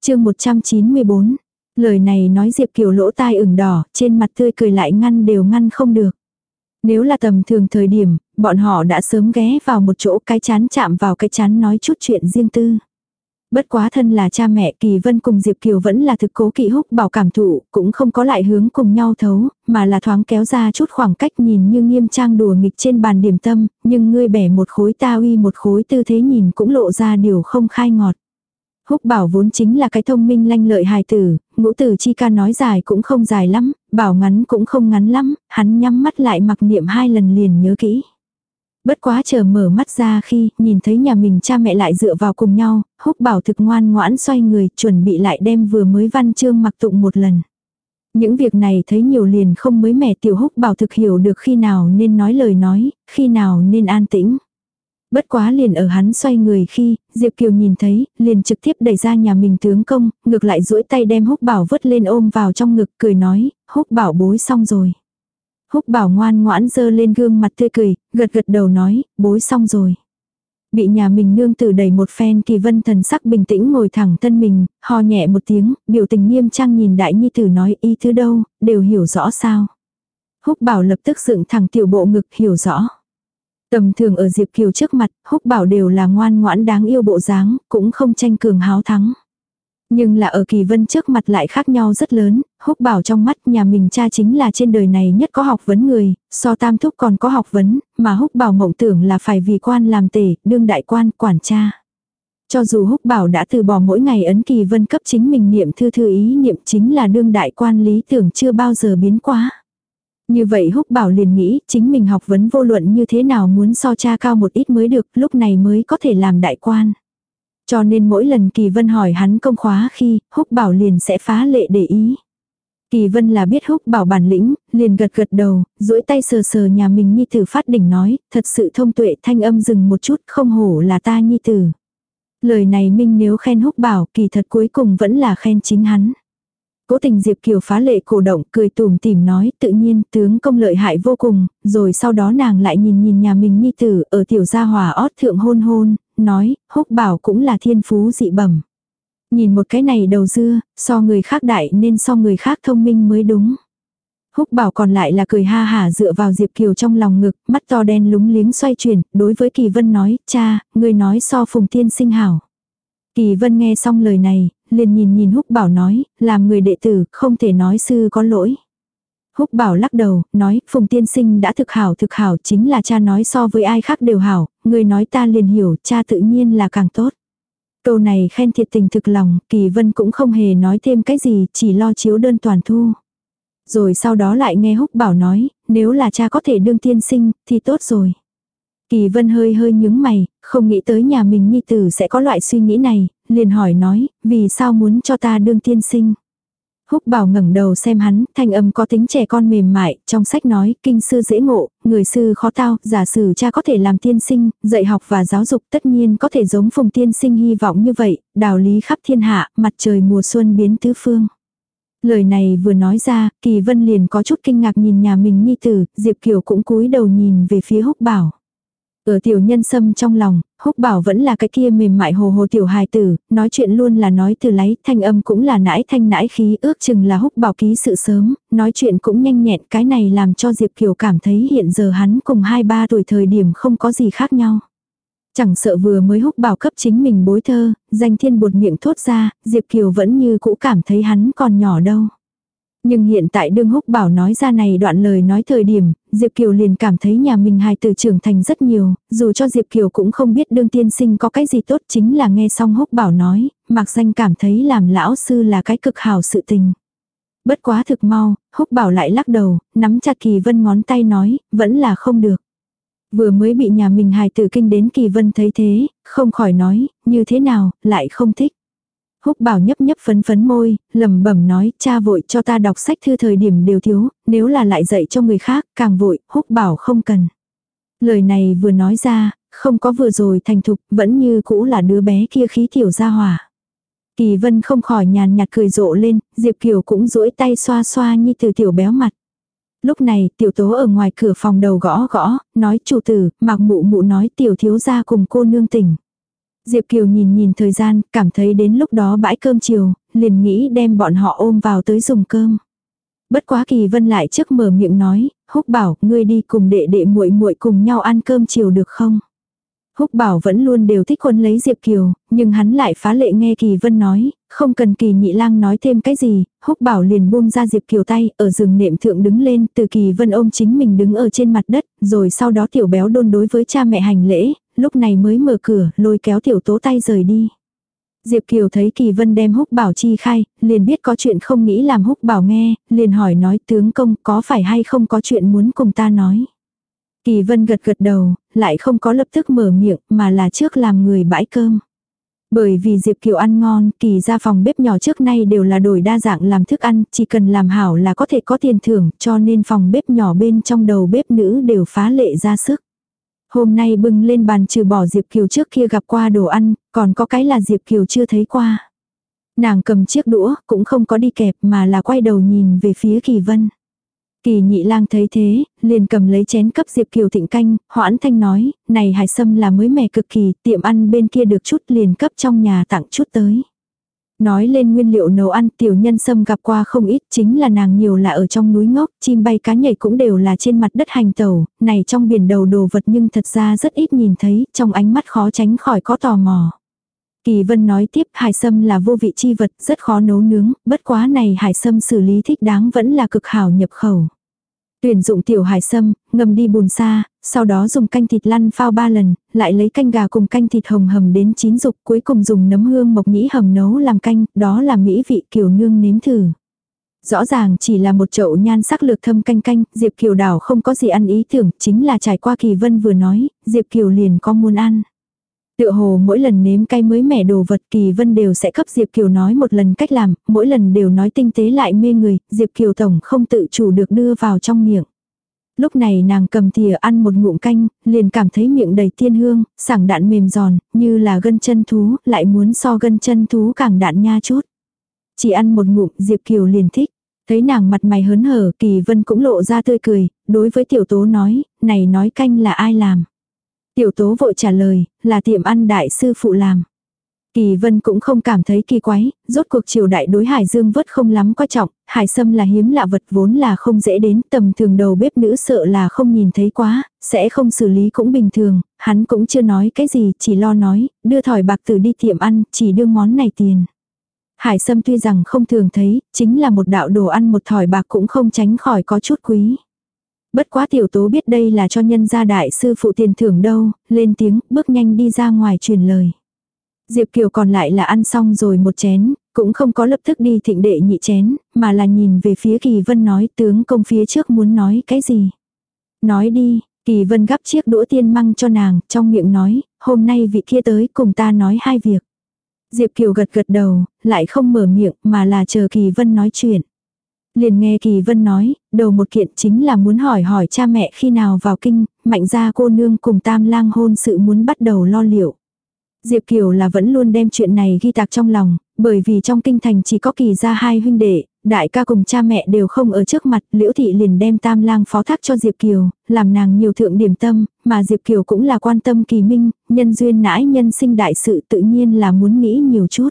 chương 194, lời này nói Diệp Kiều lỗ tai ửng đỏ, trên mặt tươi cười lại ngăn đều ngăn không được. Nếu là tầm thường thời điểm, bọn họ đã sớm ghé vào một chỗ cái chán chạm vào cái chán nói chút chuyện riêng tư. Bất quá thân là cha mẹ Kỳ Vân cùng Diệp Kiều vẫn là thực cố kỵ húc bảo cảm thụ, cũng không có lại hướng cùng nhau thấu, mà là thoáng kéo ra chút khoảng cách nhìn như nghiêm trang đùa nghịch trên bàn điểm tâm, nhưng ngươi bẻ một khối ta uy một khối tư thế nhìn cũng lộ ra điều không khai ngọt. Húc bảo vốn chính là cái thông minh lanh lợi hài tử, ngũ tử chi ca nói dài cũng không dài lắm, bảo ngắn cũng không ngắn lắm, hắn nhắm mắt lại mặc niệm hai lần liền nhớ kỹ. Bất quá chờ mở mắt ra khi nhìn thấy nhà mình cha mẹ lại dựa vào cùng nhau, húc bảo thực ngoan ngoãn xoay người chuẩn bị lại đem vừa mới văn chương mặc tụng một lần. Những việc này thấy nhiều liền không mới mẻ tiểu húc bảo thực hiểu được khi nào nên nói lời nói, khi nào nên an tĩnh. Bất quá liền ở hắn xoay người khi, Diệp Kiều nhìn thấy, liền trực tiếp đẩy ra nhà mình tướng công, ngược lại duỗi tay đem húc bảo vứt lên ôm vào trong ngực, cười nói, húc bảo bối xong rồi. Húc bảo ngoan ngoãn dơ lên gương mặt tươi cười, gật gật đầu nói, bối xong rồi. Bị nhà mình nương tử đẩy một phen kỳ vân thần sắc bình tĩnh ngồi thẳng thân mình, ho nhẹ một tiếng, biểu tình nghiêm trang nhìn đại nhi tử nói y thứ đâu, đều hiểu rõ sao. Húc bảo lập tức dựng thẳng tiểu bộ ngực hiểu rõ. Tầm thường ở Diệp Kiều trước mặt, húc bảo đều là ngoan ngoãn đáng yêu bộ dáng, cũng không tranh cường háo thắng. Nhưng là ở kỳ vân trước mặt lại khác nhau rất lớn, húc bảo trong mắt nhà mình cha chính là trên đời này nhất có học vấn người, so tam thúc còn có học vấn, mà húc bảo mộng tưởng là phải vì quan làm tể, đương đại quan, quản cha. Cho dù húc bảo đã từ bỏ mỗi ngày ấn kỳ vân cấp chính mình niệm thư thư ý niệm chính là đương đại quan lý tưởng chưa bao giờ biến quá. Như vậy húc bảo liền nghĩ chính mình học vấn vô luận như thế nào muốn so cha cao một ít mới được lúc này mới có thể làm đại quan. Cho nên mỗi lần Kỳ Vân hỏi hắn công khóa khi, Húc Bảo liền sẽ phá lệ để ý. Kỳ Vân là biết Húc Bảo bản lĩnh, liền gật gật đầu, duỗi tay sờ sờ nhà mình nhi tử phát đỉnh nói, thật sự thông tuệ thanh âm dừng một chút, không hổ là ta nhi tử. Lời này minh nếu khen Húc Bảo, kỳ thật cuối cùng vẫn là khen chính hắn. Cố tình Diệp Kiều phá lệ cổ động, cười tùm tìm nói, tự nhiên, tướng công lợi hại vô cùng, rồi sau đó nàng lại nhìn nhìn nhà mình nhi tử, ở tiểu gia hòa ót thượng hôn hôn, nói, húc bảo cũng là thiên phú dị bẩm. Nhìn một cái này đầu dưa, so người khác đại nên so người khác thông minh mới đúng. Húc bảo còn lại là cười ha hả dựa vào Diệp Kiều trong lòng ngực, mắt to đen lúng liếng xoay chuyển, đối với Kỳ Vân nói, cha, người nói so phùng tiên sinh hảo. Kỳ Vân nghe xong lời này, liền nhìn nhìn Húc bảo nói, làm người đệ tử, không thể nói sư có lỗi. Húc bảo lắc đầu, nói, Phùng tiên sinh đã thực hảo thực hảo chính là cha nói so với ai khác đều hảo, người nói ta liền hiểu, cha tự nhiên là càng tốt. Câu này khen thiệt tình thực lòng, Kỳ Vân cũng không hề nói thêm cái gì, chỉ lo chiếu đơn toàn thu. Rồi sau đó lại nghe Húc bảo nói, nếu là cha có thể đương tiên sinh, thì tốt rồi. Kỳ Vân hơi hơi nhướng mày, không nghĩ tới nhà mình nhi tử sẽ có loại suy nghĩ này, liền hỏi nói, vì sao muốn cho ta đương tiên sinh. Húc bảo ngẩng đầu xem hắn, thanh âm có tính trẻ con mềm mại, trong sách nói, kinh sư dễ ngộ, người sư khó tao, giả sử cha có thể làm tiên sinh, dạy học và giáo dục tất nhiên có thể giống phùng tiên sinh hy vọng như vậy, Đạo lý khắp thiên hạ, mặt trời mùa xuân biến tứ phương. Lời này vừa nói ra, Kỳ Vân liền có chút kinh ngạc nhìn nhà mình nhi tử, Diệp Kiều cũng cúi đầu nhìn về phía húc bảo. Ở tiểu nhân sâm trong lòng, húc bảo vẫn là cái kia mềm mại hồ hồ tiểu hài tử, nói chuyện luôn là nói từ lấy, thanh âm cũng là nãi thanh nãi khí, ước chừng là húc bảo ký sự sớm, nói chuyện cũng nhanh nhẹn, cái này làm cho Diệp Kiều cảm thấy hiện giờ hắn cùng hai ba tuổi thời điểm không có gì khác nhau. Chẳng sợ vừa mới húc bảo cấp chính mình bối thơ, danh thiên buột miệng thốt ra, Diệp Kiều vẫn như cũ cảm thấy hắn còn nhỏ đâu. Nhưng hiện tại đương húc bảo nói ra này đoạn lời nói thời điểm, Diệp Kiều liền cảm thấy nhà mình hài tử trưởng thành rất nhiều, dù cho Diệp Kiều cũng không biết đương tiên sinh có cái gì tốt chính là nghe xong húc bảo nói, mặc danh cảm thấy làm lão sư là cái cực hảo sự tình. Bất quá thực mau, húc bảo lại lắc đầu, nắm chặt kỳ vân ngón tay nói, vẫn là không được. Vừa mới bị nhà mình hài tử kinh đến kỳ vân thấy thế, không khỏi nói, như thế nào, lại không thích. Húc bảo nhấp nhấp phấn phấn môi, lẩm bẩm nói, cha vội cho ta đọc sách thư thời điểm đều thiếu, nếu là lại dạy cho người khác, càng vội, húc bảo không cần. Lời này vừa nói ra, không có vừa rồi thành thục, vẫn như cũ là đứa bé kia khí tiểu ra hỏa. Kỳ vân không khỏi nhàn nhạt cười rộ lên, Diệp Kiều cũng duỗi tay xoa xoa như từ tiểu béo mặt. Lúc này, tiểu tố ở ngoài cửa phòng đầu gõ gõ, nói chủ tử, mặc mụ mụ nói tiểu thiếu gia cùng cô nương tỉnh. Diệp Kiều nhìn nhìn thời gian, cảm thấy đến lúc đó bãi cơm chiều, liền nghĩ đem bọn họ ôm vào tới dùng cơm. Bất quá Kỳ Vân lại trước mở miệng nói, Húc bảo, ngươi đi cùng đệ đệ muội muội cùng nhau ăn cơm chiều được không? Húc bảo vẫn luôn đều thích quân lấy Diệp Kiều, nhưng hắn lại phá lệ nghe Kỳ Vân nói, không cần Kỳ Nhị Lang nói thêm cái gì, Húc bảo liền buông ra Diệp Kiều tay, ở giường nệm thượng đứng lên, từ Kỳ Vân ôm chính mình đứng ở trên mặt đất, rồi sau đó tiểu béo đôn đối với cha mẹ hành lễ, lúc này mới mở cửa, lôi kéo tiểu tố tay rời đi. Diệp Kiều thấy Kỳ Vân đem húc bảo chi khai, liền biết có chuyện không nghĩ làm húc bảo nghe, liền hỏi nói tướng công có phải hay không có chuyện muốn cùng ta nói. Kỳ Vân gật gật đầu, lại không có lập tức mở miệng mà là trước làm người bãi cơm. Bởi vì Diệp Kiều ăn ngon, kỳ ra phòng bếp nhỏ trước nay đều là đổi đa dạng làm thức ăn, chỉ cần làm hảo là có thể có tiền thưởng, cho nên phòng bếp nhỏ bên trong đầu bếp nữ đều phá lệ ra sức. Hôm nay bưng lên bàn trừ bỏ Diệp Kiều trước kia gặp qua đồ ăn, còn có cái là Diệp Kiều chưa thấy qua. Nàng cầm chiếc đũa, cũng không có đi kẹp mà là quay đầu nhìn về phía Kỳ Vân. Kỳ nhị lang thấy thế, liền cầm lấy chén cấp Diệp Kiều thịnh canh, hoãn thanh nói, này hải sâm là mới mẻ cực kỳ, tiệm ăn bên kia được chút liền cấp trong nhà tặng chút tới. Nói lên nguyên liệu nấu ăn tiểu nhân sâm gặp qua không ít chính là nàng nhiều là ở trong núi ngốc, chim bay cá nhảy cũng đều là trên mặt đất hành tẩu, này trong biển đầu đồ vật nhưng thật ra rất ít nhìn thấy, trong ánh mắt khó tránh khỏi có tò mò. Kỳ vân nói tiếp hải sâm là vô vị chi vật, rất khó nấu nướng, bất quá này hải sâm xử lý thích đáng vẫn là cực hảo nhập khẩu. Tuyển dụng tiểu hải sâm, ngâm đi bùn xa, sau đó dùng canh thịt lăn phao ba lần, lại lấy canh gà cùng canh thịt hồng hầm đến chín dục, cuối cùng dùng nấm hương mộc nhĩ hầm nấu làm canh, đó là mỹ vị kiều nương nếm thử. Rõ ràng chỉ là một chậu nhan sắc lược thâm canh canh, Diệp Kiều đảo không có gì ăn ý tưởng, chính là trải qua kỳ vân vừa nói, Diệp Kiều liền có muốn ăn. Tựa hồ mỗi lần nếm cay mới mẻ đồ vật Kỳ Vân đều sẽ cấp Diệp Kiều nói một lần cách làm, mỗi lần đều nói tinh tế lại mê người, Diệp Kiều Tổng không tự chủ được đưa vào trong miệng. Lúc này nàng cầm thìa ăn một ngụm canh, liền cảm thấy miệng đầy tiên hương, sảng đạn mềm giòn, như là gân chân thú, lại muốn so gân chân thú càng đạn nha chút. Chỉ ăn một ngụm Diệp Kiều liền thích. Thấy nàng mặt mày hớn hở, Kỳ Vân cũng lộ ra tươi cười, đối với tiểu tố nói, này nói canh là ai làm. Tiểu tố vội trả lời, là tiệm ăn đại sư phụ làm. Kỳ vân cũng không cảm thấy kỳ quái, rốt cuộc triều đại đối hải dương vớt không lắm quan trọng, hải sâm là hiếm lạ vật vốn là không dễ đến, tầm thường đầu bếp nữ sợ là không nhìn thấy quá, sẽ không xử lý cũng bình thường, hắn cũng chưa nói cái gì, chỉ lo nói, đưa thỏi bạc từ đi tiệm ăn, chỉ đưa món này tiền. Hải sâm tuy rằng không thường thấy, chính là một đạo đồ ăn một thỏi bạc cũng không tránh khỏi có chút quý. Bất quá tiểu tố biết đây là cho nhân gia đại sư phụ tiền thưởng đâu, lên tiếng, bước nhanh đi ra ngoài truyền lời. Diệp Kiều còn lại là ăn xong rồi một chén, cũng không có lập tức đi thịnh đệ nhị chén, mà là nhìn về phía Kỳ Vân nói tướng công phía trước muốn nói cái gì. Nói đi, Kỳ Vân gắp chiếc đũa tiên măng cho nàng, trong miệng nói, hôm nay vị kia tới cùng ta nói hai việc. Diệp Kiều gật gật đầu, lại không mở miệng mà là chờ Kỳ Vân nói chuyện. Liền nghe Kỳ Vân nói, đầu một kiện chính là muốn hỏi hỏi cha mẹ khi nào vào kinh, mạnh ra cô nương cùng tam lang hôn sự muốn bắt đầu lo liệu. Diệp Kiều là vẫn luôn đem chuyện này ghi tạc trong lòng, bởi vì trong kinh thành chỉ có kỳ ra hai huynh đệ, đại ca cùng cha mẹ đều không ở trước mặt, liễu thị liền đem tam lang phó thác cho Diệp Kiều, làm nàng nhiều thượng điểm tâm, mà Diệp Kiều cũng là quan tâm kỳ minh, nhân duyên nãi nhân sinh đại sự tự nhiên là muốn nghĩ nhiều chút.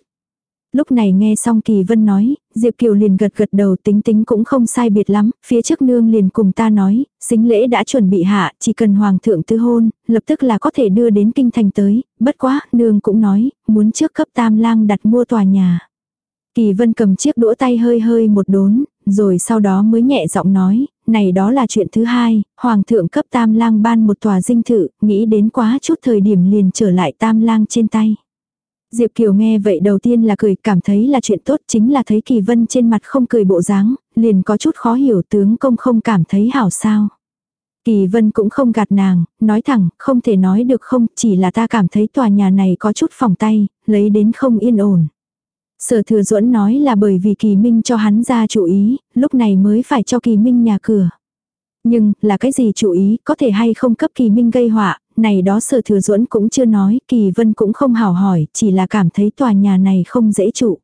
Lúc này nghe xong Kỳ Vân nói, Diệp Kiều liền gật gật đầu tính tính cũng không sai biệt lắm, phía trước nương liền cùng ta nói, xính lễ đã chuẩn bị hạ, chỉ cần hoàng thượng tư hôn, lập tức là có thể đưa đến kinh thành tới, bất quá, nương cũng nói, muốn trước cấp tam lang đặt mua tòa nhà. Kỳ Vân cầm chiếc đũa tay hơi hơi một đốn, rồi sau đó mới nhẹ giọng nói, này đó là chuyện thứ hai, Hoàng thượng cấp tam lang ban một tòa dinh thự, nghĩ đến quá chút thời điểm liền trở lại tam lang trên tay. Diệp Kiều nghe vậy đầu tiên là cười, cảm thấy là chuyện tốt chính là thấy Kỳ Vân trên mặt không cười bộ dáng, liền có chút khó hiểu tướng công không cảm thấy hảo sao. Kỳ Vân cũng không gạt nàng, nói thẳng, không thể nói được không, chỉ là ta cảm thấy tòa nhà này có chút phòng tay, lấy đến không yên ổn. Sở thừa duẫn nói là bởi vì kỳ minh cho hắn ra chủ ý, lúc này mới phải cho kỳ minh nhà cửa. Nhưng, là cái gì chủ ý, có thể hay không cấp kỳ minh gây họa, này đó sở thừa duẫn cũng chưa nói, kỳ vân cũng không hào hỏi, chỉ là cảm thấy tòa nhà này không dễ trụ.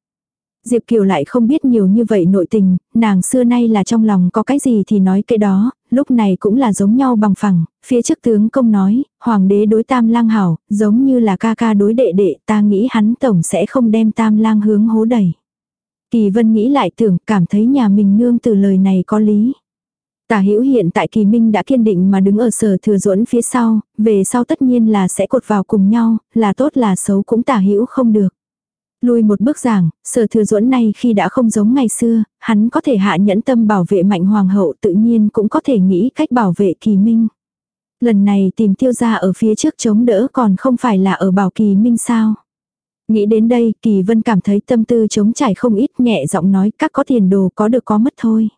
Diệp Kiều lại không biết nhiều như vậy nội tình, nàng xưa nay là trong lòng có cái gì thì nói cái đó, lúc này cũng là giống nhau bằng phẳng, phía trước tướng công nói, hoàng đế đối tam lang hảo, giống như là ca ca đối đệ đệ, ta nghĩ hắn tổng sẽ không đem tam lang hướng hố đẩy. Kỳ vân nghĩ lại tưởng, cảm thấy nhà mình nương từ lời này có lý. Tả hữu hiện tại kỳ minh đã kiên định mà đứng ở sở thừa duẫn phía sau, về sau tất nhiên là sẽ cột vào cùng nhau, là tốt là xấu cũng tả hữu không được. Lui một bước giảng, sở thừa duẫn này khi đã không giống ngày xưa, hắn có thể hạ nhẫn tâm bảo vệ mạnh hoàng hậu tự nhiên cũng có thể nghĩ cách bảo vệ kỳ minh. Lần này tìm tiêu gia ở phía trước chống đỡ còn không phải là ở bảo kỳ minh sao. Nghĩ đến đây, kỳ vân cảm thấy tâm tư chống trải không ít nhẹ giọng nói các có tiền đồ có được có mất thôi.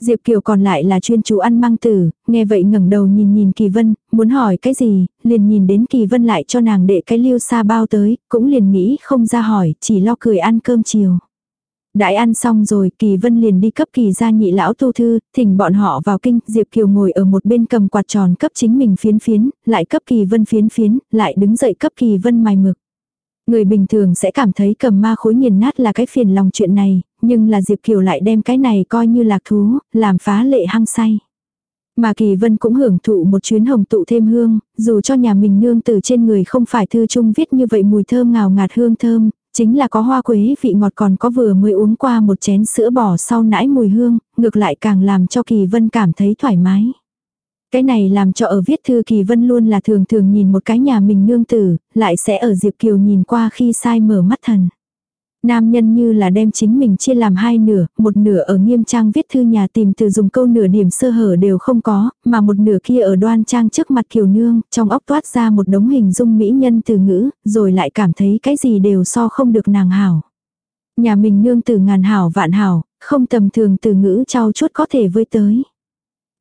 Diệp Kiều còn lại là chuyên chú ăn mang tử, nghe vậy ngẩng đầu nhìn nhìn Kỳ Vân, muốn hỏi cái gì, liền nhìn đến Kỳ Vân lại cho nàng đệ cái liêu xa bao tới, cũng liền nghĩ không ra hỏi, chỉ lo cười ăn cơm chiều. Đãi ăn xong rồi, Kỳ Vân liền đi cấp Kỳ gia nhị lão tu thư, thỉnh bọn họ vào kinh, Diệp Kiều ngồi ở một bên cầm quạt tròn cấp chính mình phiến phiến, lại cấp Kỳ Vân phiến phiến, lại đứng dậy cấp Kỳ Vân mài mực. Người bình thường sẽ cảm thấy cầm ma khối nghiền nát là cái phiền lòng chuyện này, nhưng là Diệp Kiều lại đem cái này coi như lạc thú, làm phá lệ hăng say. Mà Kỳ Vân cũng hưởng thụ một chuyến hồng tụ thêm hương, dù cho nhà mình nương từ trên người không phải thư chung viết như vậy mùi thơm ngào ngạt hương thơm, chính là có hoa quế vị ngọt còn có vừa mới uống qua một chén sữa bò sau nãi mùi hương, ngược lại càng làm cho Kỳ Vân cảm thấy thoải mái. Cái này làm cho ở viết thư Kỳ Vân luôn là thường thường nhìn một cái nhà mình nương tử, lại sẽ ở Diệp Kiều nhìn qua khi sai mở mắt thần. Nam nhân như là đem chính mình chia làm hai nửa, một nửa ở nghiêm trang viết thư nhà tìm từ dùng câu nửa điểm sơ hở đều không có, mà một nửa kia ở đoan trang trước mặt kiều nương, trong óc toát ra một đống hình dung mỹ nhân từ ngữ, rồi lại cảm thấy cái gì đều so không được nàng hảo. Nhà mình nương từ ngàn hảo vạn hảo, không tầm thường từ ngữ trao chuốt có thể với tới.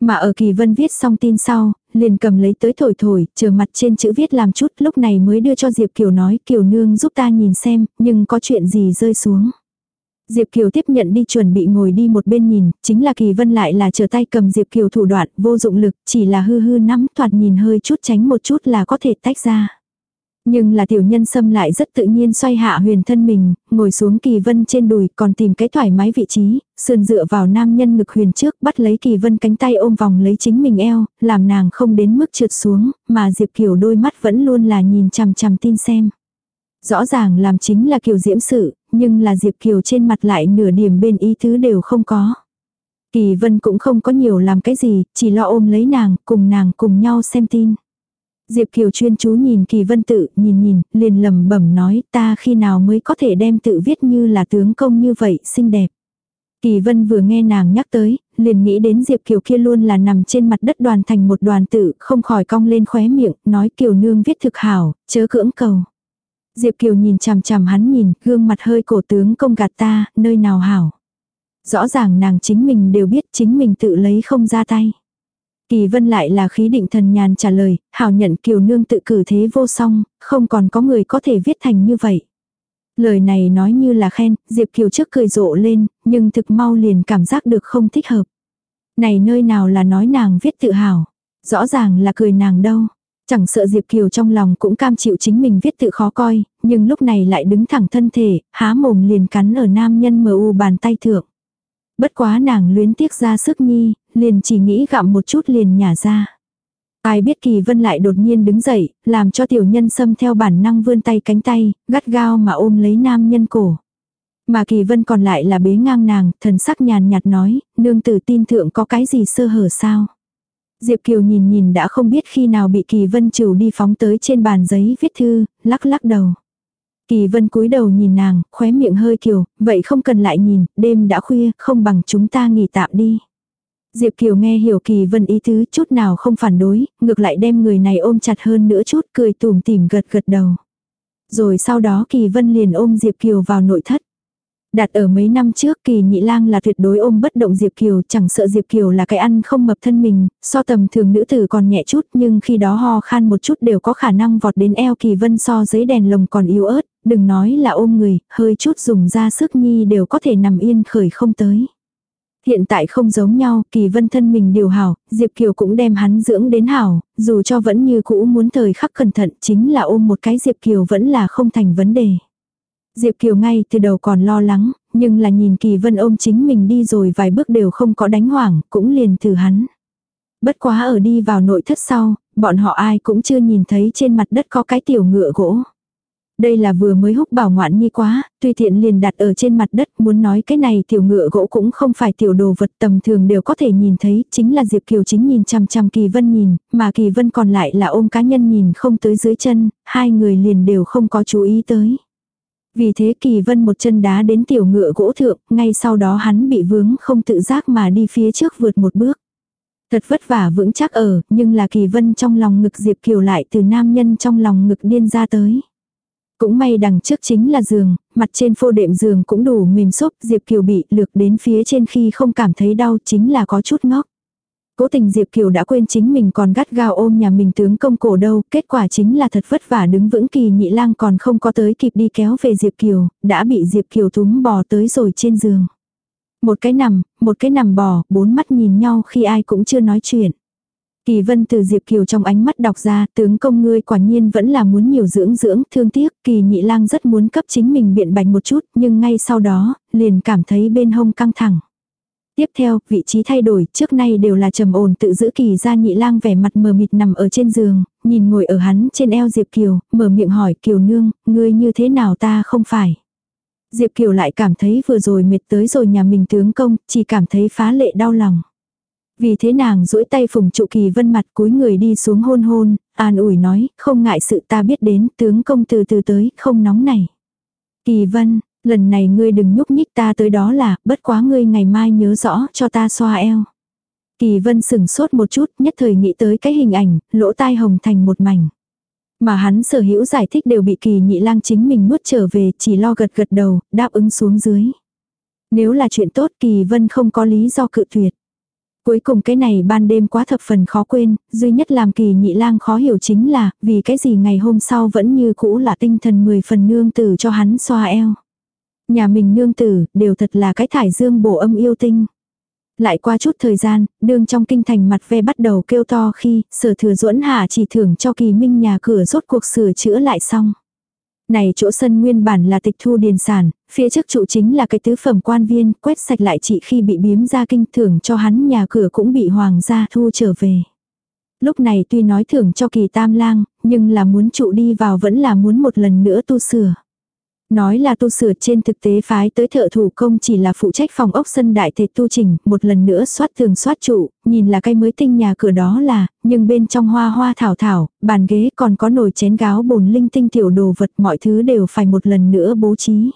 Mà ở kỳ vân viết xong tin sau, liền cầm lấy tới thổi thổi, chờ mặt trên chữ viết làm chút, lúc này mới đưa cho Diệp Kiều nói, Kiều nương giúp ta nhìn xem, nhưng có chuyện gì rơi xuống. Diệp Kiều tiếp nhận đi chuẩn bị ngồi đi một bên nhìn, chính là Kỳ Vân lại là chờ tay cầm Diệp Kiều thủ đoạn, vô dụng lực, chỉ là hư hư nắm thoạt nhìn hơi chút tránh một chút là có thể tách ra. Nhưng là tiểu nhân xâm lại rất tự nhiên xoay hạ huyền thân mình, ngồi xuống kỳ vân trên đùi còn tìm cái thoải mái vị trí, sườn dựa vào nam nhân ngực huyền trước bắt lấy kỳ vân cánh tay ôm vòng lấy chính mình eo, làm nàng không đến mức trượt xuống, mà Diệp Kiều đôi mắt vẫn luôn là nhìn chằm chằm tin xem. Rõ ràng làm chính là Kiều diễm sự, nhưng là Diệp Kiều trên mặt lại nửa điểm bên ý thứ đều không có. Kỳ vân cũng không có nhiều làm cái gì, chỉ lo ôm lấy nàng, cùng nàng cùng nhau xem tin. Diệp Kiều chuyên chú nhìn Kỳ Vân tự, nhìn nhìn, liền lầm bẩm nói ta khi nào mới có thể đem tự viết như là tướng công như vậy, xinh đẹp. Kỳ Vân vừa nghe nàng nhắc tới, liền nghĩ đến Diệp Kiều kia luôn là nằm trên mặt đất đoàn thành một đoàn tự, không khỏi cong lên khóe miệng, nói Kiều nương viết thực hảo, chớ cưỡng cầu. Diệp Kiều nhìn chằm chằm hắn nhìn, gương mặt hơi cổ tướng công gạt ta, nơi nào hảo. Rõ ràng nàng chính mình đều biết chính mình tự lấy không ra tay. Kỳ vân lại là khí định thần nhàn trả lời, hảo nhận kiều nương tự cử thế vô song, không còn có người có thể viết thành như vậy. Lời này nói như là khen, Diệp Kiều trước cười rộ lên, nhưng thực mau liền cảm giác được không thích hợp. Này nơi nào là nói nàng viết tự hào. Rõ ràng là cười nàng đâu. Chẳng sợ Diệp Kiều trong lòng cũng cam chịu chính mình viết tự khó coi, nhưng lúc này lại đứng thẳng thân thể, há mồm liền cắn ở nam nhân mờ u bàn tay thượng. Bất quá nàng luyến tiếc ra sức nhi, liền chỉ nghĩ gặm một chút liền nhả ra. Ai biết kỳ vân lại đột nhiên đứng dậy, làm cho tiểu nhân xâm theo bản năng vươn tay cánh tay, gắt gao mà ôm lấy nam nhân cổ. Mà kỳ vân còn lại là bế ngang nàng, thần sắc nhàn nhạt nói, nương tử tin thượng có cái gì sơ hở sao. Diệp Kiều nhìn nhìn đã không biết khi nào bị Kỳ Vân trừ đi phóng tới trên bàn giấy viết thư, lắc lắc đầu. Kỳ Vân cúi đầu nhìn nàng, khóe miệng hơi kiều, vậy không cần lại nhìn, đêm đã khuya, không bằng chúng ta nghỉ tạm đi. Diệp Kiều nghe hiểu Kỳ Vân ý tứ chút nào không phản đối, ngược lại đem người này ôm chặt hơn nữa chút cười tủm tỉm gật gật đầu. Rồi sau đó Kỳ Vân liền ôm Diệp Kiều vào nội thất. Đặt ở mấy năm trước kỳ nhị lang là tuyệt đối ôm bất động Diệp Kiều, chẳng sợ Diệp Kiều là cái ăn không mập thân mình, so tầm thường nữ tử còn nhẹ chút nhưng khi đó ho khan một chút đều có khả năng vọt đến eo kỳ vân so giấy đèn lồng còn yếu ớt, đừng nói là ôm người, hơi chút dùng ra sức nhi đều có thể nằm yên khởi không tới. Hiện tại không giống nhau, kỳ vân thân mình điều hảo, Diệp Kiều cũng đem hắn dưỡng đến hảo, dù cho vẫn như cũ muốn thời khắc cẩn thận chính là ôm một cái Diệp Kiều vẫn là không thành vấn đề. Diệp Kiều ngay từ đầu còn lo lắng, nhưng là nhìn Kỳ Vân ôm chính mình đi rồi vài bước đều không có đánh hoảng, cũng liền thử hắn. Bất quá ở đi vào nội thất sau, bọn họ ai cũng chưa nhìn thấy trên mặt đất có cái tiểu ngựa gỗ. Đây là vừa mới húc bảo ngoạn nhi quá, tuy thiện liền đặt ở trên mặt đất muốn nói cái này tiểu ngựa gỗ cũng không phải tiểu đồ vật tầm thường đều có thể nhìn thấy, chính là Diệp Kiều chính nhìn chăm chăm Kỳ Vân nhìn, mà Kỳ Vân còn lại là ôm cá nhân nhìn không tới dưới chân, hai người liền đều không có chú ý tới. Vì thế Kỳ Vân một chân đá đến tiểu ngựa gỗ thượng, ngay sau đó hắn bị vướng không tự giác mà đi phía trước vượt một bước. Thật vất vả vững chắc ở, nhưng là Kỳ Vân trong lòng ngực Diệp Kiều lại từ nam nhân trong lòng ngực điên ra tới. Cũng may đằng trước chính là giường, mặt trên phô đệm giường cũng đủ mềm xốp, Diệp Kiều bị lược đến phía trên khi không cảm thấy đau chính là có chút ngóc. Cố tình Diệp Kiều đã quên chính mình còn gắt gao ôm nhà mình tướng công cổ đâu, kết quả chính là thật vất vả đứng vững kỳ nhị lang còn không có tới kịp đi kéo về Diệp Kiều, đã bị Diệp Kiều túm bò tới rồi trên giường. Một cái nằm, một cái nằm bò, bốn mắt nhìn nhau khi ai cũng chưa nói chuyện. Kỳ vân từ Diệp Kiều trong ánh mắt đọc ra, tướng công ngươi quả nhiên vẫn là muốn nhiều dưỡng dưỡng, thương tiếc, kỳ nhị lang rất muốn cấp chính mình biện bạch một chút, nhưng ngay sau đó, liền cảm thấy bên hông căng thẳng. Tiếp theo, vị trí thay đổi, trước nay đều là trầm ổn tự giữ kỳ ra nhị lang vẻ mặt mờ mịt nằm ở trên giường, nhìn ngồi ở hắn trên eo Diệp Kiều, mở miệng hỏi Kiều nương, ngươi như thế nào ta không phải. Diệp Kiều lại cảm thấy vừa rồi mệt tới rồi nhà mình tướng công, chỉ cảm thấy phá lệ đau lòng. Vì thế nàng duỗi tay phùng trụ kỳ vân mặt cúi người đi xuống hôn hôn, an ủi nói, không ngại sự ta biết đến, tướng công từ từ tới, không nóng này. Kỳ vân, lần này ngươi đừng nhúc nhích ta tới đó là, bất quá ngươi ngày mai nhớ rõ cho ta xoa eo. Kỳ vân sừng sốt một chút, nhất thời nghĩ tới cái hình ảnh, lỗ tai hồng thành một mảnh. Mà hắn sở hữu giải thích đều bị kỳ nhị lang chính mình nuốt trở về, chỉ lo gật gật đầu, đáp ứng xuống dưới. Nếu là chuyện tốt kỳ vân không có lý do cự tuyệt. Cuối cùng cái này ban đêm quá thập phần khó quên, duy nhất làm kỳ nhị lang khó hiểu chính là, vì cái gì ngày hôm sau vẫn như cũ là tinh thần mười phần nương tử cho hắn xoa eo. Nhà mình nương tử, đều thật là cái thải dương bổ âm yêu tinh. Lại qua chút thời gian, đương trong kinh thành mặt ve bắt đầu kêu to khi sở thừa duẫn hạ chỉ thưởng cho kỳ minh nhà cửa rốt cuộc sửa chữa lại xong. Này chỗ sân nguyên bản là tịch thu điền sản, phía trước trụ chính là cái tứ phẩm quan viên, quét sạch lại chị khi bị biếm ra kinh thưởng cho hắn nhà cửa cũng bị hoàng gia thu trở về. Lúc này tuy nói thưởng cho kỳ tam lang, nhưng là muốn trụ đi vào vẫn là muốn một lần nữa tu sửa. Nói là tu sửa trên thực tế phái tới thợ thủ công chỉ là phụ trách phòng ốc sân đại thể tu trình, một lần nữa soát tường soát trụ, nhìn là cái mới tinh nhà cửa đó là, nhưng bên trong hoa hoa thảo thảo, bàn ghế còn có nồi chén gáo bồn linh tinh tiểu đồ vật mọi thứ đều phải một lần nữa bố trí.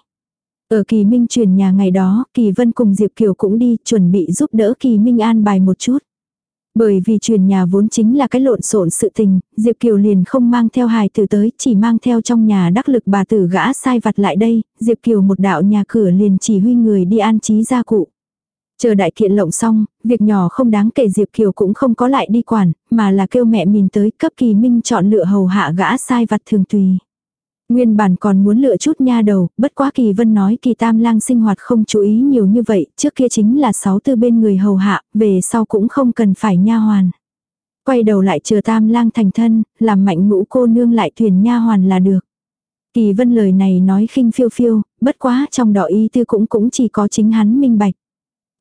Ở Kỳ Minh chuyển nhà ngày đó, Kỳ Vân cùng Diệp Kiều cũng đi chuẩn bị giúp đỡ Kỳ Minh an bài một chút. Bởi vì chuyển nhà vốn chính là cái lộn xộn sự tình, Diệp Kiều liền không mang theo hài tử tới, chỉ mang theo trong nhà đắc lực bà tử gã sai vặt lại đây, Diệp Kiều một đạo nhà cửa liền chỉ huy người đi an trí gia cụ. Chờ đại kiện lộng xong, việc nhỏ không đáng kể Diệp Kiều cũng không có lại đi quản, mà là kêu mẹ mình tới cấp kỳ minh chọn lựa hầu hạ gã sai vặt thường tùy. Nguyên bản còn muốn lựa chút nha đầu, bất quá kỳ vân nói kỳ tam lang sinh hoạt không chú ý nhiều như vậy, trước kia chính là sáu tư bên người hầu hạ, về sau cũng không cần phải nha hoàn. Quay đầu lại chờ tam lang thành thân, làm mạnh ngũ cô nương lại thuyền nha hoàn là được. Kỳ vân lời này nói khinh phiêu phiêu, bất quá trong đỏ ý tư cũng cũng chỉ có chính hắn minh bạch.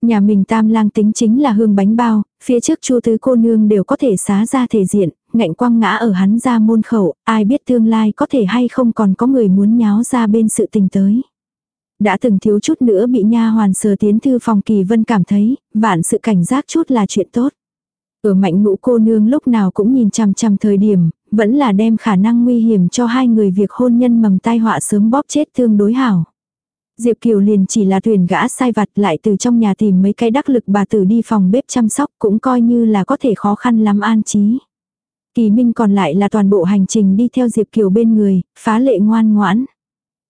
Nhà mình tam lang tính chính là hương bánh bao, phía trước chu tứ cô nương đều có thể xá ra thể diện, ngạnh quăng ngã ở hắn ra môn khẩu, ai biết tương lai có thể hay không còn có người muốn nháo ra bên sự tình tới. Đã từng thiếu chút nữa bị nha hoàn sờ tiến thư phòng kỳ vân cảm thấy, vạn sự cảnh giác chút là chuyện tốt. Ở mạnh ngũ cô nương lúc nào cũng nhìn chằm chằm thời điểm, vẫn là đem khả năng nguy hiểm cho hai người việc hôn nhân mầm tai họa sớm bóp chết tương đối hảo. Diệp Kiều liền chỉ là thuyền gã sai vặt lại từ trong nhà tìm mấy cái đắc lực bà tử đi phòng bếp chăm sóc cũng coi như là có thể khó khăn lắm an trí. Kỳ Minh còn lại là toàn bộ hành trình đi theo Diệp Kiều bên người, phá lệ ngoan ngoãn.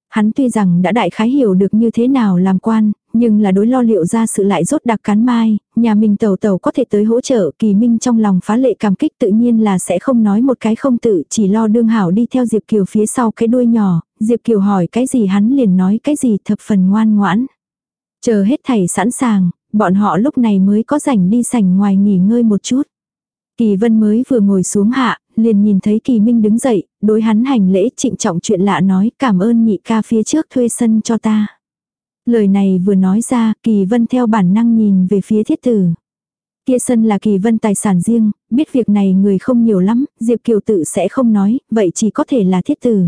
Hắn tuy rằng đã đại khái hiểu được như thế nào làm quan, nhưng là đối lo liệu ra sự lại rốt đặc cán mai, nhà mình tàu tàu có thể tới hỗ trợ kỳ minh trong lòng phá lệ cảm kích tự nhiên là sẽ không nói một cái không tự chỉ lo đương hảo đi theo Diệp Kiều phía sau cái đuôi nhỏ, Diệp Kiều hỏi cái gì hắn liền nói cái gì thập phần ngoan ngoãn. Chờ hết thầy sẵn sàng, bọn họ lúc này mới có rảnh đi sảnh ngoài nghỉ ngơi một chút. Kỳ vân mới vừa ngồi xuống hạ, liền nhìn thấy kỳ minh đứng dậy, đối hắn hành lễ trịnh trọng chuyện lạ nói cảm ơn nhị ca phía trước thuê sân cho ta. Lời này vừa nói ra, kỳ vân theo bản năng nhìn về phía thiết tử. Kia sân là kỳ vân tài sản riêng, biết việc này người không nhiều lắm, Diệp Kiều tự sẽ không nói, vậy chỉ có thể là thiết tử.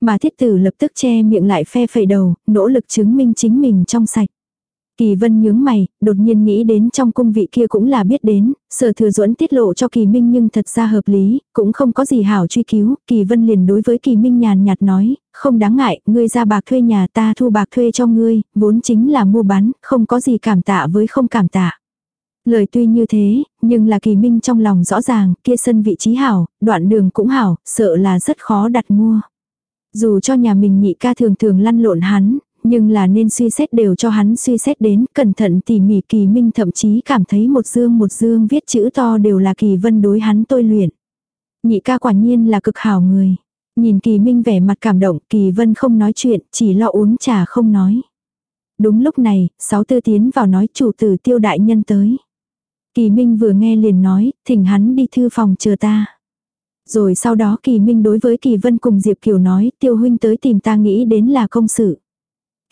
Mà thiết tử lập tức che miệng lại phe phẩy đầu, nỗ lực chứng minh chính mình trong sạch. Kỳ vân nhướng mày, đột nhiên nghĩ đến trong cung vị kia cũng là biết đến, sở thừa duẫn tiết lộ cho kỳ minh nhưng thật ra hợp lý, cũng không có gì hảo truy cứu, kỳ vân liền đối với kỳ minh nhàn nhạt nói, không đáng ngại, ngươi ra bạc thuê nhà ta thu bạc thuê cho ngươi, vốn chính là mua bán, không có gì cảm tạ với không cảm tạ. Lời tuy như thế, nhưng là kỳ minh trong lòng rõ ràng, kia sân vị trí hảo, đoạn đường cũng hảo, sợ là rất khó đặt mua. Dù cho nhà mình nhị ca thường thường lăn lộn hắn, nhưng là nên suy xét đều cho hắn suy xét đến, cẩn thận tỉ mỉ kỳ minh thậm chí cảm thấy một dương một dương viết chữ to đều là kỳ vân đối hắn tôi luyện. Nhị ca quả nhiên là cực hảo người. Nhìn kỳ minh vẻ mặt cảm động, kỳ vân không nói chuyện, chỉ lo uống trà không nói. Đúng lúc này, sáu tư tiến vào nói chủ tử tiêu đại nhân tới. Kỳ minh vừa nghe liền nói, thỉnh hắn đi thư phòng chờ ta. Rồi sau đó kỳ minh đối với kỳ vân cùng Diệp Kiều nói, tiêu huynh tới tìm ta nghĩ đến là công sự.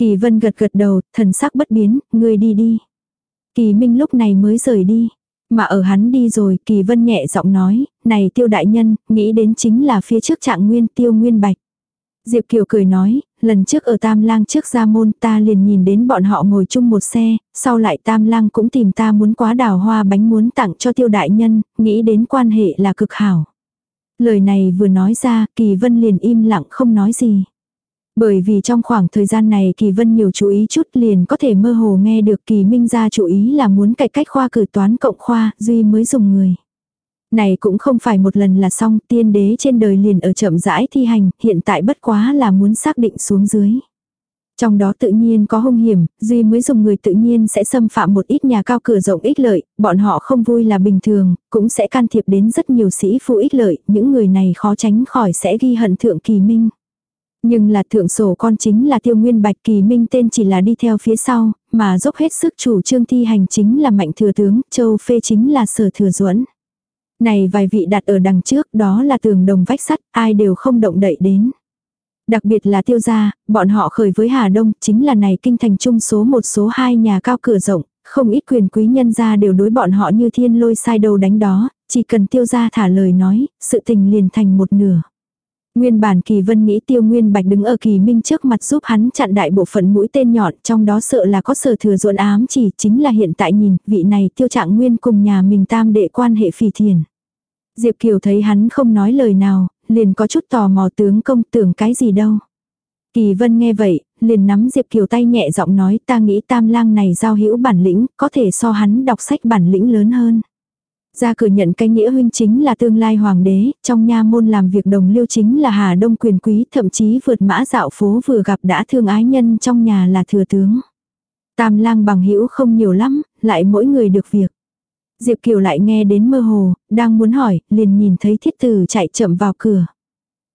Kỳ vân gật gật đầu, thần sắc bất biến, ngươi đi đi. Kỳ minh lúc này mới rời đi. Mà ở hắn đi rồi, kỳ vân nhẹ giọng nói, này tiêu đại nhân, nghĩ đến chính là phía trước trạng nguyên tiêu nguyên bạch. Diệp Kiều cười nói, lần trước ở Tam Lang trước ra môn ta liền nhìn đến bọn họ ngồi chung một xe, sau lại Tam Lang cũng tìm ta muốn quá đào hoa bánh muốn tặng cho tiêu đại nhân, nghĩ đến quan hệ là cực hảo. Lời này vừa nói ra, Kỳ Vân liền im lặng không nói gì. Bởi vì trong khoảng thời gian này Kỳ Vân nhiều chú ý chút liền có thể mơ hồ nghe được Kỳ Minh ra chú ý là muốn cải cách khoa cử toán cộng khoa, Duy mới dùng người. Này cũng không phải một lần là xong, tiên đế trên đời liền ở chậm rãi thi hành, hiện tại bất quá là muốn xác định xuống dưới. Trong đó tự nhiên có hung hiểm, Duy mới dùng người tự nhiên sẽ xâm phạm một ít nhà cao cửa rộng ích lợi, bọn họ không vui là bình thường, cũng sẽ can thiệp đến rất nhiều sĩ phu ích lợi, những người này khó tránh khỏi sẽ ghi hận thượng kỳ minh. Nhưng là thượng sổ con chính là tiêu nguyên bạch kỳ minh tên chỉ là đi theo phía sau, mà dốc hết sức chủ trương thi hành chính là mạnh thừa tướng, châu phê chính là sở thừa duẫn Này vài vị đặt ở đằng trước đó là tường đồng vách sắt, ai đều không động đậy đến. Đặc biệt là tiêu gia, bọn họ khởi với Hà Đông, chính là này kinh thành trung số một số hai nhà cao cửa rộng, không ít quyền quý nhân gia đều đối bọn họ như thiên lôi sai đầu đánh đó, chỉ cần tiêu gia thả lời nói, sự tình liền thành một nửa. Nguyên bản kỳ vân nghĩ tiêu nguyên bạch đứng ở kỳ minh trước mặt giúp hắn chặn đại bộ phận mũi tên nhọn, trong đó sợ là có sở thừa ruộn ám chỉ chính là hiện tại nhìn, vị này tiêu trạng nguyên cùng nhà mình tam đệ quan hệ phì thiền. Diệp Kiều thấy hắn không nói lời nào, liền có chút tò mò tướng công tưởng cái gì đâu. Kỳ vân nghe vậy, liền nắm Diệp Kiều tay nhẹ giọng nói ta nghĩ tam lang này giao hữu bản lĩnh, có thể so hắn đọc sách bản lĩnh lớn hơn. Ra cửa nhận cái nghĩa huynh chính là tương lai hoàng đế, trong nha môn làm việc đồng liêu chính là Hà Đông quyền quý, thậm chí vượt mã dạo phố vừa gặp đã thương ái nhân trong nhà là thừa tướng. Tam lang bằng hữu không nhiều lắm, lại mỗi người được việc. Diệp Kiều lại nghe đến mơ hồ, đang muốn hỏi, liền nhìn thấy thiết tử chạy chậm vào cửa.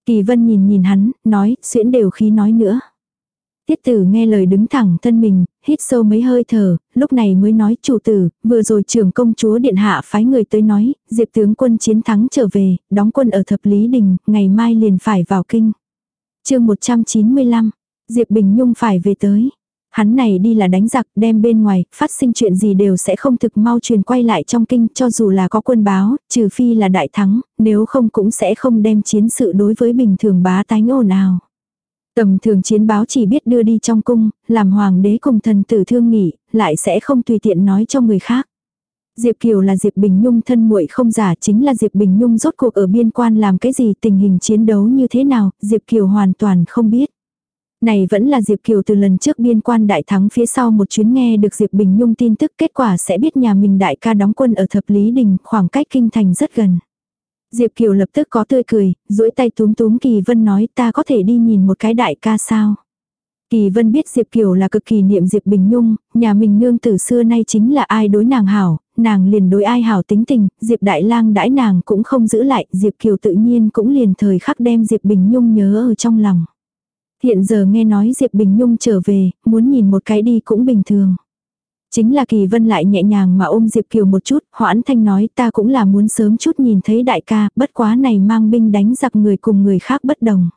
Kỳ vân nhìn nhìn hắn, nói, xuyễn đều khí nói nữa. Tiết tử nghe lời đứng thẳng thân mình, hít sâu mấy hơi thở, lúc này mới nói chủ tử, vừa rồi trưởng công chúa điện hạ phái người tới nói, diệp tướng quân chiến thắng trở về, đóng quân ở thập lý đình, ngày mai liền phải vào kinh. chương 195, Diệp Bình Nhung phải về tới. Hắn này đi là đánh giặc, đem bên ngoài, phát sinh chuyện gì đều sẽ không thực mau truyền quay lại trong kinh cho dù là có quân báo, trừ phi là đại thắng, nếu không cũng sẽ không đem chiến sự đối với bình thường bá tánh ồn ào. Tầm thường chiến báo chỉ biết đưa đi trong cung, làm hoàng đế cùng thần tử thương nghỉ, lại sẽ không tùy tiện nói cho người khác. Diệp Kiều là Diệp Bình Nhung thân muội không giả chính là Diệp Bình Nhung rốt cuộc ở biên quan làm cái gì tình hình chiến đấu như thế nào, Diệp Kiều hoàn toàn không biết. Này vẫn là Diệp Kiều từ lần trước biên quan đại thắng phía sau một chuyến nghe được Diệp Bình Nhung tin tức kết quả sẽ biết nhà mình đại ca đóng quân ở thập lý đình khoảng cách kinh thành rất gần. Diệp Kiều lập tức có tươi cười, duỗi tay túm túm Kỳ Vân nói ta có thể đi nhìn một cái đại ca sao. Kỳ Vân biết Diệp Kiều là cực kỳ niệm Diệp Bình Nhung, nhà mình nương từ xưa nay chính là ai đối nàng hảo, nàng liền đối ai hảo tính tình, Diệp Đại Lang đãi nàng cũng không giữ lại, Diệp Kiều tự nhiên cũng liền thời khắc đem Diệp Bình Nhung nhớ ở trong lòng. Hiện giờ nghe nói Diệp Bình Nhung trở về, muốn nhìn một cái đi cũng bình thường. Chính là Kỳ Vân lại nhẹ nhàng mà ôm Diệp Kiều một chút, Hoãn Thanh nói ta cũng là muốn sớm chút nhìn thấy đại ca, bất quá này mang binh đánh giặc người cùng người khác bất đồng.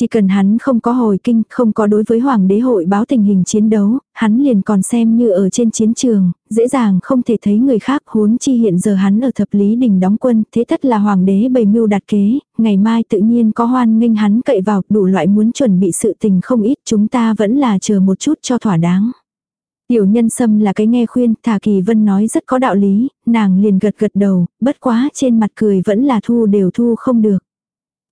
Chỉ cần hắn không có hồi kinh, không có đối với Hoàng đế hội báo tình hình chiến đấu, hắn liền còn xem như ở trên chiến trường, dễ dàng không thể thấy người khác huống chi hiện giờ hắn ở thập lý đình đóng quân, thế tất là Hoàng đế bày mưu đặt kế, ngày mai tự nhiên có hoan nghênh hắn cậy vào, đủ loại muốn chuẩn bị sự tình không ít, chúng ta vẫn là chờ một chút cho thỏa đáng. Tiểu nhân sâm là cái nghe khuyên, thả kỳ vân nói rất có đạo lý, nàng liền gật gật đầu, bất quá trên mặt cười vẫn là thu đều thu không được.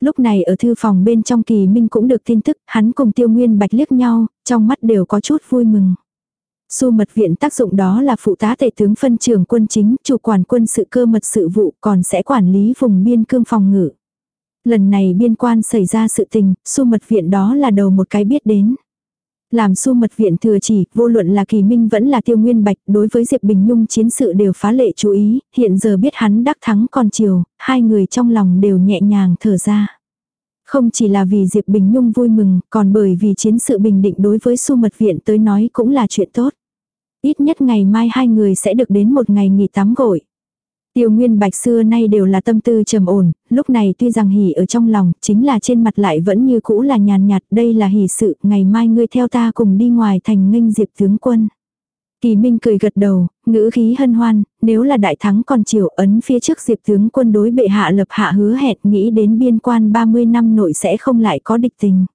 Lúc này ở thư phòng bên trong kỳ minh cũng được tin tức, hắn cùng tiêu nguyên bạch liếc nhau, trong mắt đều có chút vui mừng. Su mật viện tác dụng đó là phụ tá tể tướng phân trưởng quân chính, chủ quản quân sự cơ mật sự vụ còn sẽ quản lý vùng biên cương phòng ngự. Lần này biên quan xảy ra sự tình, su mật viện đó là đầu một cái biết đến. Làm su mật viện thừa chỉ, vô luận là kỳ minh vẫn là tiêu nguyên bạch, đối với Diệp Bình Nhung chiến sự đều phá lệ chú ý, hiện giờ biết hắn đắc thắng còn chiều, hai người trong lòng đều nhẹ nhàng thở ra. Không chỉ là vì Diệp Bình Nhung vui mừng, còn bởi vì chiến sự bình định đối với su mật viện tới nói cũng là chuyện tốt. Ít nhất ngày mai hai người sẽ được đến một ngày nghỉ tắm gội. Tiêu Nguyên Bạch xưa nay đều là tâm tư trầm ổn, lúc này tuy rằng hỉ ở trong lòng, chính là trên mặt lại vẫn như cũ là nhàn nhạt, đây là hỉ sự, ngày mai ngươi theo ta cùng đi ngoài thành nghênh diệp tướng quân. Kỳ Minh cười gật đầu, ngữ khí hân hoan, nếu là đại thắng còn chiều ấn phía trước diệp tướng quân đối bệ hạ lập hạ hứa hẹn nghĩ đến biên quan 30 năm nội sẽ không lại có địch tình.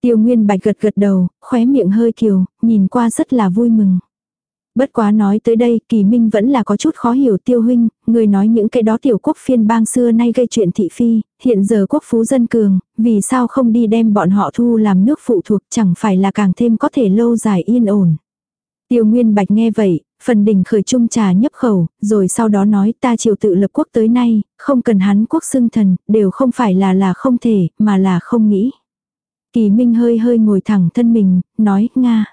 Tiêu Nguyên Bạch gật gật đầu, khóe miệng hơi kiều, nhìn qua rất là vui mừng. Bất quá nói tới đây, kỳ minh vẫn là có chút khó hiểu tiêu huynh, người nói những cái đó tiểu quốc phiên bang xưa nay gây chuyện thị phi, hiện giờ quốc phú dân cường, vì sao không đi đem bọn họ thu làm nước phụ thuộc chẳng phải là càng thêm có thể lâu dài yên ổn. Tiêu Nguyên Bạch nghe vậy, phần đỉnh khởi trung trà nhấp khẩu, rồi sau đó nói ta triều tự lập quốc tới nay, không cần hắn quốc xưng thần, đều không phải là là không thể, mà là không nghĩ. Kỳ Minh hơi hơi ngồi thẳng thân mình, nói, Nga.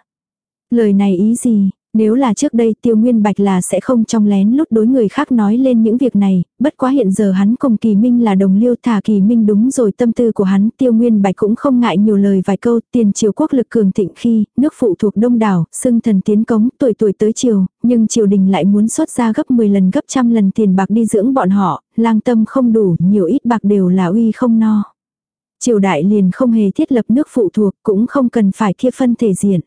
Lời này ý gì, nếu là trước đây tiêu nguyên bạch là sẽ không trong lén lút đối người khác nói lên những việc này, bất quá hiện giờ hắn cùng kỳ minh là đồng liêu thả kỳ minh đúng rồi tâm tư của hắn tiêu nguyên bạch cũng không ngại nhiều lời vài câu tiền triều quốc lực cường thịnh khi nước phụ thuộc đông đảo, xưng thần tiến cống tuổi tuổi tới triều, nhưng triều đình lại muốn xuất ra gấp 10 lần gấp trăm lần tiền bạc đi dưỡng bọn họ, lang tâm không đủ, nhiều ít bạc đều là uy không no. Triều đại liền không hề thiết lập nước phụ thuộc cũng không cần phải kia phân thể diện.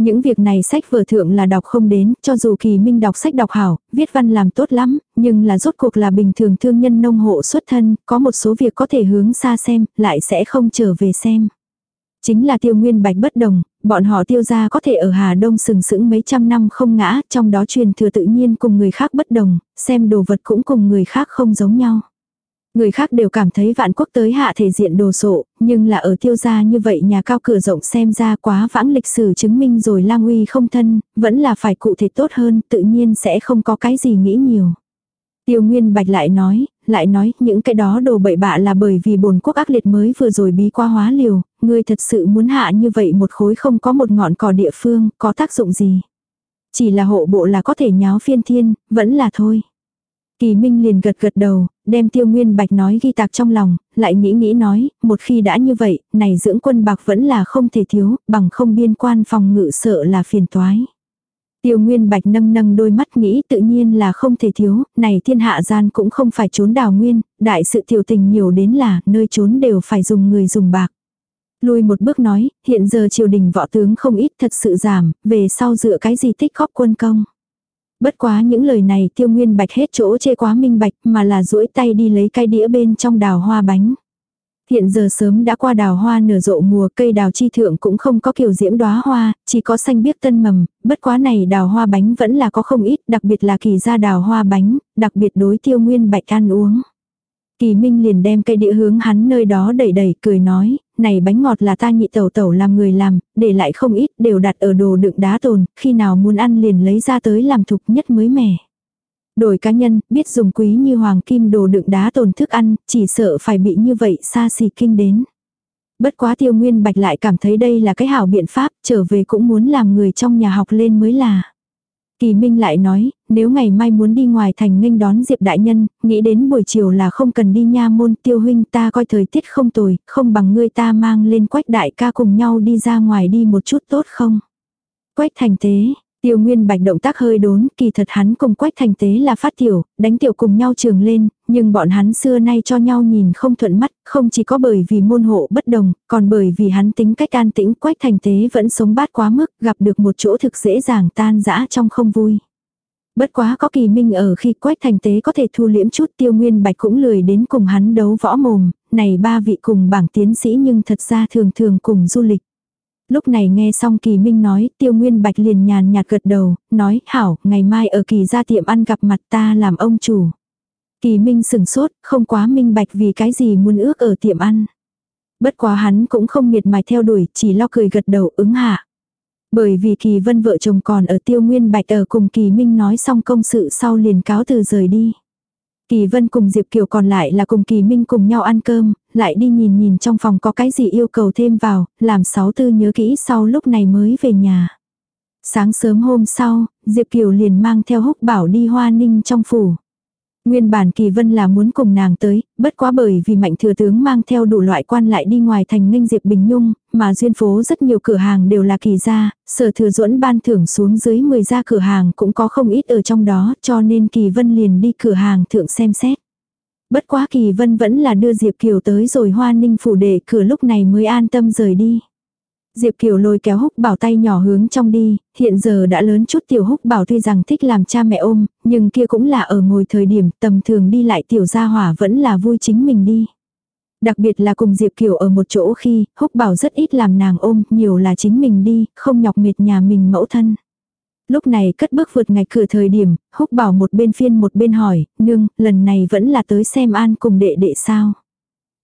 Những việc này sách vở thượng là đọc không đến, cho dù kỳ minh đọc sách đọc hảo, viết văn làm tốt lắm, nhưng là rốt cuộc là bình thường thương nhân nông hộ xuất thân, có một số việc có thể hướng xa xem, lại sẽ không trở về xem. Chính là tiêu nguyên bạch bất đồng, bọn họ tiêu gia có thể ở Hà Đông sừng sững mấy trăm năm không ngã, trong đó truyền thừa tự nhiên cùng người khác bất đồng, xem đồ vật cũng cùng người khác không giống nhau. Người khác đều cảm thấy vạn quốc tới hạ thể diện đồ sộ, nhưng là ở tiêu gia như vậy nhà cao cửa rộng xem ra quá vãng lịch sử chứng minh rồi lang uy không thân, vẫn là phải cụ thể tốt hơn, tự nhiên sẽ không có cái gì nghĩ nhiều. Tiêu Nguyên Bạch lại nói, lại nói, những cái đó đồ bậy bạ là bởi vì bồn quốc ác liệt mới vừa rồi bí qua hóa liều, ngươi thật sự muốn hạ như vậy một khối không có một ngọn cỏ địa phương, có tác dụng gì. Chỉ là hộ bộ là có thể nháo phiên thiên, vẫn là thôi. Kỳ Minh liền gật gật đầu, đem tiêu nguyên bạch nói ghi tạc trong lòng, lại nghĩ nghĩ nói, một khi đã như vậy, này dưỡng quân bạc vẫn là không thể thiếu, bằng không biên quan phòng ngự sợ là phiền toái. Tiêu Nguyên Bạch nâng nâng đôi mắt nghĩ tự nhiên là không thể thiếu, này thiên hạ gian cũng không phải trốn đào nguyên, đại sự tiểu tình nhiều đến là nơi trốn đều phải dùng người dùng bạc. Lui một bước nói, hiện giờ triều đình võ tướng không ít thật sự giảm, về sau dựa cái gì tích góp quân công. Bất quá những lời này tiêu nguyên bạch hết chỗ chê quá minh bạch mà là duỗi tay đi lấy cái đĩa bên trong đào hoa bánh. Hiện giờ sớm đã qua đào hoa nở rộ mùa cây đào chi thượng cũng không có kiểu diễm đóa hoa, chỉ có xanh biếc tân mầm, bất quá này đào hoa bánh vẫn là có không ít, đặc biệt là kỳ ra đào hoa bánh, đặc biệt đối tiêu nguyên bạch ăn uống. Kỳ Minh liền đem cây đĩa hướng hắn nơi đó đẩy đẩy cười nói, này bánh ngọt là ta nhị tẩu tẩu làm người làm, để lại không ít đều đặt ở đồ đựng đá tồn, khi nào muốn ăn liền lấy ra tới làm thục nhất mới mẻ. Đổi cá nhân, biết dùng quý như hoàng kim đồ đựng đá tồn thức ăn, chỉ sợ phải bị như vậy xa xỉ kinh đến. Bất quá tiêu nguyên bạch lại cảm thấy đây là cái hảo biện pháp, trở về cũng muốn làm người trong nhà học lên mới là. Kỳ Minh lại nói, nếu ngày mai muốn đi ngoài thành nghênh đón Diệp Đại Nhân, nghĩ đến buổi chiều là không cần đi nha môn tiêu huynh ta coi thời tiết không tồi, không bằng ngươi ta mang lên quách đại ca cùng nhau đi ra ngoài đi một chút tốt không. Quách thành thế. Tiêu Nguyên Bạch động tác hơi đốn, kỳ thật hắn cùng Quách Thành Tế là phát tiểu, đánh tiểu cùng nhau trường lên, nhưng bọn hắn xưa nay cho nhau nhìn không thuận mắt, không chỉ có bởi vì môn hộ bất đồng, còn bởi vì hắn tính cách an tĩnh Quách Thành Tế vẫn sống bát quá mức, gặp được một chỗ thực dễ dàng tan dã trong không vui. Bất quá có kỳ minh ở khi Quách Thành Tế có thể thu liễm chút Tiêu Nguyên Bạch cũng lười đến cùng hắn đấu võ mồm, này ba vị cùng bảng tiến sĩ nhưng thật ra thường thường cùng du lịch. Lúc này nghe xong Kỳ Minh nói, Tiêu Nguyên Bạch liền nhàn nhạt gật đầu, nói, hảo, ngày mai ở Kỳ ra tiệm ăn gặp mặt ta làm ông chủ. Kỳ Minh sừng sốt, không quá minh bạch vì cái gì muốn ước ở tiệm ăn. Bất quá hắn cũng không miệt mài theo đuổi, chỉ lo cười gật đầu ứng hạ. Bởi vì Kỳ Vân vợ chồng còn ở Tiêu Nguyên Bạch ở cùng Kỳ Minh nói xong công sự sau liền cáo từ rời đi. Kỳ Vân cùng Diệp Kiều còn lại là cùng Kỳ Minh cùng nhau ăn cơm, lại đi nhìn nhìn trong phòng có cái gì yêu cầu thêm vào, làm sáu tư nhớ kỹ sau lúc này mới về nhà. Sáng sớm hôm sau, Diệp Kiều liền mang theo húc bảo đi hoa ninh trong phủ. Nguyên bản Kỳ Vân là muốn cùng nàng tới, bất quá bởi vì mạnh thừa tướng mang theo đủ loại quan lại đi ngoài thành nghênh Diệp Bình Nhung, mà duyên phố rất nhiều cửa hàng đều là Kỳ gia, sở thừa duẫn ban thưởng xuống dưới 10 gia cửa hàng cũng có không ít ở trong đó, cho nên Kỳ Vân liền đi cửa hàng thượng xem xét. Bất quá Kỳ Vân vẫn là đưa Diệp Kiều tới rồi hoa ninh phủ để cửa lúc này mới an tâm rời đi. Diệp Kiều lôi kéo húc bảo tay nhỏ hướng trong đi, hiện giờ đã lớn chút tiểu húc bảo tuy rằng thích làm cha mẹ ôm, nhưng kia cũng là ở ngồi thời điểm tầm thường đi lại tiểu gia hỏa vẫn là vui chính mình đi. Đặc biệt là cùng Diệp Kiều ở một chỗ khi, húc bảo rất ít làm nàng ôm, nhiều là chính mình đi, không nhọc mệt nhà mình mẫu thân. Lúc này cất bước vượt ngạch cửa thời điểm, húc bảo một bên phiên một bên hỏi, nương, lần này vẫn là tới xem an cùng đệ đệ sao.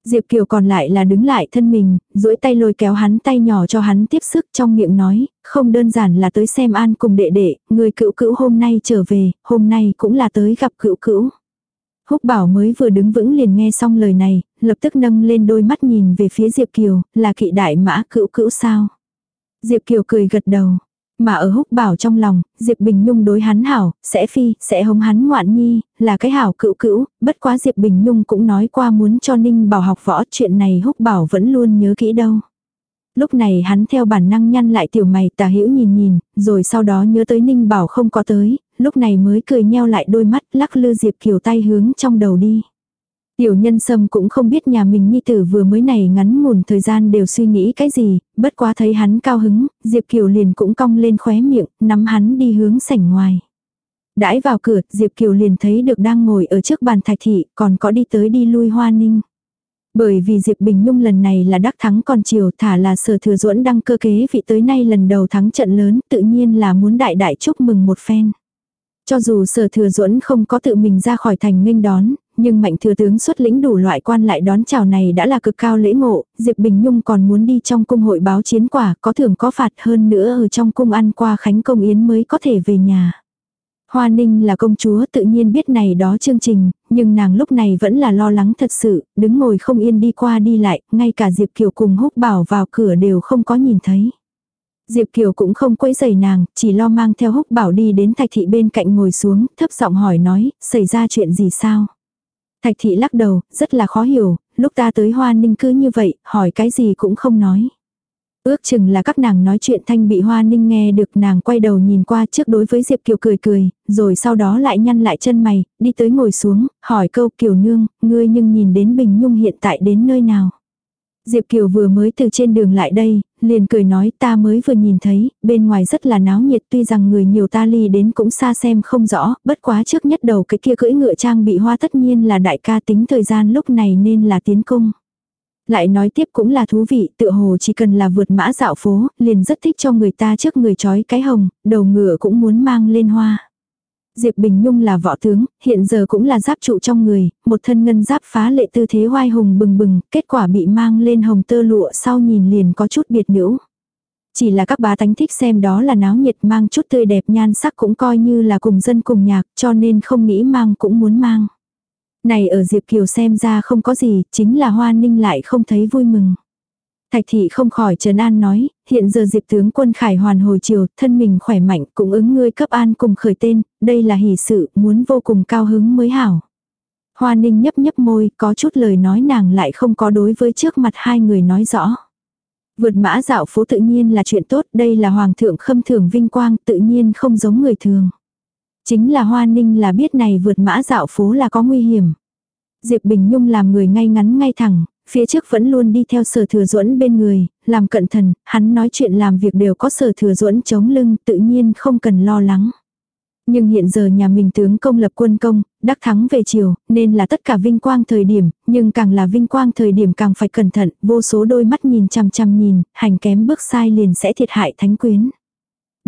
Diệp Kiều còn lại là đứng lại thân mình, duỗi tay lôi kéo hắn tay nhỏ cho hắn tiếp sức trong miệng nói, không đơn giản là tới xem an cùng đệ đệ, người cựu cữu hôm nay trở về, hôm nay cũng là tới gặp cựu cữu. Húc bảo mới vừa đứng vững liền nghe xong lời này, lập tức nâng lên đôi mắt nhìn về phía Diệp Kiều, là kỵ đại mã cựu cữu sao. Diệp Kiều cười gật đầu, mà ở húc bảo trong lòng, Diệp Bình Nhung đối hắn hảo, sẽ phi, sẽ hống hắn ngoạn nhi, là cái hảo cựu cữu, bất quá Diệp Bình Nhung cũng nói qua muốn cho Ninh Bảo học võ, chuyện này húc bảo vẫn luôn nhớ kỹ đâu. Lúc này hắn theo bản năng nhăn lại tiểu mày tà hữu nhìn nhìn, rồi sau đó nhớ tới Ninh Bảo không có tới, lúc này mới cười nheo lại đôi mắt lắc lư Diệp Kiều tay hướng trong đầu đi. Tiểu nhân sâm cũng không biết nhà mình nhi tử vừa mới này ngắn ngủn thời gian đều suy nghĩ cái gì, bất quá thấy hắn cao hứng, Diệp Kiều liền cũng cong lên khóe miệng, nắm hắn đi hướng sảnh ngoài. Đãi vào cửa, Diệp Kiều liền thấy được đang ngồi ở trước bàn thạch thị, còn có đi tới đi lui hoa ninh. Bởi vì Diệp Bình Nhung lần này là đắc thắng còn chiều thả là sở thừa duẫn đăng cơ kế vị tới nay lần đầu thắng trận lớn tự nhiên là muốn đại đại chúc mừng một phen. Cho dù sở thừa duẫn không có tự mình ra khỏi thành nghênh đón, nhưng mạnh thừa tướng xuất lĩnh đủ loại quan lại đón chào này đã là cực cao lễ ngộ, Diệp Bình Nhung còn muốn đi trong cung hội báo chiến quả, có thưởng có phạt hơn nữa ở trong cung ăn qua khánh công yến mới có thể về nhà. Hoa Ninh là công chúa tự nhiên biết này đó chương trình, nhưng nàng lúc này vẫn là lo lắng thật sự, đứng ngồi không yên đi qua đi lại, ngay cả Diệp Kiều cùng húc bảo vào cửa đều không có nhìn thấy. Diệp Kiều cũng không quấy giày nàng, chỉ lo mang theo húc bảo đi đến thạch thị bên cạnh ngồi xuống, thấp giọng hỏi nói, xảy ra chuyện gì sao? Thạch thị lắc đầu, rất là khó hiểu, lúc ta tới hoa ninh cứ như vậy, hỏi cái gì cũng không nói. Ước chừng là các nàng nói chuyện thanh bị hoa ninh nghe được nàng quay đầu nhìn qua trước đối với Diệp Kiều cười cười, rồi sau đó lại nhăn lại chân mày, đi tới ngồi xuống, hỏi câu Kiều nương, ngươi nhưng nhìn đến Bình Nhung hiện tại đến nơi nào. Diệp Kiều vừa mới từ trên đường lại đây, liền cười nói ta mới vừa nhìn thấy, bên ngoài rất là náo nhiệt tuy rằng người nhiều ta ly đến cũng xa xem không rõ, bất quá trước nhất đầu cái kia cưỡi ngựa trang bị hoa tất nhiên là đại ca tính thời gian lúc này nên là tiến cung. Lại nói tiếp cũng là thú vị, tựa hồ chỉ cần là vượt mã dạo phố, liền rất thích cho người ta trước người trói cái hồng, đầu ngựa cũng muốn mang lên hoa. Diệp Bình Nhung là võ tướng, hiện giờ cũng là giáp trụ trong người, một thân ngân giáp phá lệ tư thế hoai hùng bừng bừng, kết quả bị mang lên hồng tơ lụa sau nhìn liền có chút biệt nữ. Chỉ là các bá tánh thích xem đó là náo nhiệt mang chút tươi đẹp nhan sắc cũng coi như là cùng dân cùng nhạc cho nên không nghĩ mang cũng muốn mang. Này ở Diệp Kiều xem ra không có gì, chính là Hoa Ninh lại không thấy vui mừng. Thạch thị không khỏi trấn an nói, hiện giờ Diệp tướng quân khải hoàn hồi chiều, thân mình khỏe mạnh, cũng ứng ngươi cấp an cùng khởi tên, đây là hỷ sự, muốn vô cùng cao hứng mới hảo. Hoa ninh nhấp nhấp môi, có chút lời nói nàng lại không có đối với trước mặt hai người nói rõ. Vượt mã dạo phố tự nhiên là chuyện tốt, đây là hoàng thượng khâm thưởng vinh quang, tự nhiên không giống người thường. Chính là hoa ninh là biết này vượt mã dạo phố là có nguy hiểm. Diệp Bình Nhung làm người ngay ngắn ngay thẳng, phía trước vẫn luôn đi theo sở thừa duẫn bên người, làm cận thần, hắn nói chuyện làm việc đều có sở thừa duẫn chống lưng, tự nhiên không cần lo lắng. Nhưng hiện giờ nhà mình tướng công lập quân công, đắc thắng về chiều, nên là tất cả vinh quang thời điểm, nhưng càng là vinh quang thời điểm càng phải cẩn thận, vô số đôi mắt nhìn chằm chằm nhìn, hành kém bước sai liền sẽ thiệt hại thánh quyến.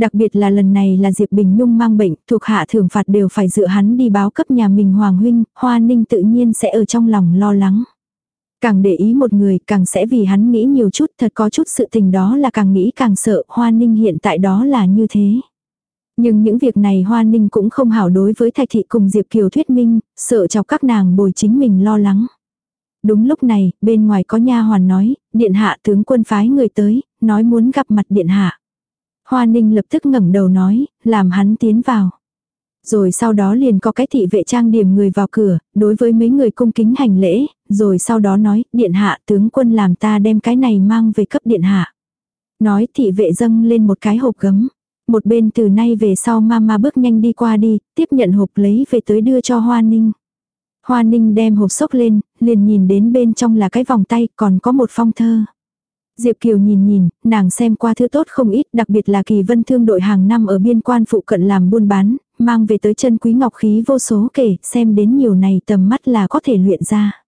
Đặc biệt là lần này là Diệp Bình Nhung mang bệnh, thuộc hạ thưởng phạt đều phải dựa hắn đi báo cấp nhà mình Hoàng Huynh, Hoa Ninh tự nhiên sẽ ở trong lòng lo lắng. Càng để ý một người càng sẽ vì hắn nghĩ nhiều chút thật có chút sự tình đó là càng nghĩ càng sợ Hoa Ninh hiện tại đó là như thế. Nhưng những việc này Hoa Ninh cũng không hảo đối với Thạch Thị cùng Diệp Kiều thuyết minh, sợ chọc các nàng bồi chính mình lo lắng. Đúng lúc này, bên ngoài có nha hoàn nói, điện hạ tướng quân phái người tới, nói muốn gặp mặt điện hạ. Hoa Ninh lập tức ngẩng đầu nói, làm hắn tiến vào. Rồi sau đó liền có cái thị vệ trang điểm người vào cửa, đối với mấy người cung kính hành lễ, rồi sau đó nói, điện hạ tướng quân làm ta đem cái này mang về cấp điện hạ. Nói thị vệ dâng lên một cái hộp gấm. Một bên từ nay về sau mama bước nhanh đi qua đi, tiếp nhận hộp lấy về tới đưa cho Hoa Ninh. Hoa Ninh đem hộp sốc lên, liền nhìn đến bên trong là cái vòng tay còn có một phong thơ. Diệp Kiều nhìn nhìn, nàng xem qua thứ tốt không ít, đặc biệt là kỳ vân thương đội hàng năm ở biên quan phụ cận làm buôn bán, mang về tới chân quý ngọc khí vô số kể, xem đến nhiều này tầm mắt là có thể luyện ra.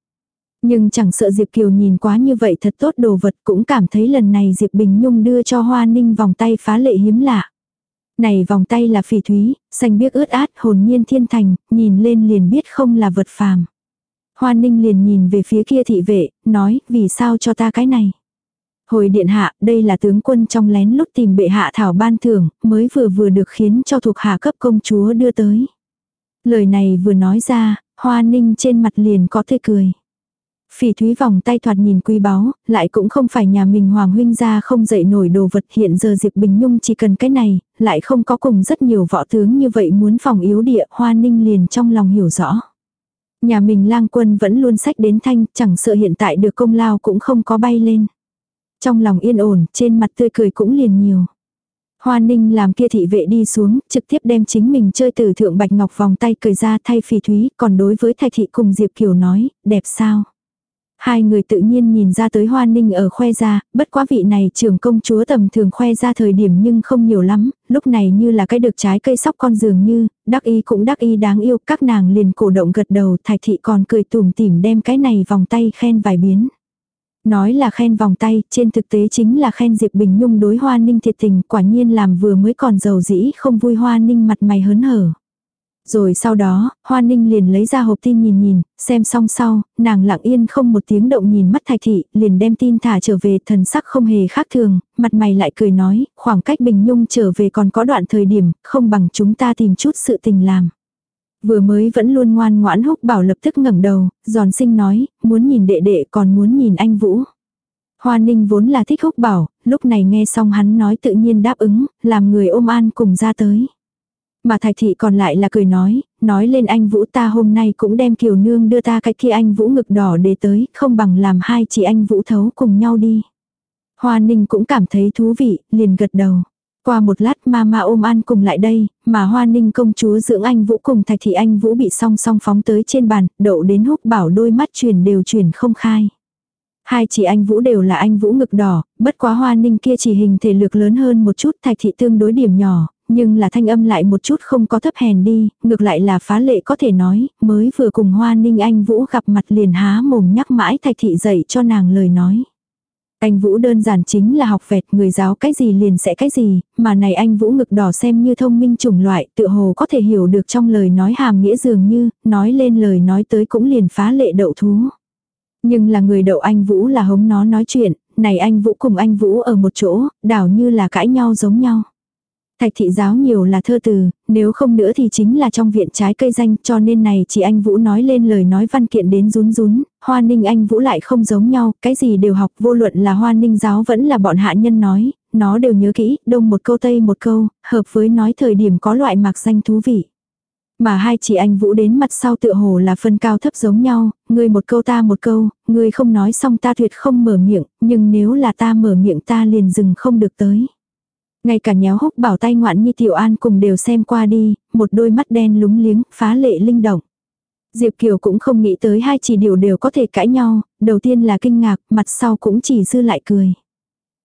Nhưng chẳng sợ Diệp Kiều nhìn quá như vậy thật tốt đồ vật cũng cảm thấy lần này Diệp Bình Nhung đưa cho Hoa Ninh vòng tay phá lệ hiếm lạ. Này vòng tay là phỉ thúy, xanh biếc ướt át hồn nhiên thiên thành, nhìn lên liền biết không là vật phàm. Hoa Ninh liền nhìn về phía kia thị vệ, nói vì sao cho ta cái này. Hồi điện hạ, đây là tướng quân trong lén lút tìm bệ hạ thảo ban thưởng, mới vừa vừa được khiến cho thuộc hạ cấp công chúa đưa tới. Lời này vừa nói ra, hoa ninh trên mặt liền có tươi cười. Phỉ thúy vòng tay thoạt nhìn quý báu, lại cũng không phải nhà mình hoàng huynh ra không dậy nổi đồ vật hiện giờ Diệp Bình Nhung chỉ cần cái này, lại không có cùng rất nhiều võ tướng như vậy muốn phòng yếu địa, hoa ninh liền trong lòng hiểu rõ. Nhà mình lang quân vẫn luôn sách đến thanh, chẳng sợ hiện tại được công lao cũng không có bay lên. Trong lòng yên ổn, trên mặt tươi cười cũng liền nhiều. Hoa ninh làm kia thị vệ đi xuống, trực tiếp đem chính mình chơi từ thượng bạch ngọc vòng tay cười ra thay phỉ thúy, còn đối với thạch thị cùng Diệp Kiều nói, đẹp sao. Hai người tự nhiên nhìn ra tới hoa ninh ở khoe ra, bất quá vị này trưởng công chúa tầm thường khoe ra thời điểm nhưng không nhiều lắm, lúc này như là cái được trái cây sóc con dường như, đắc y cũng đắc y đáng yêu, các nàng liền cổ động gật đầu, thạch thị còn cười tủm tỉm đem cái này vòng tay khen vài biến. Nói là khen vòng tay, trên thực tế chính là khen Diệp Bình Nhung đối Hoa Ninh thiệt tình, quả nhiên làm vừa mới còn giàu dĩ không vui Hoa Ninh mặt mày hớn hở. Rồi sau đó, Hoa Ninh liền lấy ra hộp tin nhìn nhìn, xem xong sau, nàng lặng yên không một tiếng động nhìn mắt thạch thị, liền đem tin thả trở về thần sắc không hề khác thường, mặt mày lại cười nói, khoảng cách Bình Nhung trở về còn có đoạn thời điểm, không bằng chúng ta tìm chút sự tình làm. Vừa mới vẫn luôn ngoan ngoãn húc bảo lập tức ngẩng đầu, giòn sinh nói, muốn nhìn đệ đệ còn muốn nhìn anh Vũ. Hoa ninh vốn là thích húc bảo, lúc này nghe xong hắn nói tự nhiên đáp ứng, làm người ôm an cùng ra tới. Mà thạch thị còn lại là cười nói, nói lên anh Vũ ta hôm nay cũng đem kiều nương đưa ta cái kia anh Vũ ngực đỏ để tới, không bằng làm hai chị anh Vũ thấu cùng nhau đi. Hoa ninh cũng cảm thấy thú vị, liền gật đầu. Qua một lát mama ôm an cùng lại đây, mà hoa ninh công chúa dưỡng anh Vũ cùng thạch thị anh Vũ bị song song phóng tới trên bàn, đậu đến húc bảo đôi mắt chuyển đều chuyển không khai. Hai chị anh Vũ đều là anh Vũ ngực đỏ, bất quá hoa ninh kia chỉ hình thể lực lớn hơn một chút thạch thị tương đối điểm nhỏ, nhưng là thanh âm lại một chút không có thấp hèn đi, ngược lại là phá lệ có thể nói, mới vừa cùng hoa ninh anh Vũ gặp mặt liền há mồm nhắc mãi thạch thị dạy cho nàng lời nói. Anh Vũ đơn giản chính là học vẹt người giáo cái gì liền sẽ cái gì, mà này anh Vũ ngực đỏ xem như thông minh chủng loại, tự hồ có thể hiểu được trong lời nói hàm nghĩa dường như, nói lên lời nói tới cũng liền phá lệ đậu thú. Nhưng là người đậu anh Vũ là hống nó nói chuyện, này anh Vũ cùng anh Vũ ở một chỗ, đảo như là cãi nhau giống nhau. Thạch thị giáo nhiều là thơ từ, nếu không nữa thì chính là trong viện trái cây danh cho nên này chỉ anh Vũ nói lên lời nói văn kiện đến rún rún, hoa ninh anh Vũ lại không giống nhau, cái gì đều học vô luận là hoa ninh giáo vẫn là bọn hạ nhân nói, nó đều nhớ kỹ, đông một câu tây một câu, hợp với nói thời điểm có loại mạc danh thú vị. Mà hai chị anh Vũ đến mặt sau tựa hồ là phân cao thấp giống nhau, ngươi một câu ta một câu, ngươi không nói xong ta tuyệt không mở miệng, nhưng nếu là ta mở miệng ta liền dừng không được tới. Ngay cả nhéo húc bảo tay ngoạn như tiểu an cùng đều xem qua đi, một đôi mắt đen lúng liếng, phá lệ linh động. Diệp Kiều cũng không nghĩ tới hai chỉ điều đều có thể cãi nhau, đầu tiên là kinh ngạc, mặt sau cũng chỉ dư lại cười.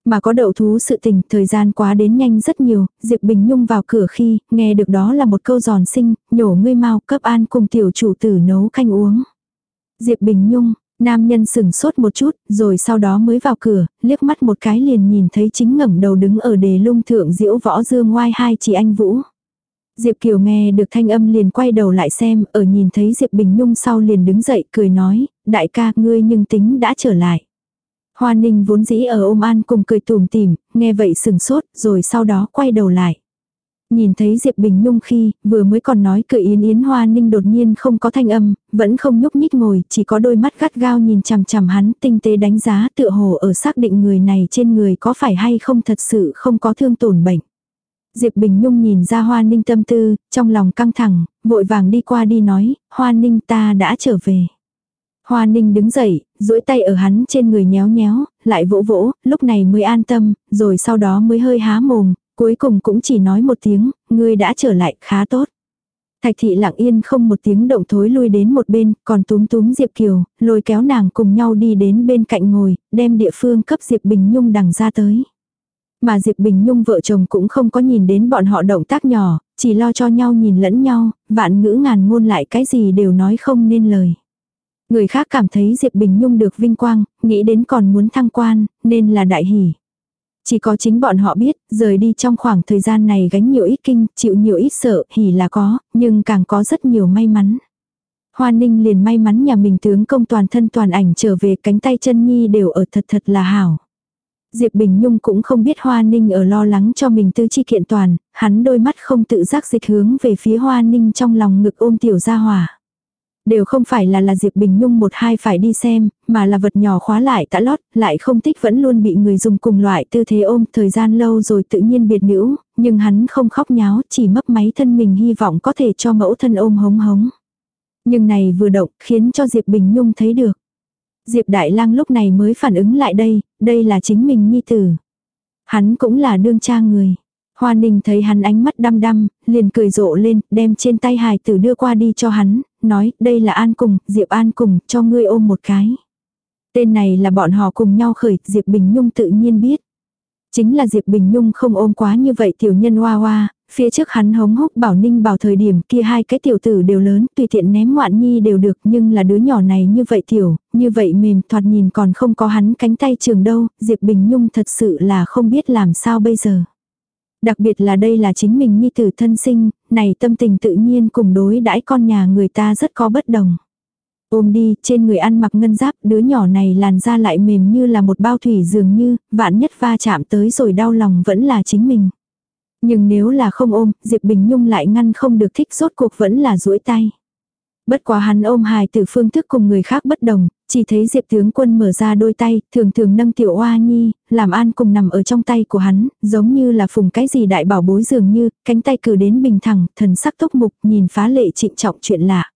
Mà có đậu thú sự tình, thời gian quá đến nhanh rất nhiều, Diệp Bình Nhung vào cửa khi, nghe được đó là một câu giòn sinh, nhổ ngươi mau cấp an cùng tiểu chủ tử nấu canh uống. Diệp Bình Nhung, Nam nhân sừng sốt một chút, rồi sau đó mới vào cửa, liếc mắt một cái liền nhìn thấy chính ngẩng đầu đứng ở đề lung thượng diễu võ dương ngoai hai chị anh Vũ. Diệp Kiều nghe được thanh âm liền quay đầu lại xem, ở nhìn thấy Diệp Bình Nhung sau liền đứng dậy cười nói, đại ca ngươi nhưng tính đã trở lại. Hoa Ninh vốn dĩ ở ôm an cùng cười tùm tìm, nghe vậy sừng sốt, rồi sau đó quay đầu lại. Nhìn thấy Diệp Bình Nhung khi, vừa mới còn nói cười yến yến hoa ninh đột nhiên không có thanh âm, vẫn không nhúc nhích ngồi, chỉ có đôi mắt gắt gao nhìn chằm chằm hắn, tinh tế đánh giá tựa hồ ở xác định người này trên người có phải hay không thật sự không có thương tổn bệnh. Diệp Bình Nhung nhìn ra Hoa Ninh tâm tư, trong lòng căng thẳng, vội vàng đi qua đi nói, Hoa Ninh ta đã trở về. Hoa Ninh đứng dậy, duỗi tay ở hắn trên người nhéo nhéo, lại vỗ vỗ, lúc này mới an tâm, rồi sau đó mới hơi há mồm, Cuối cùng cũng chỉ nói một tiếng, ngươi đã trở lại, khá tốt. Thạch thị lặng yên không một tiếng động thối lui đến một bên, còn túm túm Diệp Kiều, lôi kéo nàng cùng nhau đi đến bên cạnh ngồi, đem địa phương cấp Diệp Bình Nhung đằng ra tới. Mà Diệp Bình Nhung vợ chồng cũng không có nhìn đến bọn họ động tác nhỏ, chỉ lo cho nhau nhìn lẫn nhau, vạn ngữ ngàn ngôn lại cái gì đều nói không nên lời. Người khác cảm thấy Diệp Bình Nhung được vinh quang, nghĩ đến còn muốn thăng quan, nên là đại hỷ. Chỉ có chính bọn họ biết, rời đi trong khoảng thời gian này gánh nhiều ít kinh, chịu nhiều ít sợ, hỉ là có, nhưng càng có rất nhiều may mắn. Hoa Ninh liền may mắn nhà mình tướng công toàn thân toàn ảnh trở về cánh tay chân nhi đều ở thật thật là hảo. Diệp Bình Nhung cũng không biết Hoa Ninh ở lo lắng cho mình tư chi kiện toàn, hắn đôi mắt không tự giác dịch hướng về phía Hoa Ninh trong lòng ngực ôm tiểu gia hỏa. Đều không phải là là Diệp Bình Nhung một hai phải đi xem, mà là vật nhỏ khóa lại tã lót, lại không thích vẫn luôn bị người dùng cùng loại tư thế ôm thời gian lâu rồi tự nhiên biệt nữ, nhưng hắn không khóc nháo, chỉ mấp máy thân mình hy vọng có thể cho mẫu thân ôm hống hống. Nhưng này vừa động, khiến cho Diệp Bình Nhung thấy được. Diệp Đại Lang lúc này mới phản ứng lại đây, đây là chính mình nhi tử. Hắn cũng là đương cha người. Hoa Ninh thấy hắn ánh mắt đăm đăm, liền cười rộ lên, đem trên tay hài tử đưa qua đi cho hắn, nói, đây là An Cùng, Diệp An Cùng, cho ngươi ôm một cái. Tên này là bọn họ cùng nhau khởi, Diệp Bình Nhung tự nhiên biết. Chính là Diệp Bình Nhung không ôm quá như vậy tiểu nhân hoa hoa, phía trước hắn hống hốc bảo ninh bảo thời điểm kia hai cái tiểu tử đều lớn, tùy tiện ném ngoạn nhi đều được nhưng là đứa nhỏ này như vậy tiểu, như vậy mềm thoạt nhìn còn không có hắn cánh tay trường đâu, Diệp Bình Nhung thật sự là không biết làm sao bây giờ. Đặc biệt là đây là chính mình nhi tử thân sinh, này tâm tình tự nhiên cùng đối đãi con nhà người ta rất có bất đồng. Ôm đi, trên người ăn mặc ngân giáp, đứa nhỏ này làn da lại mềm như là một bao thủy dường như, vạn nhất va chạm tới rồi đau lòng vẫn là chính mình. Nhưng nếu là không ôm, Diệp Bình Nhung lại ngăn không được thích rốt cuộc vẫn là duỗi tay. Bất quá hắn ôm hài từ phương thức cùng người khác bất đồng, chỉ thấy Diệp tướng quân mở ra đôi tay, thường thường nâng tiểu oa nhi, làm an cùng nằm ở trong tay của hắn, giống như là phùng cái gì đại bảo bối dường như, cánh tay cử đến bình thẳng, thần sắc tốc mục, nhìn phá lệ trịnh trọng chuyện lạ.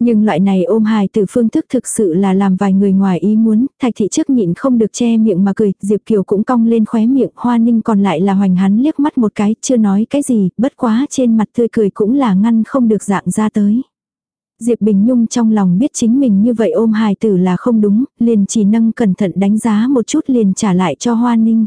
Nhưng loại này ôm hài từ phương thức thực sự là làm vài người ngoài ý muốn, thạch thị trước nhịn không được che miệng mà cười, Diệp Kiều cũng cong lên khóe miệng, hoa ninh còn lại là hoành hắn liếc mắt một cái, chưa nói cái gì, bất quá trên mặt tươi cười cũng là ngăn không được dạng ra tới. Diệp Bình Nhung trong lòng biết chính mình như vậy ôm hài tử là không đúng, liền chỉ nâng cẩn thận đánh giá một chút liền trả lại cho Hoa Ninh.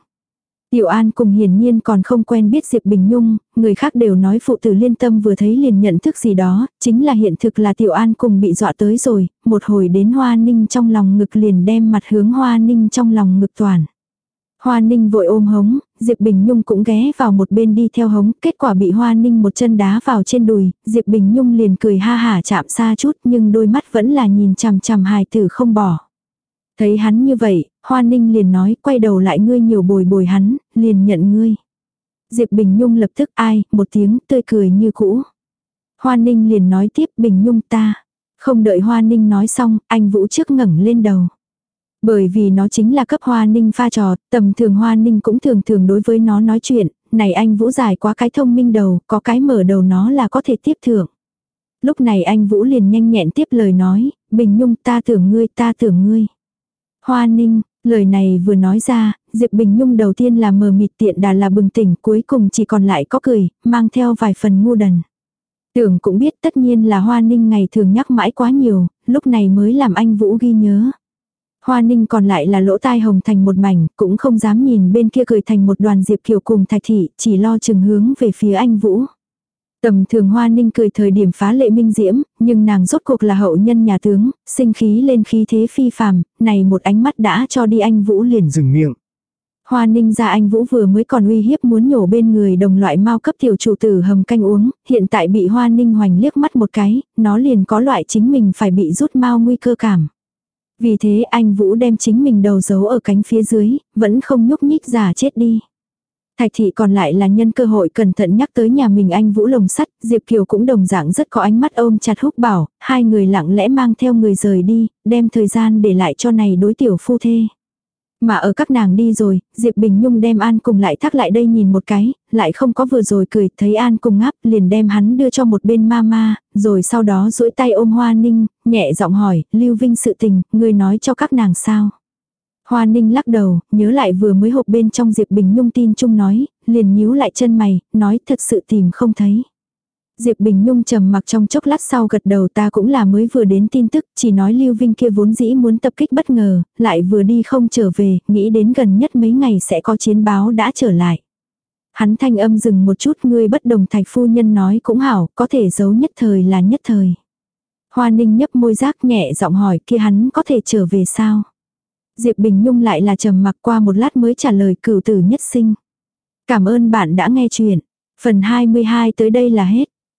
Tiểu An cùng hiển nhiên còn không quen biết Diệp Bình Nhung, người khác đều nói phụ tử liên tâm vừa thấy liền nhận thức gì đó, chính là hiện thực là Tiểu An cùng bị dọa tới rồi, một hồi đến Hoa Ninh trong lòng ngực liền đem mặt hướng Hoa Ninh trong lòng ngực toàn. Hoa Ninh vội ôm hống, Diệp Bình Nhung cũng ghé vào một bên đi theo hống, kết quả bị Hoa Ninh một chân đá vào trên đùi, Diệp Bình Nhung liền cười ha hả chạm xa chút nhưng đôi mắt vẫn là nhìn chằm chằm hài tử không bỏ. Thấy hắn như vậy, Hoa Ninh liền nói quay đầu lại ngươi nhiều bồi bồi hắn, liền nhận ngươi. Diệp Bình Nhung lập tức ai, một tiếng tươi cười như cũ. Hoa Ninh liền nói tiếp Bình Nhung ta. Không đợi Hoa Ninh nói xong, anh Vũ trước ngẩng lên đầu. Bởi vì nó chính là cấp hoa ninh pha trò, tầm thường hoa ninh cũng thường thường đối với nó nói chuyện, này anh Vũ giải quá cái thông minh đầu, có cái mở đầu nó là có thể tiếp thưởng. Lúc này anh Vũ liền nhanh nhẹn tiếp lời nói, Bình Nhung ta tưởng ngươi ta tưởng ngươi. Hoa ninh, lời này vừa nói ra, Diệp Bình Nhung đầu tiên là mờ mịt tiện đà là bừng tỉnh cuối cùng chỉ còn lại có cười, mang theo vài phần ngu đần. Tưởng cũng biết tất nhiên là Hoa Ninh ngày thường nhắc mãi quá nhiều, lúc này mới làm anh Vũ ghi nhớ. Hoa ninh còn lại là lỗ tai hồng thành một mảnh, cũng không dám nhìn bên kia cười thành một đoàn diệp kiều cùng thạch thị, chỉ lo chừng hướng về phía anh Vũ. Tầm thường hoa ninh cười thời điểm phá lệ minh diễm, nhưng nàng rốt cuộc là hậu nhân nhà tướng, sinh khí lên khí thế phi phàm, này một ánh mắt đã cho đi anh Vũ liền dừng miệng. Hoa ninh ra anh Vũ vừa mới còn uy hiếp muốn nhổ bên người đồng loại mau cấp tiểu chủ tử hầm canh uống, hiện tại bị hoa ninh hoành liếc mắt một cái, nó liền có loại chính mình phải bị rút mau nguy cơ cảm. Vì thế anh Vũ đem chính mình đầu giấu ở cánh phía dưới, vẫn không nhúc nhích giả chết đi. Thạch thị còn lại là nhân cơ hội cẩn thận nhắc tới nhà mình anh Vũ lồng sắt, Diệp Kiều cũng đồng dạng rất có ánh mắt ôm chặt húc bảo, hai người lặng lẽ mang theo người rời đi, đem thời gian để lại cho này đối tiểu phu thê. Mà ở các nàng đi rồi, Diệp Bình Nhung đem An cùng lại thắc lại đây nhìn một cái, lại không có vừa rồi cười, thấy An cùng ngáp, liền đem hắn đưa cho một bên mama, rồi sau đó duỗi tay ôm Hoa Ninh, nhẹ giọng hỏi, Lưu Vinh sự tình, người nói cho các nàng sao. Hoa Ninh lắc đầu, nhớ lại vừa mới hộp bên trong Diệp Bình Nhung tin chung nói, liền nhíu lại chân mày, nói thật sự tìm không thấy. Diệp Bình Nhung trầm mặc trong chốc lát sau gật đầu ta cũng là mới vừa đến tin tức, chỉ nói Lưu Vinh kia vốn dĩ muốn tập kích bất ngờ, lại vừa đi không trở về, nghĩ đến gần nhất mấy ngày sẽ có chiến báo đã trở lại. Hắn thanh âm dừng một chút ngươi bất đồng thạch phu nhân nói cũng hảo, có thể giấu nhất thời là nhất thời. Hoa ninh nhấp môi giác nhẹ giọng hỏi kia hắn có thể trở về sao? Diệp Bình Nhung lại là trầm mặc qua một lát mới trả lời cửu tử nhất sinh. Cảm ơn bạn đã nghe chuyện. Phần 22 tới đây là hết.